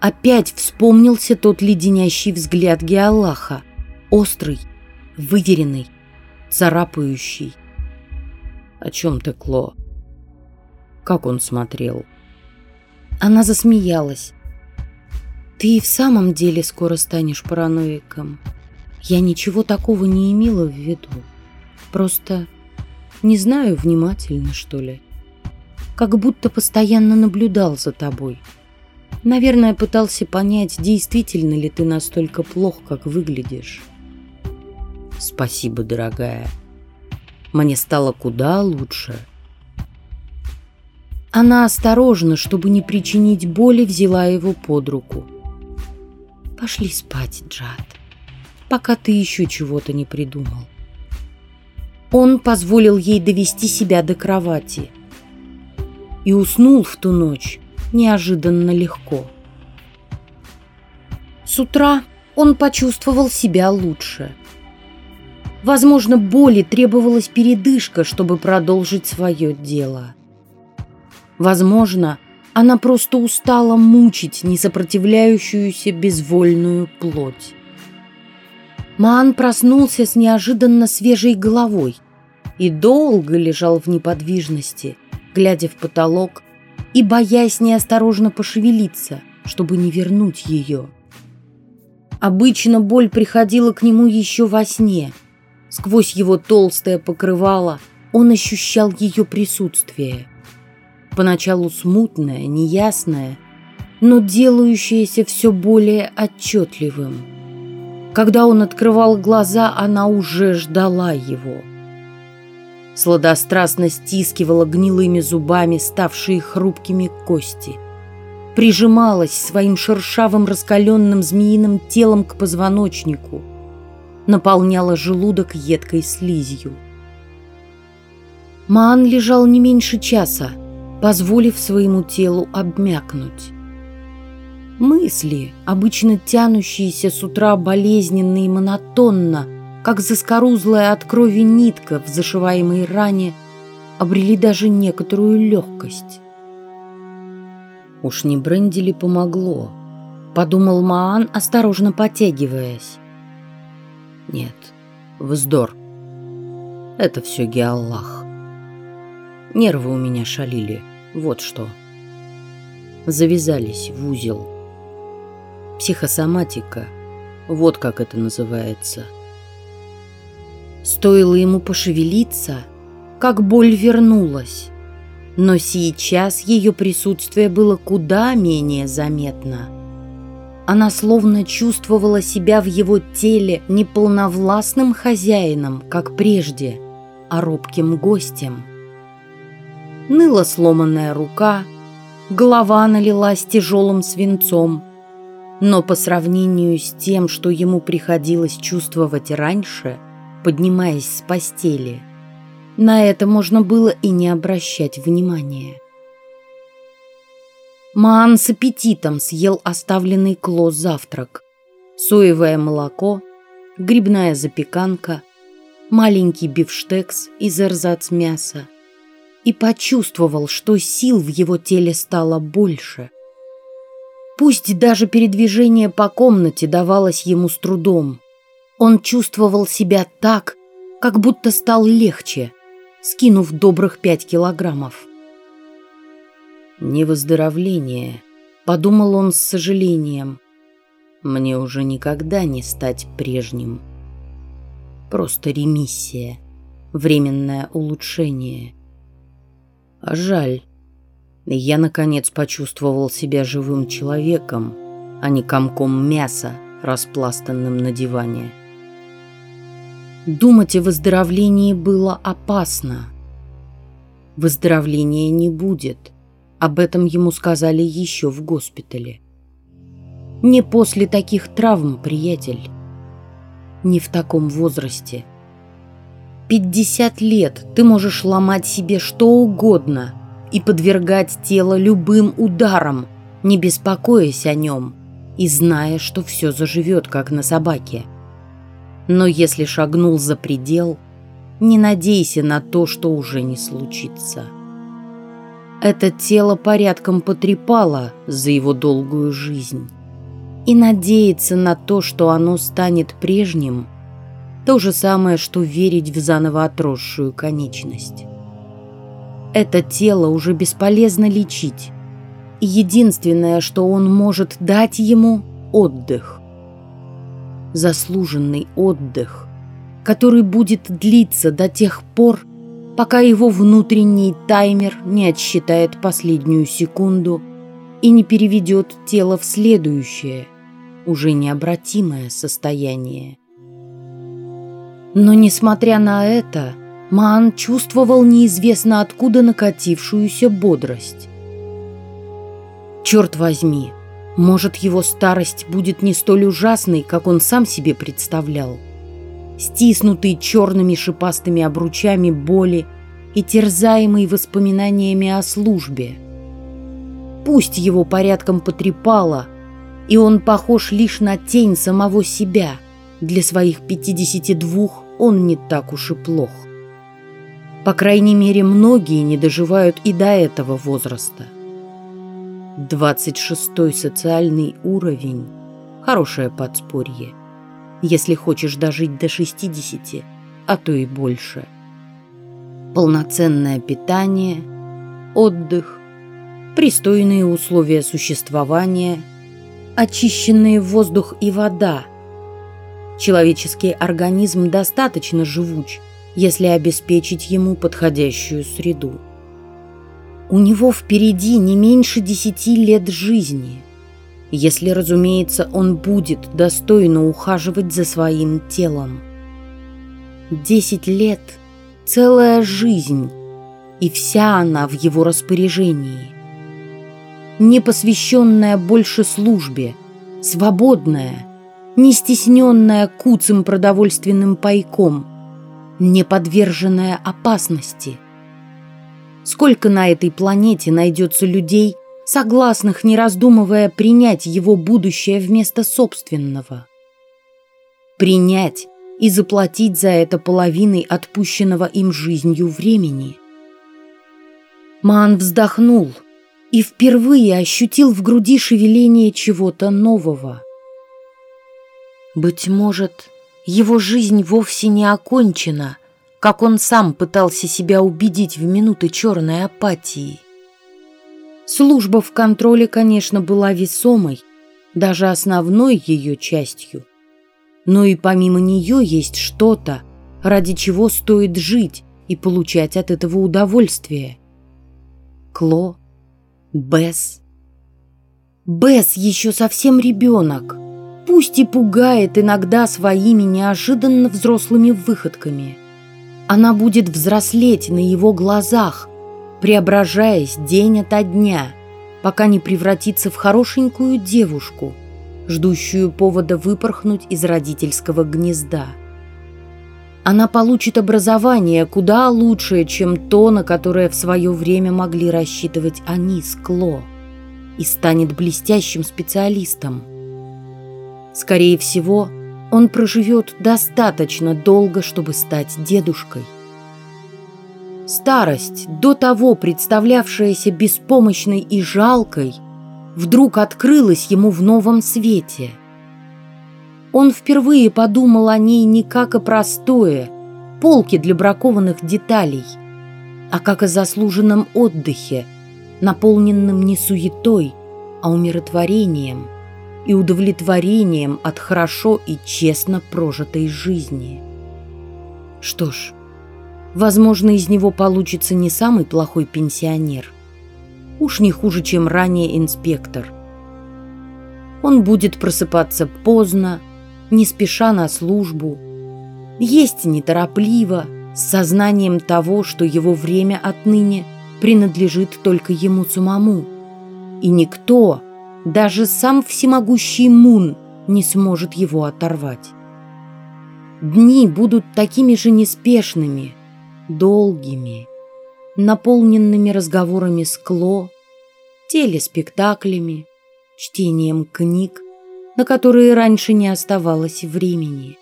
Опять вспомнился тот леденящий взгляд Геаллаха. Острый, выверенный, царапающий. «О чем ты, Кло?» Как он смотрел? Она засмеялась. «Ты и в самом деле скоро станешь параноиком. Я ничего такого не имела в виду. Просто не знаю, внимательно, что ли. Как будто постоянно наблюдал за тобой». Наверное, пытался понять, действительно ли ты настолько плох, как выглядишь. Спасибо, дорогая. Мне стало куда лучше. Она осторожно, чтобы не причинить боли, взяла его под руку. Пошли спать, Джад, пока ты еще чего-то не придумал. Он позволил ей довести себя до кровати и уснул в ту ночь, неожиданно легко. С утра он почувствовал себя лучше. Возможно, боли требовалась передышка, чтобы продолжить свое дело. Возможно, она просто устала мучить несопротивляющуюся безвольную плоть. Маан проснулся с неожиданно свежей головой и долго лежал в неподвижности, глядя в потолок и боясь неосторожно пошевелиться, чтобы не вернуть ее. Обычно боль приходила к нему еще во сне, сквозь его толстое покрывало, он ощущал ее присутствие. Поначалу смутное, неясное, но делающееся все более отчетливым. Когда он открывал глаза, она уже ждала его. Сладострастно стискивала гнилыми зубами ставшие хрупкими кости. Прижималась своим шершавым раскаленным змеиным телом к позвоночнику. Наполняла желудок едкой слизью. Маан лежал не меньше часа, позволив своему телу обмякнуть. Мысли, обычно тянущиеся с утра болезненно и монотонно, как заскорузлая от крови нитка в зашиваемой ране, обрели даже некоторую легкость. «Уж не бренди ли помогло?» — подумал Маан, осторожно потягиваясь. «Нет, вздор. Это все Геаллах. Нервы у меня шалили, вот что. Завязались в узел. Психосоматика, вот как это называется». Стоило ему пошевелиться, как боль вернулась. Но сейчас ее присутствие было куда менее заметно. Она словно чувствовала себя в его теле не полновластным хозяином, как прежде, а робким гостем. Ныла сломанная рука, голова налилась тяжелым свинцом, но по сравнению с тем, что ему приходилось чувствовать раньше – поднимаясь с постели. На это можно было и не обращать внимания. Маан с аппетитом съел оставленный Кло завтрак. Соевое молоко, грибная запеканка, маленький бифштекс из эрзац мяса и почувствовал, что сил в его теле стало больше. Пусть даже передвижение по комнате давалось ему с трудом, он чувствовал себя так, как будто стал легче, скинув добрых пять килограммов. «Не выздоровление», — подумал он с сожалением. «Мне уже никогда не стать прежним. Просто ремиссия, временное улучшение. А жаль, я, наконец, почувствовал себя живым человеком, а не комком мяса, распластанным на диване». Думать о выздоровлении было опасно. Выздоровления не будет. Об этом ему сказали еще в госпитале. Не после таких травм, приятель. Не в таком возрасте. 50 лет ты можешь ломать себе что угодно и подвергать тело любым ударам, не беспокоясь о нем и зная, что все заживет, как на собаке. Но если шагнул за предел, не надейся на то, что уже не случится. Это тело порядком потрепало за его долгую жизнь. И надеяться на то, что оно станет прежним, то же самое, что верить в заново отросшую конечность. Это тело уже бесполезно лечить. И единственное, что он может дать ему – отдых заслуженный отдых, который будет длиться до тех пор, пока его внутренний таймер не отсчитает последнюю секунду и не переведет тело в следующее, уже необратимое состояние. Но, несмотря на это, Маан чувствовал неизвестно откуда накатившуюся бодрость. «Черт возьми!» Может, его старость будет не столь ужасной, как он сам себе представлял. Стиснутый черными шипастыми обручами боли и терзаемый воспоминаниями о службе. Пусть его порядком потрепало, и он похож лишь на тень самого себя. Для своих 52 он не так уж и плох. По крайней мере, многие не доживают и до этого возраста. 26 социальный уровень – хорошее подспорье, если хочешь дожить до 60, а то и больше. Полноценное питание, отдых, пристойные условия существования, очищенный воздух и вода. Человеческий организм достаточно живуч, если обеспечить ему подходящую среду. У него впереди не меньше десяти лет жизни, если, разумеется, он будет достойно ухаживать за своим телом. Десять лет – целая жизнь, и вся она в его распоряжении. Не посвященная больше службе, свободная, не стесненная куцым продовольственным пайком, не подверженная опасности. Сколько на этой планете найдется людей, согласных, не раздумывая, принять его будущее вместо собственного? Принять и заплатить за это половиной отпущенного им жизнью времени. Ман вздохнул и впервые ощутил в груди шевеление чего-то нового. Быть может, его жизнь вовсе не окончена, как он сам пытался себя убедить в минуты черной апатии. Служба в контроле, конечно, была весомой, даже основной ее частью – но и помимо нее есть что-то, ради чего стоит жить и получать от этого удовольствие. Кло, Бесс. Бесс еще совсем ребенок, пусть и пугает иногда своими неожиданно взрослыми выходками. Она будет взрослеть на его глазах, преображаясь день ото дня, пока не превратится в хорошенькую девушку – ждущую повода выпорхнуть из родительского гнезда. Она получит образование куда лучшее, чем то, на которое в свое время могли рассчитывать они с Кло, и станет блестящим специалистом. Скорее всего, он проживет достаточно долго, чтобы стать дедушкой. Старость, до того представлявшаяся беспомощной и жалкой – вдруг открылась ему в новом свете. Он впервые подумал о ней не как о простое, полке для бракованных деталей, а как о заслуженном отдыхе, наполненном не суетой, а умиротворением и удовлетворением от хорошо и честно прожитой жизни. Что ж, возможно, из него получится не самый плохой пенсионер – уж не хуже, чем ранее инспектор. Он будет просыпаться поздно, не спеша на службу, есть неторопливо, с сознанием того, что его время отныне принадлежит только ему самому. И никто, даже сам всемогущий Мун, не сможет его оторвать. Дни будут такими же неспешными, долгими, наполненными разговорами с Кло, телеспектаклями, чтением книг, на которые раньше не оставалось времени.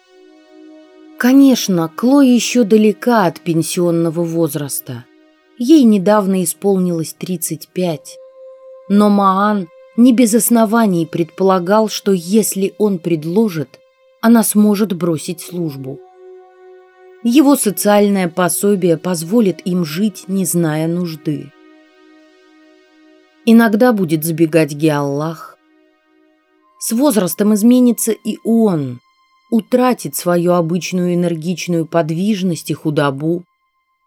Конечно, Кло еще далека от пенсионного возраста. Ей недавно исполнилось 35. Но Маан не без оснований предполагал, что если он предложит, она сможет бросить службу. Его социальное пособие позволит им жить, не зная нужды. Иногда будет забегать Геаллах. С возрастом изменится и он, утратит свою обычную энергичную подвижность и худобу.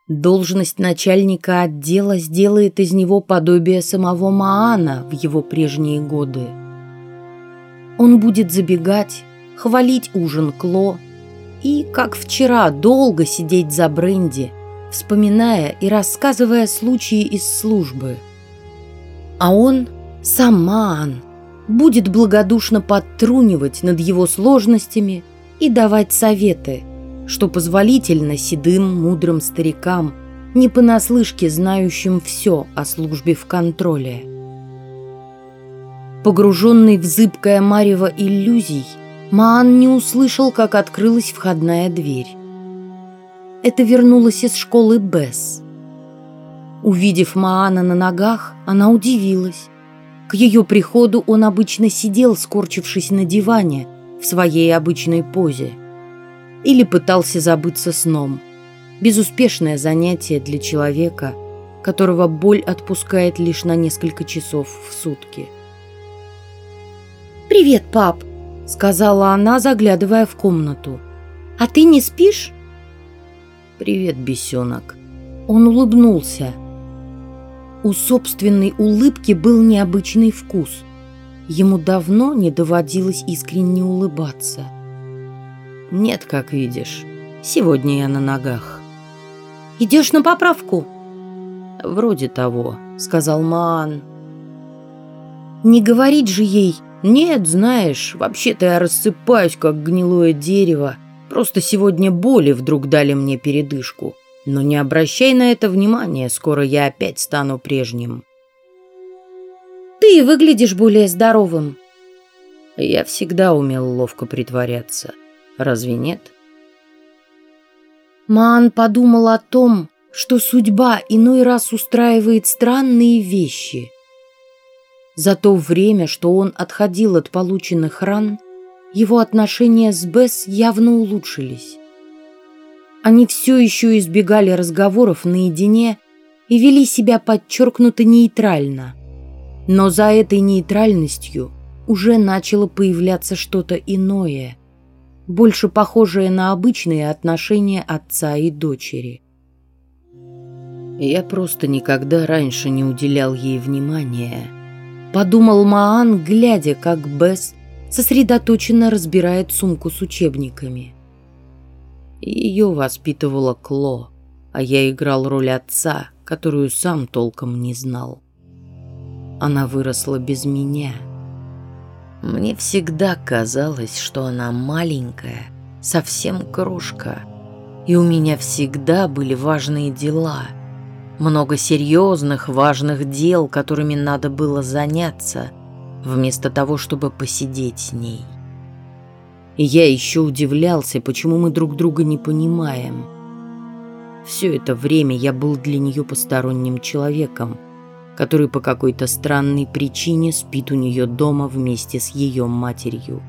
Должность начальника отдела сделает из него подобие самого Маана в его прежние годы. Он будет забегать, хвалить ужин Кло, и, как вчера, долго сидеть за бренди, вспоминая и рассказывая случаи из службы. А он, Саман, будет благодушно подтрунивать над его сложностями и давать советы, что позволительно седым мудрым старикам, не понаслышке знающим все о службе в контроле. Погруженный в зыбкое марево иллюзий, Маан не услышал, как открылась входная дверь. Это вернулась из школы Бесс. Увидев Маана на ногах, она удивилась. К ее приходу он обычно сидел, скорчившись на диване, в своей обычной позе. Или пытался забыться сном. Безуспешное занятие для человека, которого боль отпускает лишь на несколько часов в сутки. «Привет, пап!» Сказала она, заглядывая в комнату. «А ты не спишь?» «Привет, бесенок». Он улыбнулся. У собственной улыбки был необычный вкус. Ему давно не доводилось искренне улыбаться. «Нет, как видишь. Сегодня я на ногах». «Идешь на поправку?» «Вроде того», — сказал Маан. «Не говорить же ей, «Нет, знаешь, вообще-то я рассыпаюсь, как гнилое дерево. Просто сегодня боли вдруг дали мне передышку. Но не обращай на это внимания, скоро я опять стану прежним». «Ты выглядишь более здоровым». Я всегда умел ловко притворяться. Разве нет?» Маан подумал о том, что судьба иной раз устраивает странные вещи – за то время, что он отходил от полученных ран, его отношения с Бесс явно улучшились. Они все еще избегали разговоров наедине и вели себя подчеркнуто нейтрально. Но за этой нейтральностью уже начало появляться что-то иное, больше похожее на обычные отношения отца и дочери. Я просто никогда раньше не уделял ей внимания – Подумал Маан, глядя, как Бесс сосредоточенно разбирает сумку с учебниками. Ее воспитывала Кло, а я играл роль отца, которую сам толком не знал. Она выросла без меня. Мне всегда казалось, что она маленькая, совсем крошка, и у меня всегда были важные дела — много серьезных, важных дел, которыми надо было заняться, вместо того, чтобы посидеть с ней. И я еще удивлялся, почему мы друг друга не понимаем. Все это время я был для нее посторонним человеком, который по какой-то странной причине спит у нее дома вместе с ее матерью.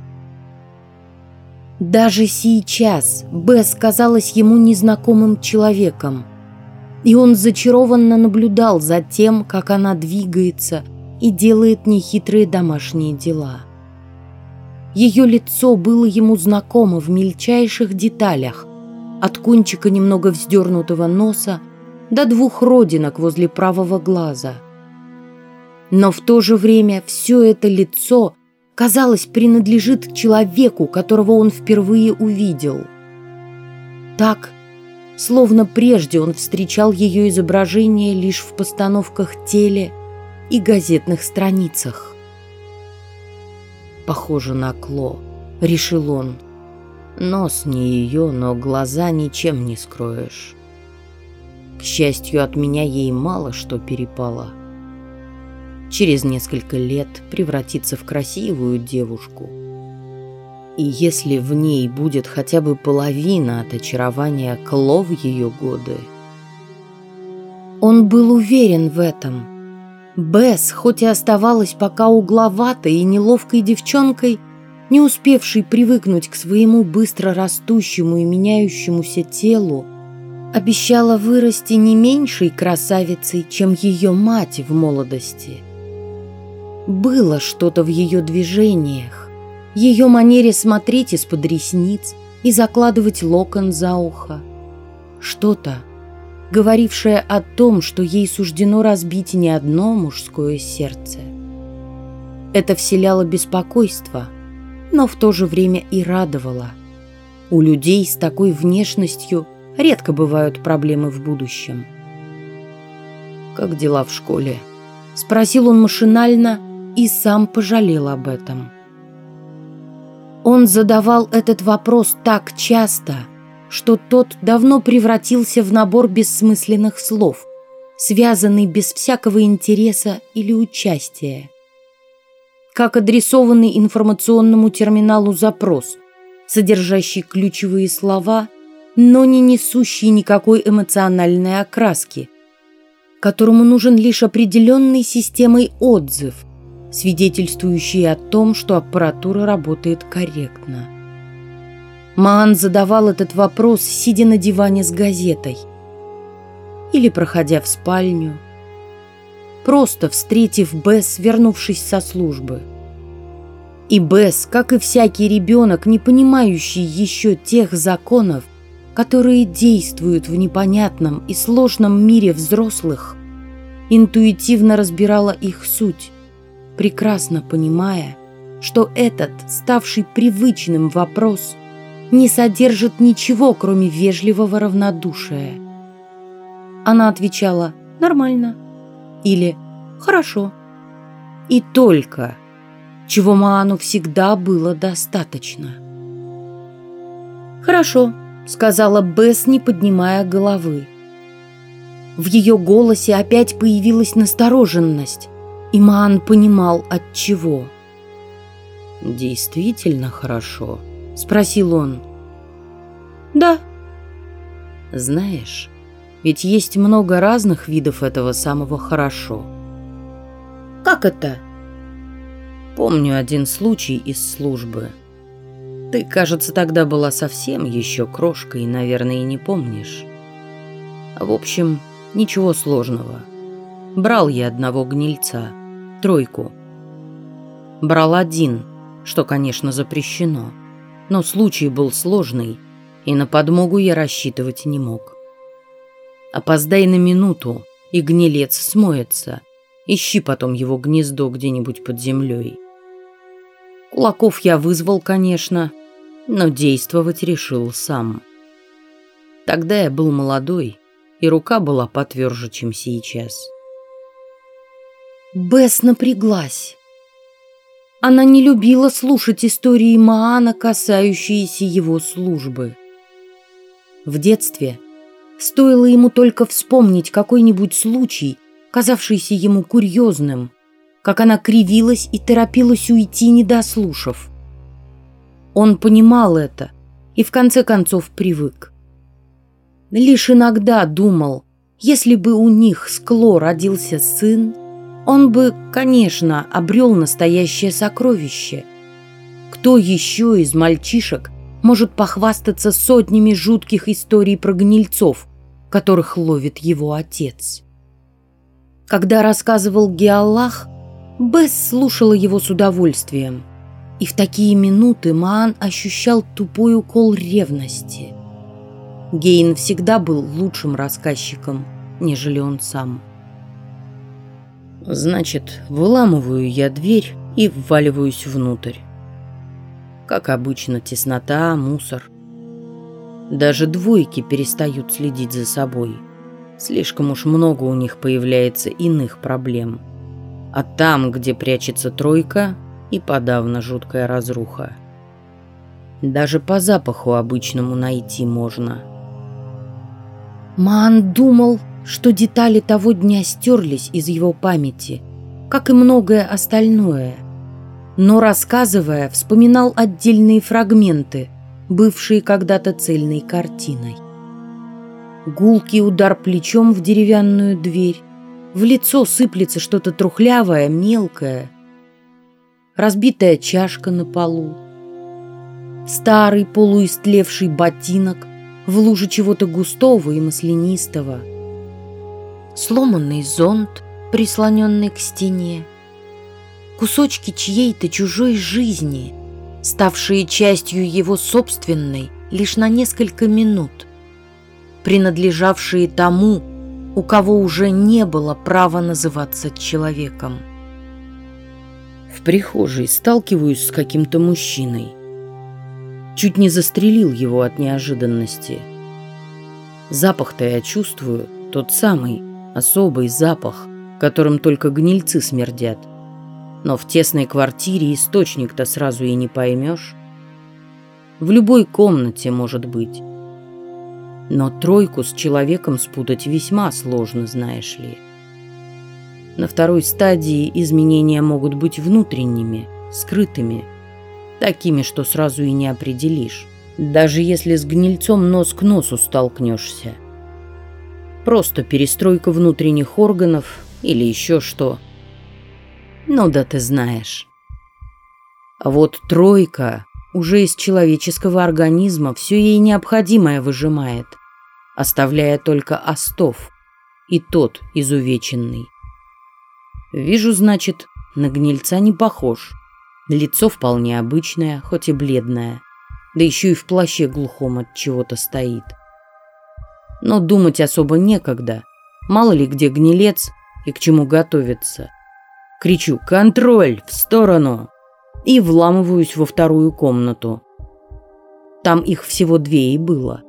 Даже сейчас Бесс казалась ему незнакомым человеком, и он зачарованно наблюдал за тем, как она двигается и делает нехитрые домашние дела. Ее лицо было ему знакомо в мельчайших деталях, от кончика немного вздернутого носа до двух родинок возле правого глаза. Но в то же время все это лицо, казалось, принадлежит человеку, которого он впервые увидел. Так, словно прежде он встречал ее изображение лишь в постановках теле и газетных страницах. «Похоже на Кло», — решил он. «Нос не ее, но глаза ничем не скроешь». К счастью, от меня ей мало что перепало. Через несколько лет превратиться в красивую девушку — и если в ней будет хотя бы половина от очарования Кло в ее годы... Он был уверен в этом. Бесс, хоть и оставалась пока угловатой и неловкой девчонкой, не успевшей привыкнуть к своему быстро растущему и меняющемуся телу, обещала вырасти не меньшей красавицей, чем ее мать в молодости. Было что-то в ее движениях, ее манере смотреть из-под ресниц и закладывать локон за ухо. Что-то, говорившее о том, что ей суждено разбить не одно мужское сердце. Это вселяло беспокойство, но в то же время и радовало. У людей с такой внешностью редко бывают проблемы в будущем. «Как дела в школе?» – спросил он машинально и сам пожалел об этом. Он задавал этот вопрос так часто, что тот давно превратился в набор бессмысленных слов, связанный без всякого интереса или участия. Как адресованный информационному терминалу запрос, содержащий ключевые слова, но не несущий никакой эмоциональной окраски, которому нужен лишь определенной системой отзыв – свидетельствующие о том, что аппаратура работает корректно. Маан задавал этот вопрос, сидя на диване с газетой или проходя в спальню, просто встретив Бесс, вернувшись со службы. И Бесс, как и всякий ребенок, не понимающий еще тех законов, которые действуют в непонятном и сложном мире взрослых, интуитивно разбирала их суть, прекрасно понимая, что этот, ставший привычным вопрос, не содержит ничего, кроме вежливого равнодушия. Она отвечала «нормально» или «хорошо». И только, чего Маану всегда было достаточно. «Хорошо», — сказала Бесс, не поднимая головы. В ее голосе опять появилась настороженность, и Маан понимал, от чего. «Действительно хорошо?» — спросил он. «Да». «Знаешь, ведь есть много разных видов этого самого «хорошо». «Как это?» Помню один случай из службы. Ты, кажется, тогда была совсем еще крошкой наверное, и не помнишь. В общем, ничего сложного. Брал я одного гнильца, тройку. Брал один, что, конечно, запрещено. Но случай был сложный, и на подмогу я рассчитывать не мог. Опоздай на минуту, и гнилец смоется. Ищи потом его гнездо где-нибудь под землей. Кулаков я вызвал, конечно, но действовать решил сам. Тогда я был молодой, и рука была потверже, чем сейчас. Бесс напряглась. Она не любила слушать истории Маана, касающиеся его службы. В детстве стоило ему только вспомнить какой-нибудь случай, казавшийся ему курьезным, как она кривилась и торопилась уйти, не дослушав. Он понимал это и в конце концов привык. Лишь иногда думал, если бы у них с Кло родился сын, он бы, конечно, обрел настоящее сокровище. Кто еще из мальчишек может похвастаться сотнями жутких историй про гнильцов, которых ловит его отец? Когда рассказывал Геаллах, Бесс слушала его с удовольствием. И в такие минуты Маан ощущал тупой укол ревности. Гейн всегда был лучшим рассказчиком, нежели он сам. Значит, выламываю я дверь и вваливаюсь внутрь. Как обычно, теснота, мусор. Даже двойки перестают следить за собой. Слишком уж много у них появляется иных проблем. А там, где прячется тройка, и подавно жуткая разруха. Даже по запаху обычному найти можно. Ман думал, что детали того дня стерлись из его памяти, как и многое остальное. Но, рассказывая, вспоминал отдельные фрагменты, бывшие когда-то цельной картиной. Гулкий удар плечом в деревянную дверь, в лицо сыплется что-то трухлявое, мелкое. Разбитая чашка на полу. Старый полуистлевший ботинок в луже чего-то густого и маслянистого – сломанный зонт, прислоненный к стене, кусочки чьей-то чужой жизни, ставшие частью его собственной лишь на несколько минут, принадлежавшие тому, у кого уже не было права называться человеком. В прихожей сталкиваюсь с каким-то мужчиной. Чуть не застрелил его от неожиданности. Запах-то я чувствую, тот самый, особый запах, которым только гнильцы смердят. Но в тесной квартире источник-то сразу и не поймешь. В любой комнате может быть. Но тройку с человеком спутать весьма сложно, знаешь ли. На второй стадии изменения могут быть внутренними, скрытыми, такими, что сразу и не определишь, даже если с гнильцом нос к носу столкнешься. Просто перестройка внутренних органов или еще что. Ну да ты знаешь. А вот тройка уже из человеческого организма все ей необходимое выжимает, оставляя только остов, и тот изувеченный. Вижу, значит, на гнильца не похож. Лицо вполне обычное, хоть и бледное, да еще и в плаще глухом от чего-то стоит. Но думать особо некогда. Мало ли где гнилец и к чему готовиться. Кричу «Контроль! В сторону!» и вламываюсь во вторую комнату. Там их всего две и было.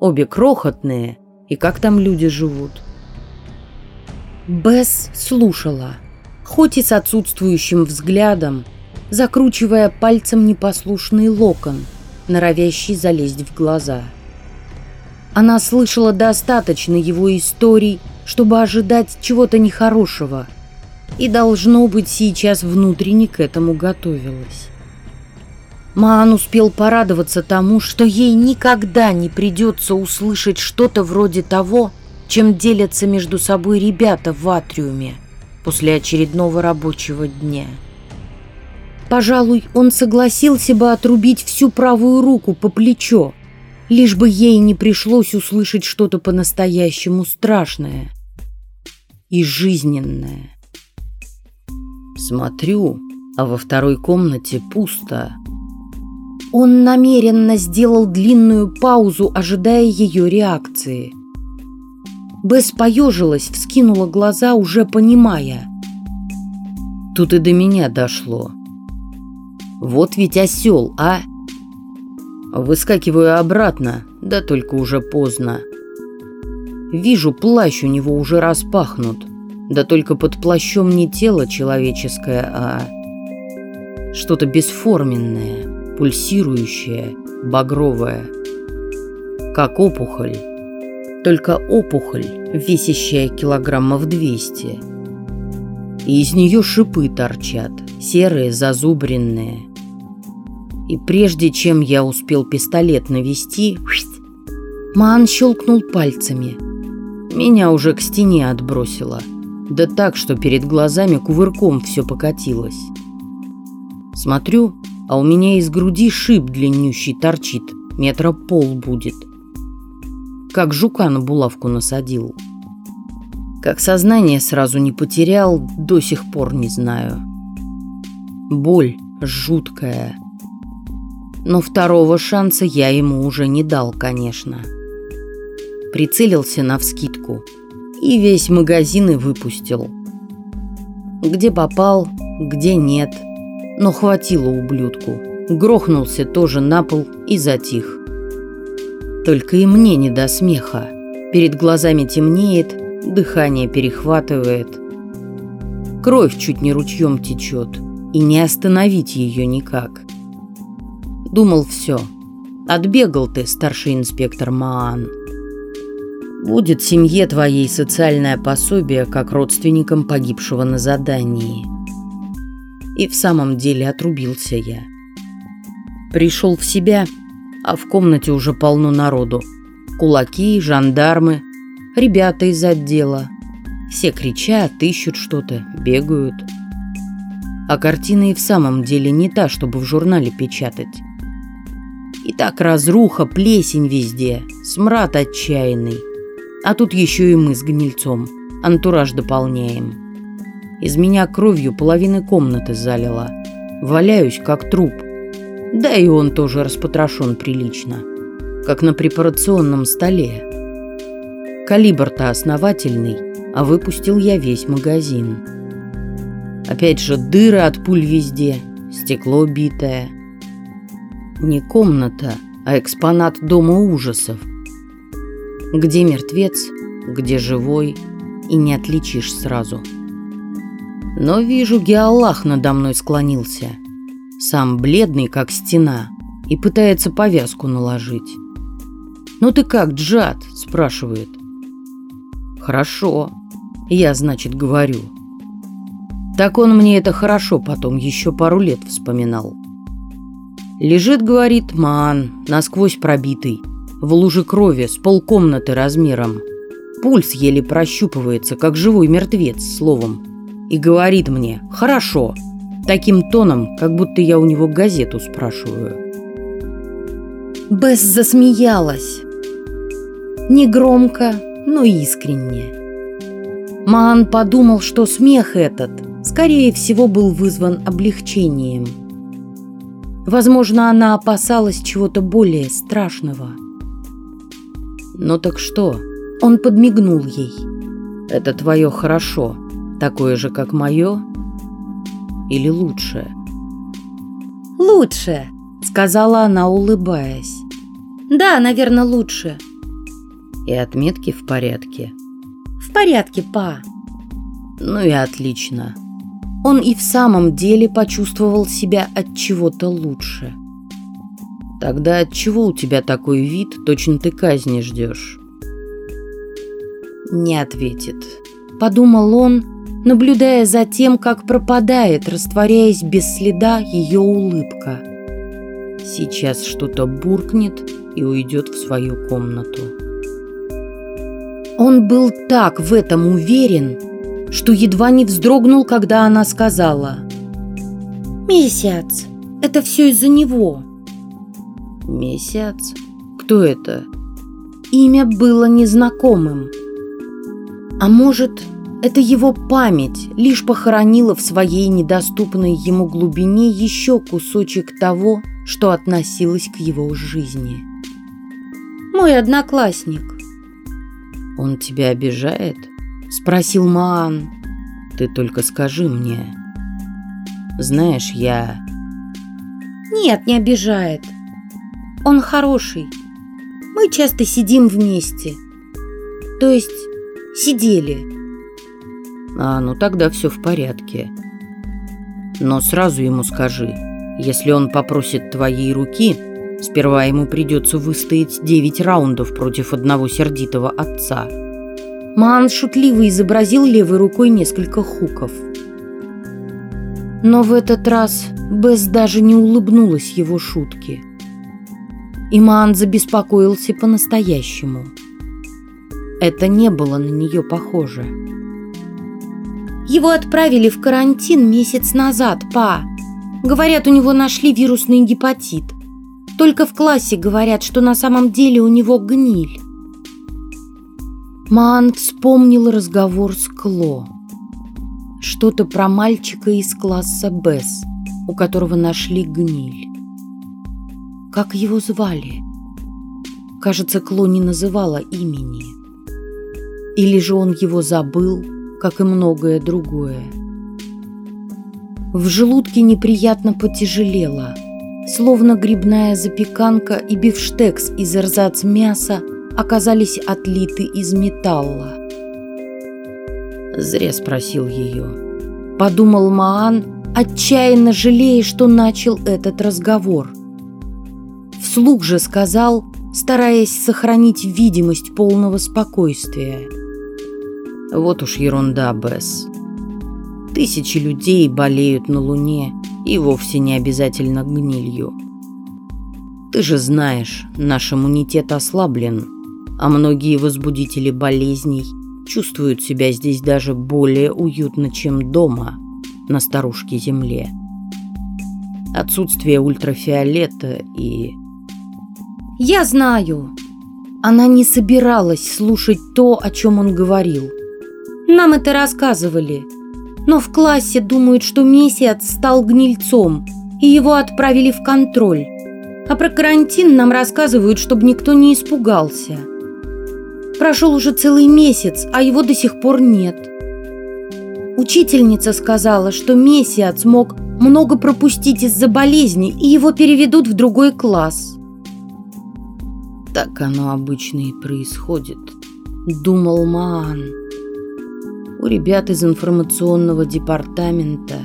Обе крохотные, и как там люди живут. Бесс слушала, хоть и с отсутствующим взглядом, закручивая пальцем непослушный локон, норовящий залезть в глаза. Она слышала достаточно его историй, чтобы ожидать чего-то нехорошего, и, должно быть, сейчас внутренне к этому готовилась. Маан успел порадоваться тому, что ей никогда не придется услышать что-то вроде того, чем делятся между собой ребята в атриуме после очередного рабочего дня. Пожалуй, он согласился бы отрубить всю правую руку по плечо, лишь бы ей не пришлось услышать что-то по-настоящему страшное и жизненное. Смотрю, а во второй комнате пусто. Он намеренно сделал длинную паузу, ожидая ее реакции. Бесс поежилась, вскинула глаза, уже понимая. Тут и до меня дошло. Вот ведь осел, а? Выскакиваю обратно, да только уже поздно. Вижу, плащ у него уже распахнут, да только под плащом не тело человеческое, а что-то бесформенное, пульсирующее, багровое, как опухоль. Только опухоль, весящая килограммов 200. И из нее шипы торчат, серые, зазубренные. И прежде чем я успел пистолет навести, Ман щелкнул пальцами. Меня уже к стене отбросило. Да так, что перед глазами кувырком все покатилось. Смотрю, а у меня из груди шип длиннющий торчит, метра пол будет. Как жука на булавку насадил. Как сознание сразу не потерял, до сих пор не знаю. Боль жуткая. Но второго шанса я ему уже не дал, конечно. Прицелился навскидку и весь магазин и выпустил. Где попал, где нет, но хватило ублюдку. Грохнулся тоже на пол и затих. Только и мне не до смеха. Перед глазами темнеет, дыхание перехватывает. Кровь чуть не ручьем течет, и не остановить ее никак. Думал, все. Отбегал ты, старший инспектор Маан. Будет семье твоей социальное пособие, как родственникам погибшего на задании. И в самом деле отрубился я. Пришел в себя, а в комнате уже полно народу. Кулаки, жандармы, ребята из отдела. Все кричат, ищут что-то, бегают. А картина и в самом деле не та, чтобы в журнале печатать. И так разруха, плесень везде, смрад отчаянный. А тут еще и мы с гнильцом. Антураж дополняем. Из меня кровью половины комнаты залила. Валяюсь, как труп. Да и он тоже распотрошен прилично. Как на препарационном столе. Калибр-то основательный, а выпустил я весь магазин. Опять же, дыры от пуль везде, стекло битое. Не комната, а экспонат дома ужасов. Где мертвец, где живой, и не отличишь сразу. Но вижу, Геаллах надо мной склонился. Сам бледный, как стена, и пытается повязку наложить. «Ну ты как, Джад?» – спрашивает. «Хорошо», – я, значит, говорю. Так он мне это хорошо потом еще пару лет вспоминал. Лежит, говорит, ман, насквозь пробитый, в луже крови с полкомнаты размером. Пульс еле прощупывается, как живой мертвец, словом. И говорит мне «хорошо», таким тоном, как будто я у него газету спрашиваю. Бесс засмеялась. Негромко, но искренне. Маан подумал, что смех этот, скорее всего, был вызван облегчением – Возможно, она опасалась чего-то более страшного. Ну так что? Он подмигнул ей. Это твое хорошо, такое же, как мое? Или лучшее? Лучше, сказала она, улыбаясь. Да, наверное, лучше. И отметки в порядке? В порядке, па. Ну и отлично. Он и в самом деле почувствовал себя от чего-то лучше. Тогда от чего у тебя такой вид, точно ты казни ждешь? Не ответит. Подумал он, наблюдая за тем, как пропадает, растворяясь без следа ее улыбка. Сейчас что-то буркнет и уйдет в свою комнату. Он был так в этом уверен, что едва не вздрогнул, когда она сказала «Месяц, это все из-за него». Месяц? Кто это? Имя было незнакомым. А может, это его память лишь похоронила в своей недоступной ему глубине еще кусочек того, что относилось к его жизни. «Мой одноклассник». «Он тебя обижает?» — спросил Маан. «Ты только скажи мне. Знаешь, я...» «Нет, не обижает. Он хороший. Мы часто сидим вместе. То есть сидели. А, ну тогда все в порядке. Но сразу ему скажи, если он попросит твоей руки, сперва ему придется выстоять девять раундов против одного сердитого отца. Ман шутливо изобразил левой рукой несколько хуков. Но в этот раз Бесс даже не улыбнулась его шутке. Иман забеспокоился по-настоящему. Это не было на нее похоже. Его отправили в карантин месяц назад, па. Говорят, у него нашли вирусный гепатит. Только в классе говорят, что на самом деле у него гниль. Маан вспомнил разговор с Кло. Что-то про мальчика из класса Бесс, у которого нашли гниль. Как его звали? Кажется, Кло не называла имени. Или же он его забыл, как и многое другое. В желудке неприятно потяжелело, словно грибная запеканка и бифштекс из эрзац мяса оказались отлиты из металла. Зря спросил ее. Подумал Маан, отчаянно жалея, что начал этот разговор – Вслух же сказал, стараясь сохранить видимость полного спокойствия. Вот уж ерунда, Бесс. Тысячи людей болеют на Луне и вовсе не обязательно гнилью. Ты же знаешь, наш иммунитет ослаблен, а многие возбудители болезней чувствуют себя здесь даже более уютно, чем дома, на старушке Земле. Отсутствие ультрафиолета и «Я знаю». Она не собиралась слушать то, о чем он говорил. Нам это рассказывали. Но в классе думают, что месяц стал гнильцом, и его отправили в контроль. А про карантин нам рассказывают, чтобы никто не испугался. Прошел уже целый месяц, а его до сих пор нет. Учительница сказала, что месяц мог много пропустить из-за болезни, и его переведут в другой класс. Так оно обычно и происходит, думал Маан. У ребят из информационного департамента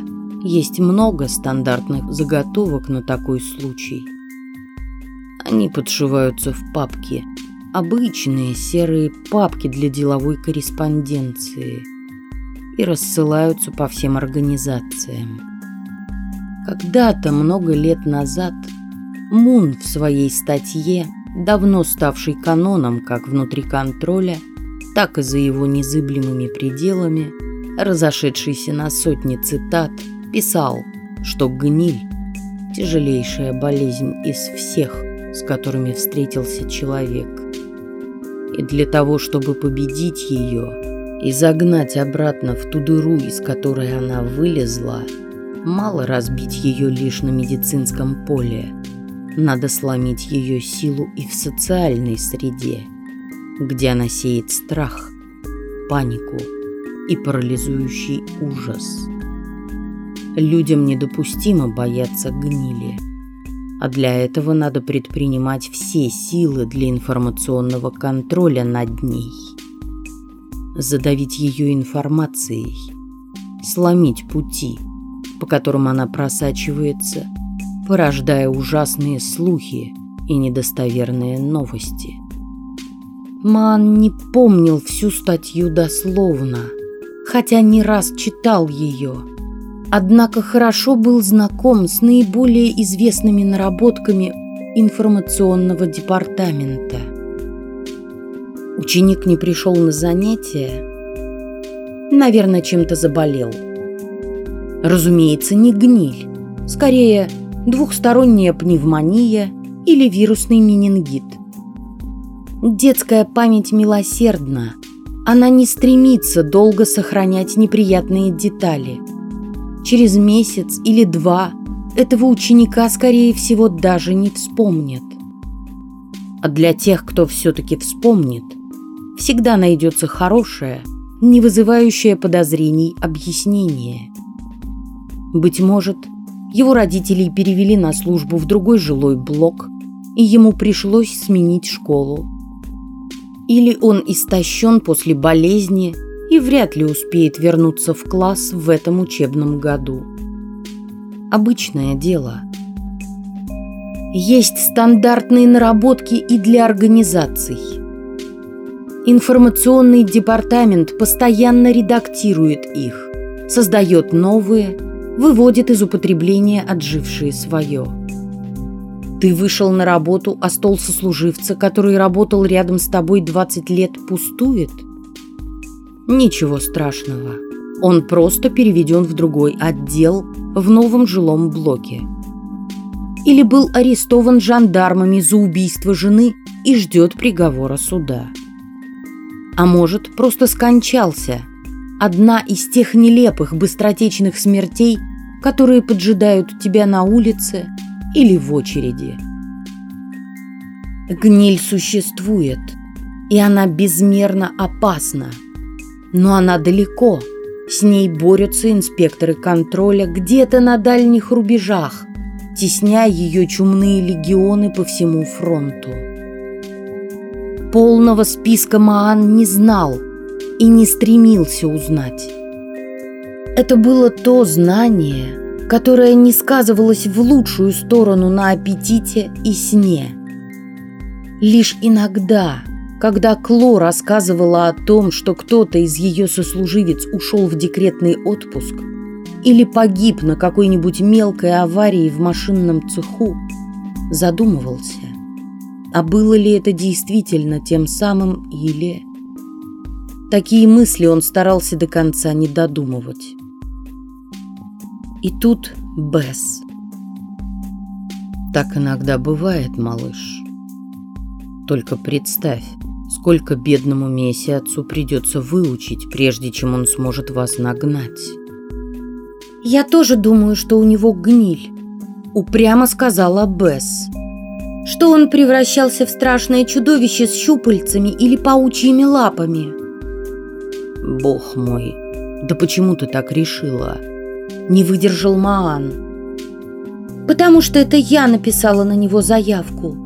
есть много стандартных заготовок на такой случай. Они подшиваются в папки, обычные серые папки для деловой корреспонденции и рассылаются по всем организациям. Когда-то, много лет назад, Мун в своей статье давно ставший каноном как внутри контроля, так и за его незыблемыми пределами, разошедшийся на сотни цитат, писал, что гниль – тяжелейшая болезнь из всех, с которыми встретился человек. И для того, чтобы победить ее и загнать обратно в ту дыру, из которой она вылезла, мало разбить ее лишь на медицинском поле – надо сломить ее силу и в социальной среде. где она сеет страх, панику и парализующий ужас. Людям недопустимо бояться гнили, а для этого надо предпринимать все силы для информационного контроля над ней. Задавить ее информацией, сломить пути, по которым она просачивается, порождая ужасные слухи и недостоверные новости. Ман не помнил всю статью дословно, хотя не раз читал ее. Однако хорошо был знаком с наиболее известными наработками информационного департамента. Ученик не пришел на занятия, наверное, чем-то заболел. Разумеется, не гниль, скорее двухсторонняя пневмония или вирусный менингит. Детская память милосердна. Она не стремится долго сохранять неприятные детали. Через месяц или два этого ученика, скорее всего, даже не вспомнят. А для тех, кто все-таки вспомнит, всегда найдется хорошее, не вызывающее подозрений объяснение. Быть может, его родителей перевели на службу в другой жилой блок, и ему пришлось сменить школу. Или он истощен после болезни и вряд ли успеет вернуться в класс в этом учебном году. Обычное дело. Есть стандартные наработки и для организаций. Информационный департамент постоянно редактирует их, создает новые, выводит из употребления отжившие свое. Ты вышел на работу, а стол сослуживца, который работал рядом с тобой 20 лет, пустует? Ничего страшного. Он просто переведен в другой отдел в новом жилом блоке. Или был арестован жандармами за убийство жены и ждет приговора суда. А может, просто скончался. Одна из тех нелепых быстротечных смертей, которые поджидают тебя на улице – или в очереди. Гниль существует, и она безмерно опасна. Но она далеко. С ней борются инспекторы контроля где-то на дальних рубежах, тесняя ее чумные легионы по всему фронту. Полного списка Маан не знал и не стремился узнать. Это было то знание, которая не сказывалась в лучшую сторону на аппетите и сне. Лишь иногда, когда Кло рассказывала о том, что кто-то из ее сослуживец ушел в декретный отпуск или погиб на какой-нибудь мелкой аварии в машинном цеху, задумывался, а было ли это действительно тем самым или... Такие мысли он старался до конца не додумывать. И тут Бесс. Так иногда бывает, малыш. Только представь, сколько бедному месяцу придется выучить, прежде чем он сможет вас нагнать. Я тоже думаю, что у него гниль, упрямо сказала Бесс. Что он превращался в страшное чудовище с щупальцами или паучьими лапами. Бог мой, да почему ты так решила? не выдержал Маан. «Потому что это я написала на него заявку».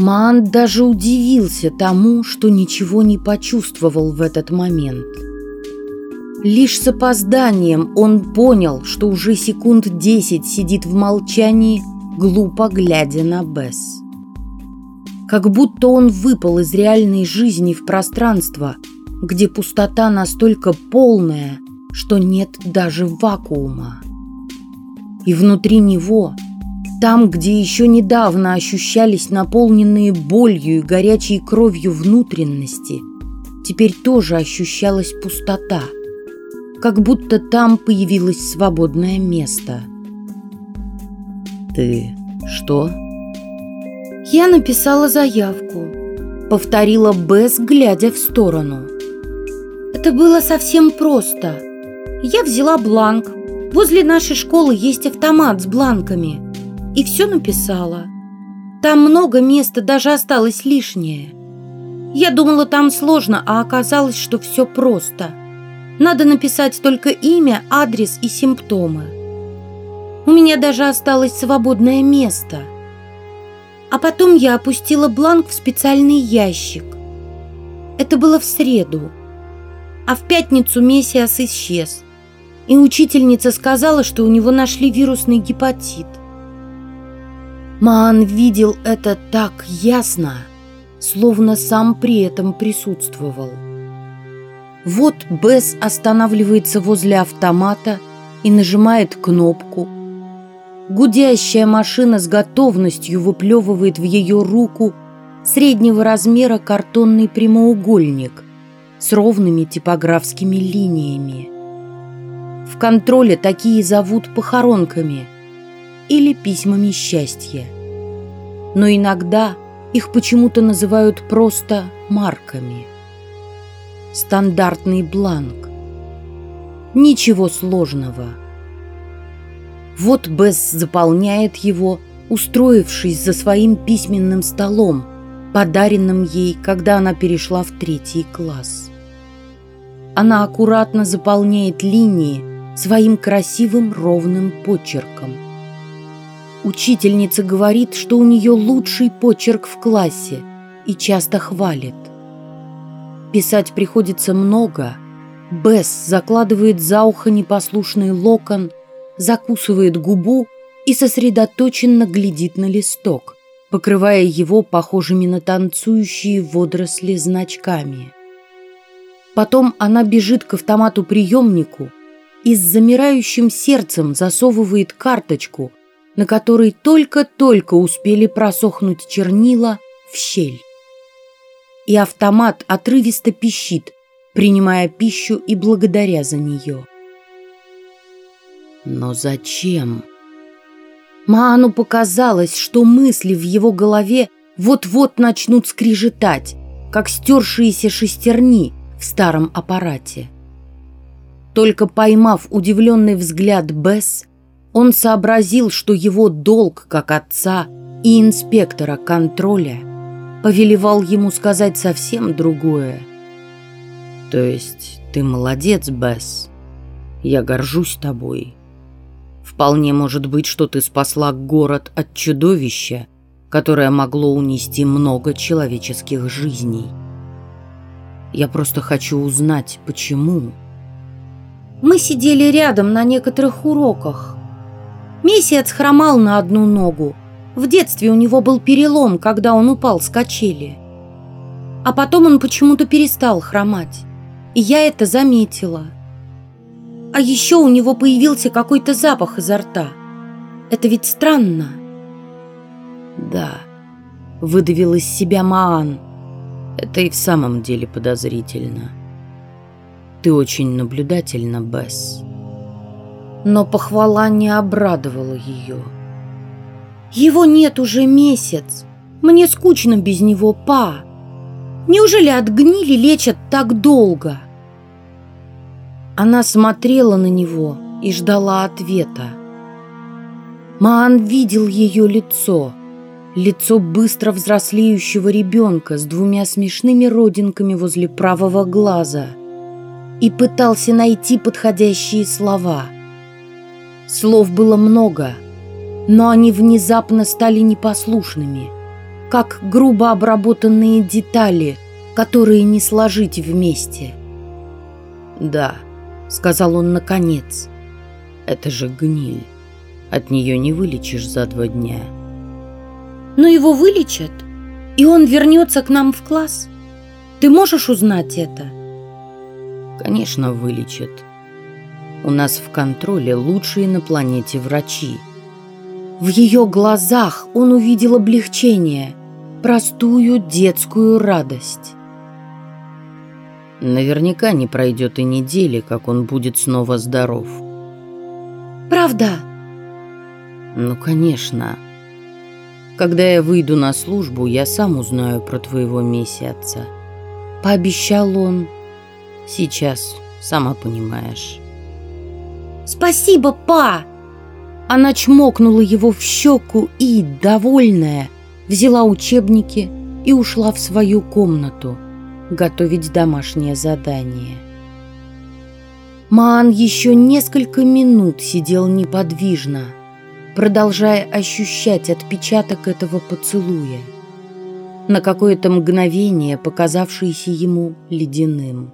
Маан даже удивился тому, что ничего не почувствовал в этот момент. Лишь с опозданием он понял, что уже секунд десять сидит в молчании, глупо глядя на Бесс. Как будто он выпал из реальной жизни в пространство, где пустота настолько полная, что нет даже вакуума. И внутри него, там, где еще недавно ощущались наполненные болью и горячей кровью внутренности, теперь тоже ощущалась пустота, как будто там появилось свободное место. «Ты что?» «Я написала заявку», — повторила Бесс, глядя в сторону. «Это было совсем просто». Я взяла бланк. Возле нашей школы есть автомат с бланками. И все написала. Там много места, даже осталось лишнее. Я думала, там сложно, а оказалось, что все просто. Надо написать только имя, адрес и симптомы. У меня даже осталось свободное место. А потом я опустила бланк в специальный ящик. Это было в среду. А в пятницу Мессиас исчез. И учительница сказала, что у него нашли вирусный гепатит. Маан видел это так ясно, словно сам при этом присутствовал. Вот Бесс останавливается возле автомата и нажимает кнопку. Гудящая машина с готовностью выплевывает в ее руку среднего размера картонный прямоугольник с ровными типографскими линиями. В контроле такие зовут похоронками или письмами счастья. Но иногда их почему-то называют просто марками. Стандартный бланк. Ничего сложного. Вот Бесс заполняет его, устроившись за своим письменным столом, подаренным ей, когда она перешла в третий класс. Она аккуратно заполняет линии своим красивым ровным почерком. Учительница говорит, что у нее лучший почерк в классе и часто хвалит. Писать приходится много. Бесс закладывает за ухо непослушный локон, закусывает губу и сосредоточенно глядит на листок, покрывая его похожими на танцующие водоросли значками. Потом она бежит к автомату-приемнику и с замирающим сердцем засовывает карточку, на которой только-только успели просохнуть чернила в щель. И автомат отрывисто пищит, принимая пищу и благодаря за нее. Но зачем? Маану показалось, что мысли в его голове вот-вот начнут скрижетать, как стершиеся шестерни в старом аппарате. Только поймав удивленный взгляд Бесс, он сообразил, что его долг как отца и инспектора контроля повелевал ему сказать совсем другое. «То есть ты молодец, Бесс. Я горжусь тобой. Вполне может быть, что ты спасла город от чудовища, которое могло унести много человеческих жизней. Я просто хочу узнать, почему». Мы сидели рядом на некоторых уроках, Месяц хромал на одну ногу. В детстве у него был перелом, когда он упал с качели. А потом он почему-то перестал хромать. И я это заметила. А еще у него появился какой-то запах изо рта. Это ведь странно. Да, выдавил из себя Маан. Это и в самом деле подозрительно. Ты очень наблюдательна, Бесс но похвала не обрадовала ее. «Его нет уже месяц. Мне скучно без него, па. Неужели от гнили лечат так долго?» Она смотрела на него и ждала ответа. Маан видел ее лицо, лицо быстро взрослеющего ребенка с двумя смешными родинками возле правого глаза и пытался найти подходящие слова – Слов было много, но они внезапно стали непослушными, как грубо обработанные детали, которые не сложить вместе. «Да», — сказал он наконец, — «это же гниль. От нее не вылечишь за два дня». «Но его вылечат, и он вернется к нам в класс. Ты можешь узнать это?» «Конечно, вылечат», у нас в контроле лучшие на планете врачи. В ее глазах он увидел облегчение, простую детскую радость. Наверняка не пройдет и недели, как он будет снова здоров. Правда? Ну, конечно. Когда я выйду на службу, я сам узнаю про твоего месяца. Пообещал он. Сейчас, сама понимаешь. «Спасибо, па!» Она чмокнула его в щеку и, довольная, взяла учебники, и ушла в свою комнату готовить домашнее задание. Маан еще несколько минут сидел неподвижно, продолжая ощущать отпечаток этого поцелуя, на какое-то мгновение показавшийся ему ледяным.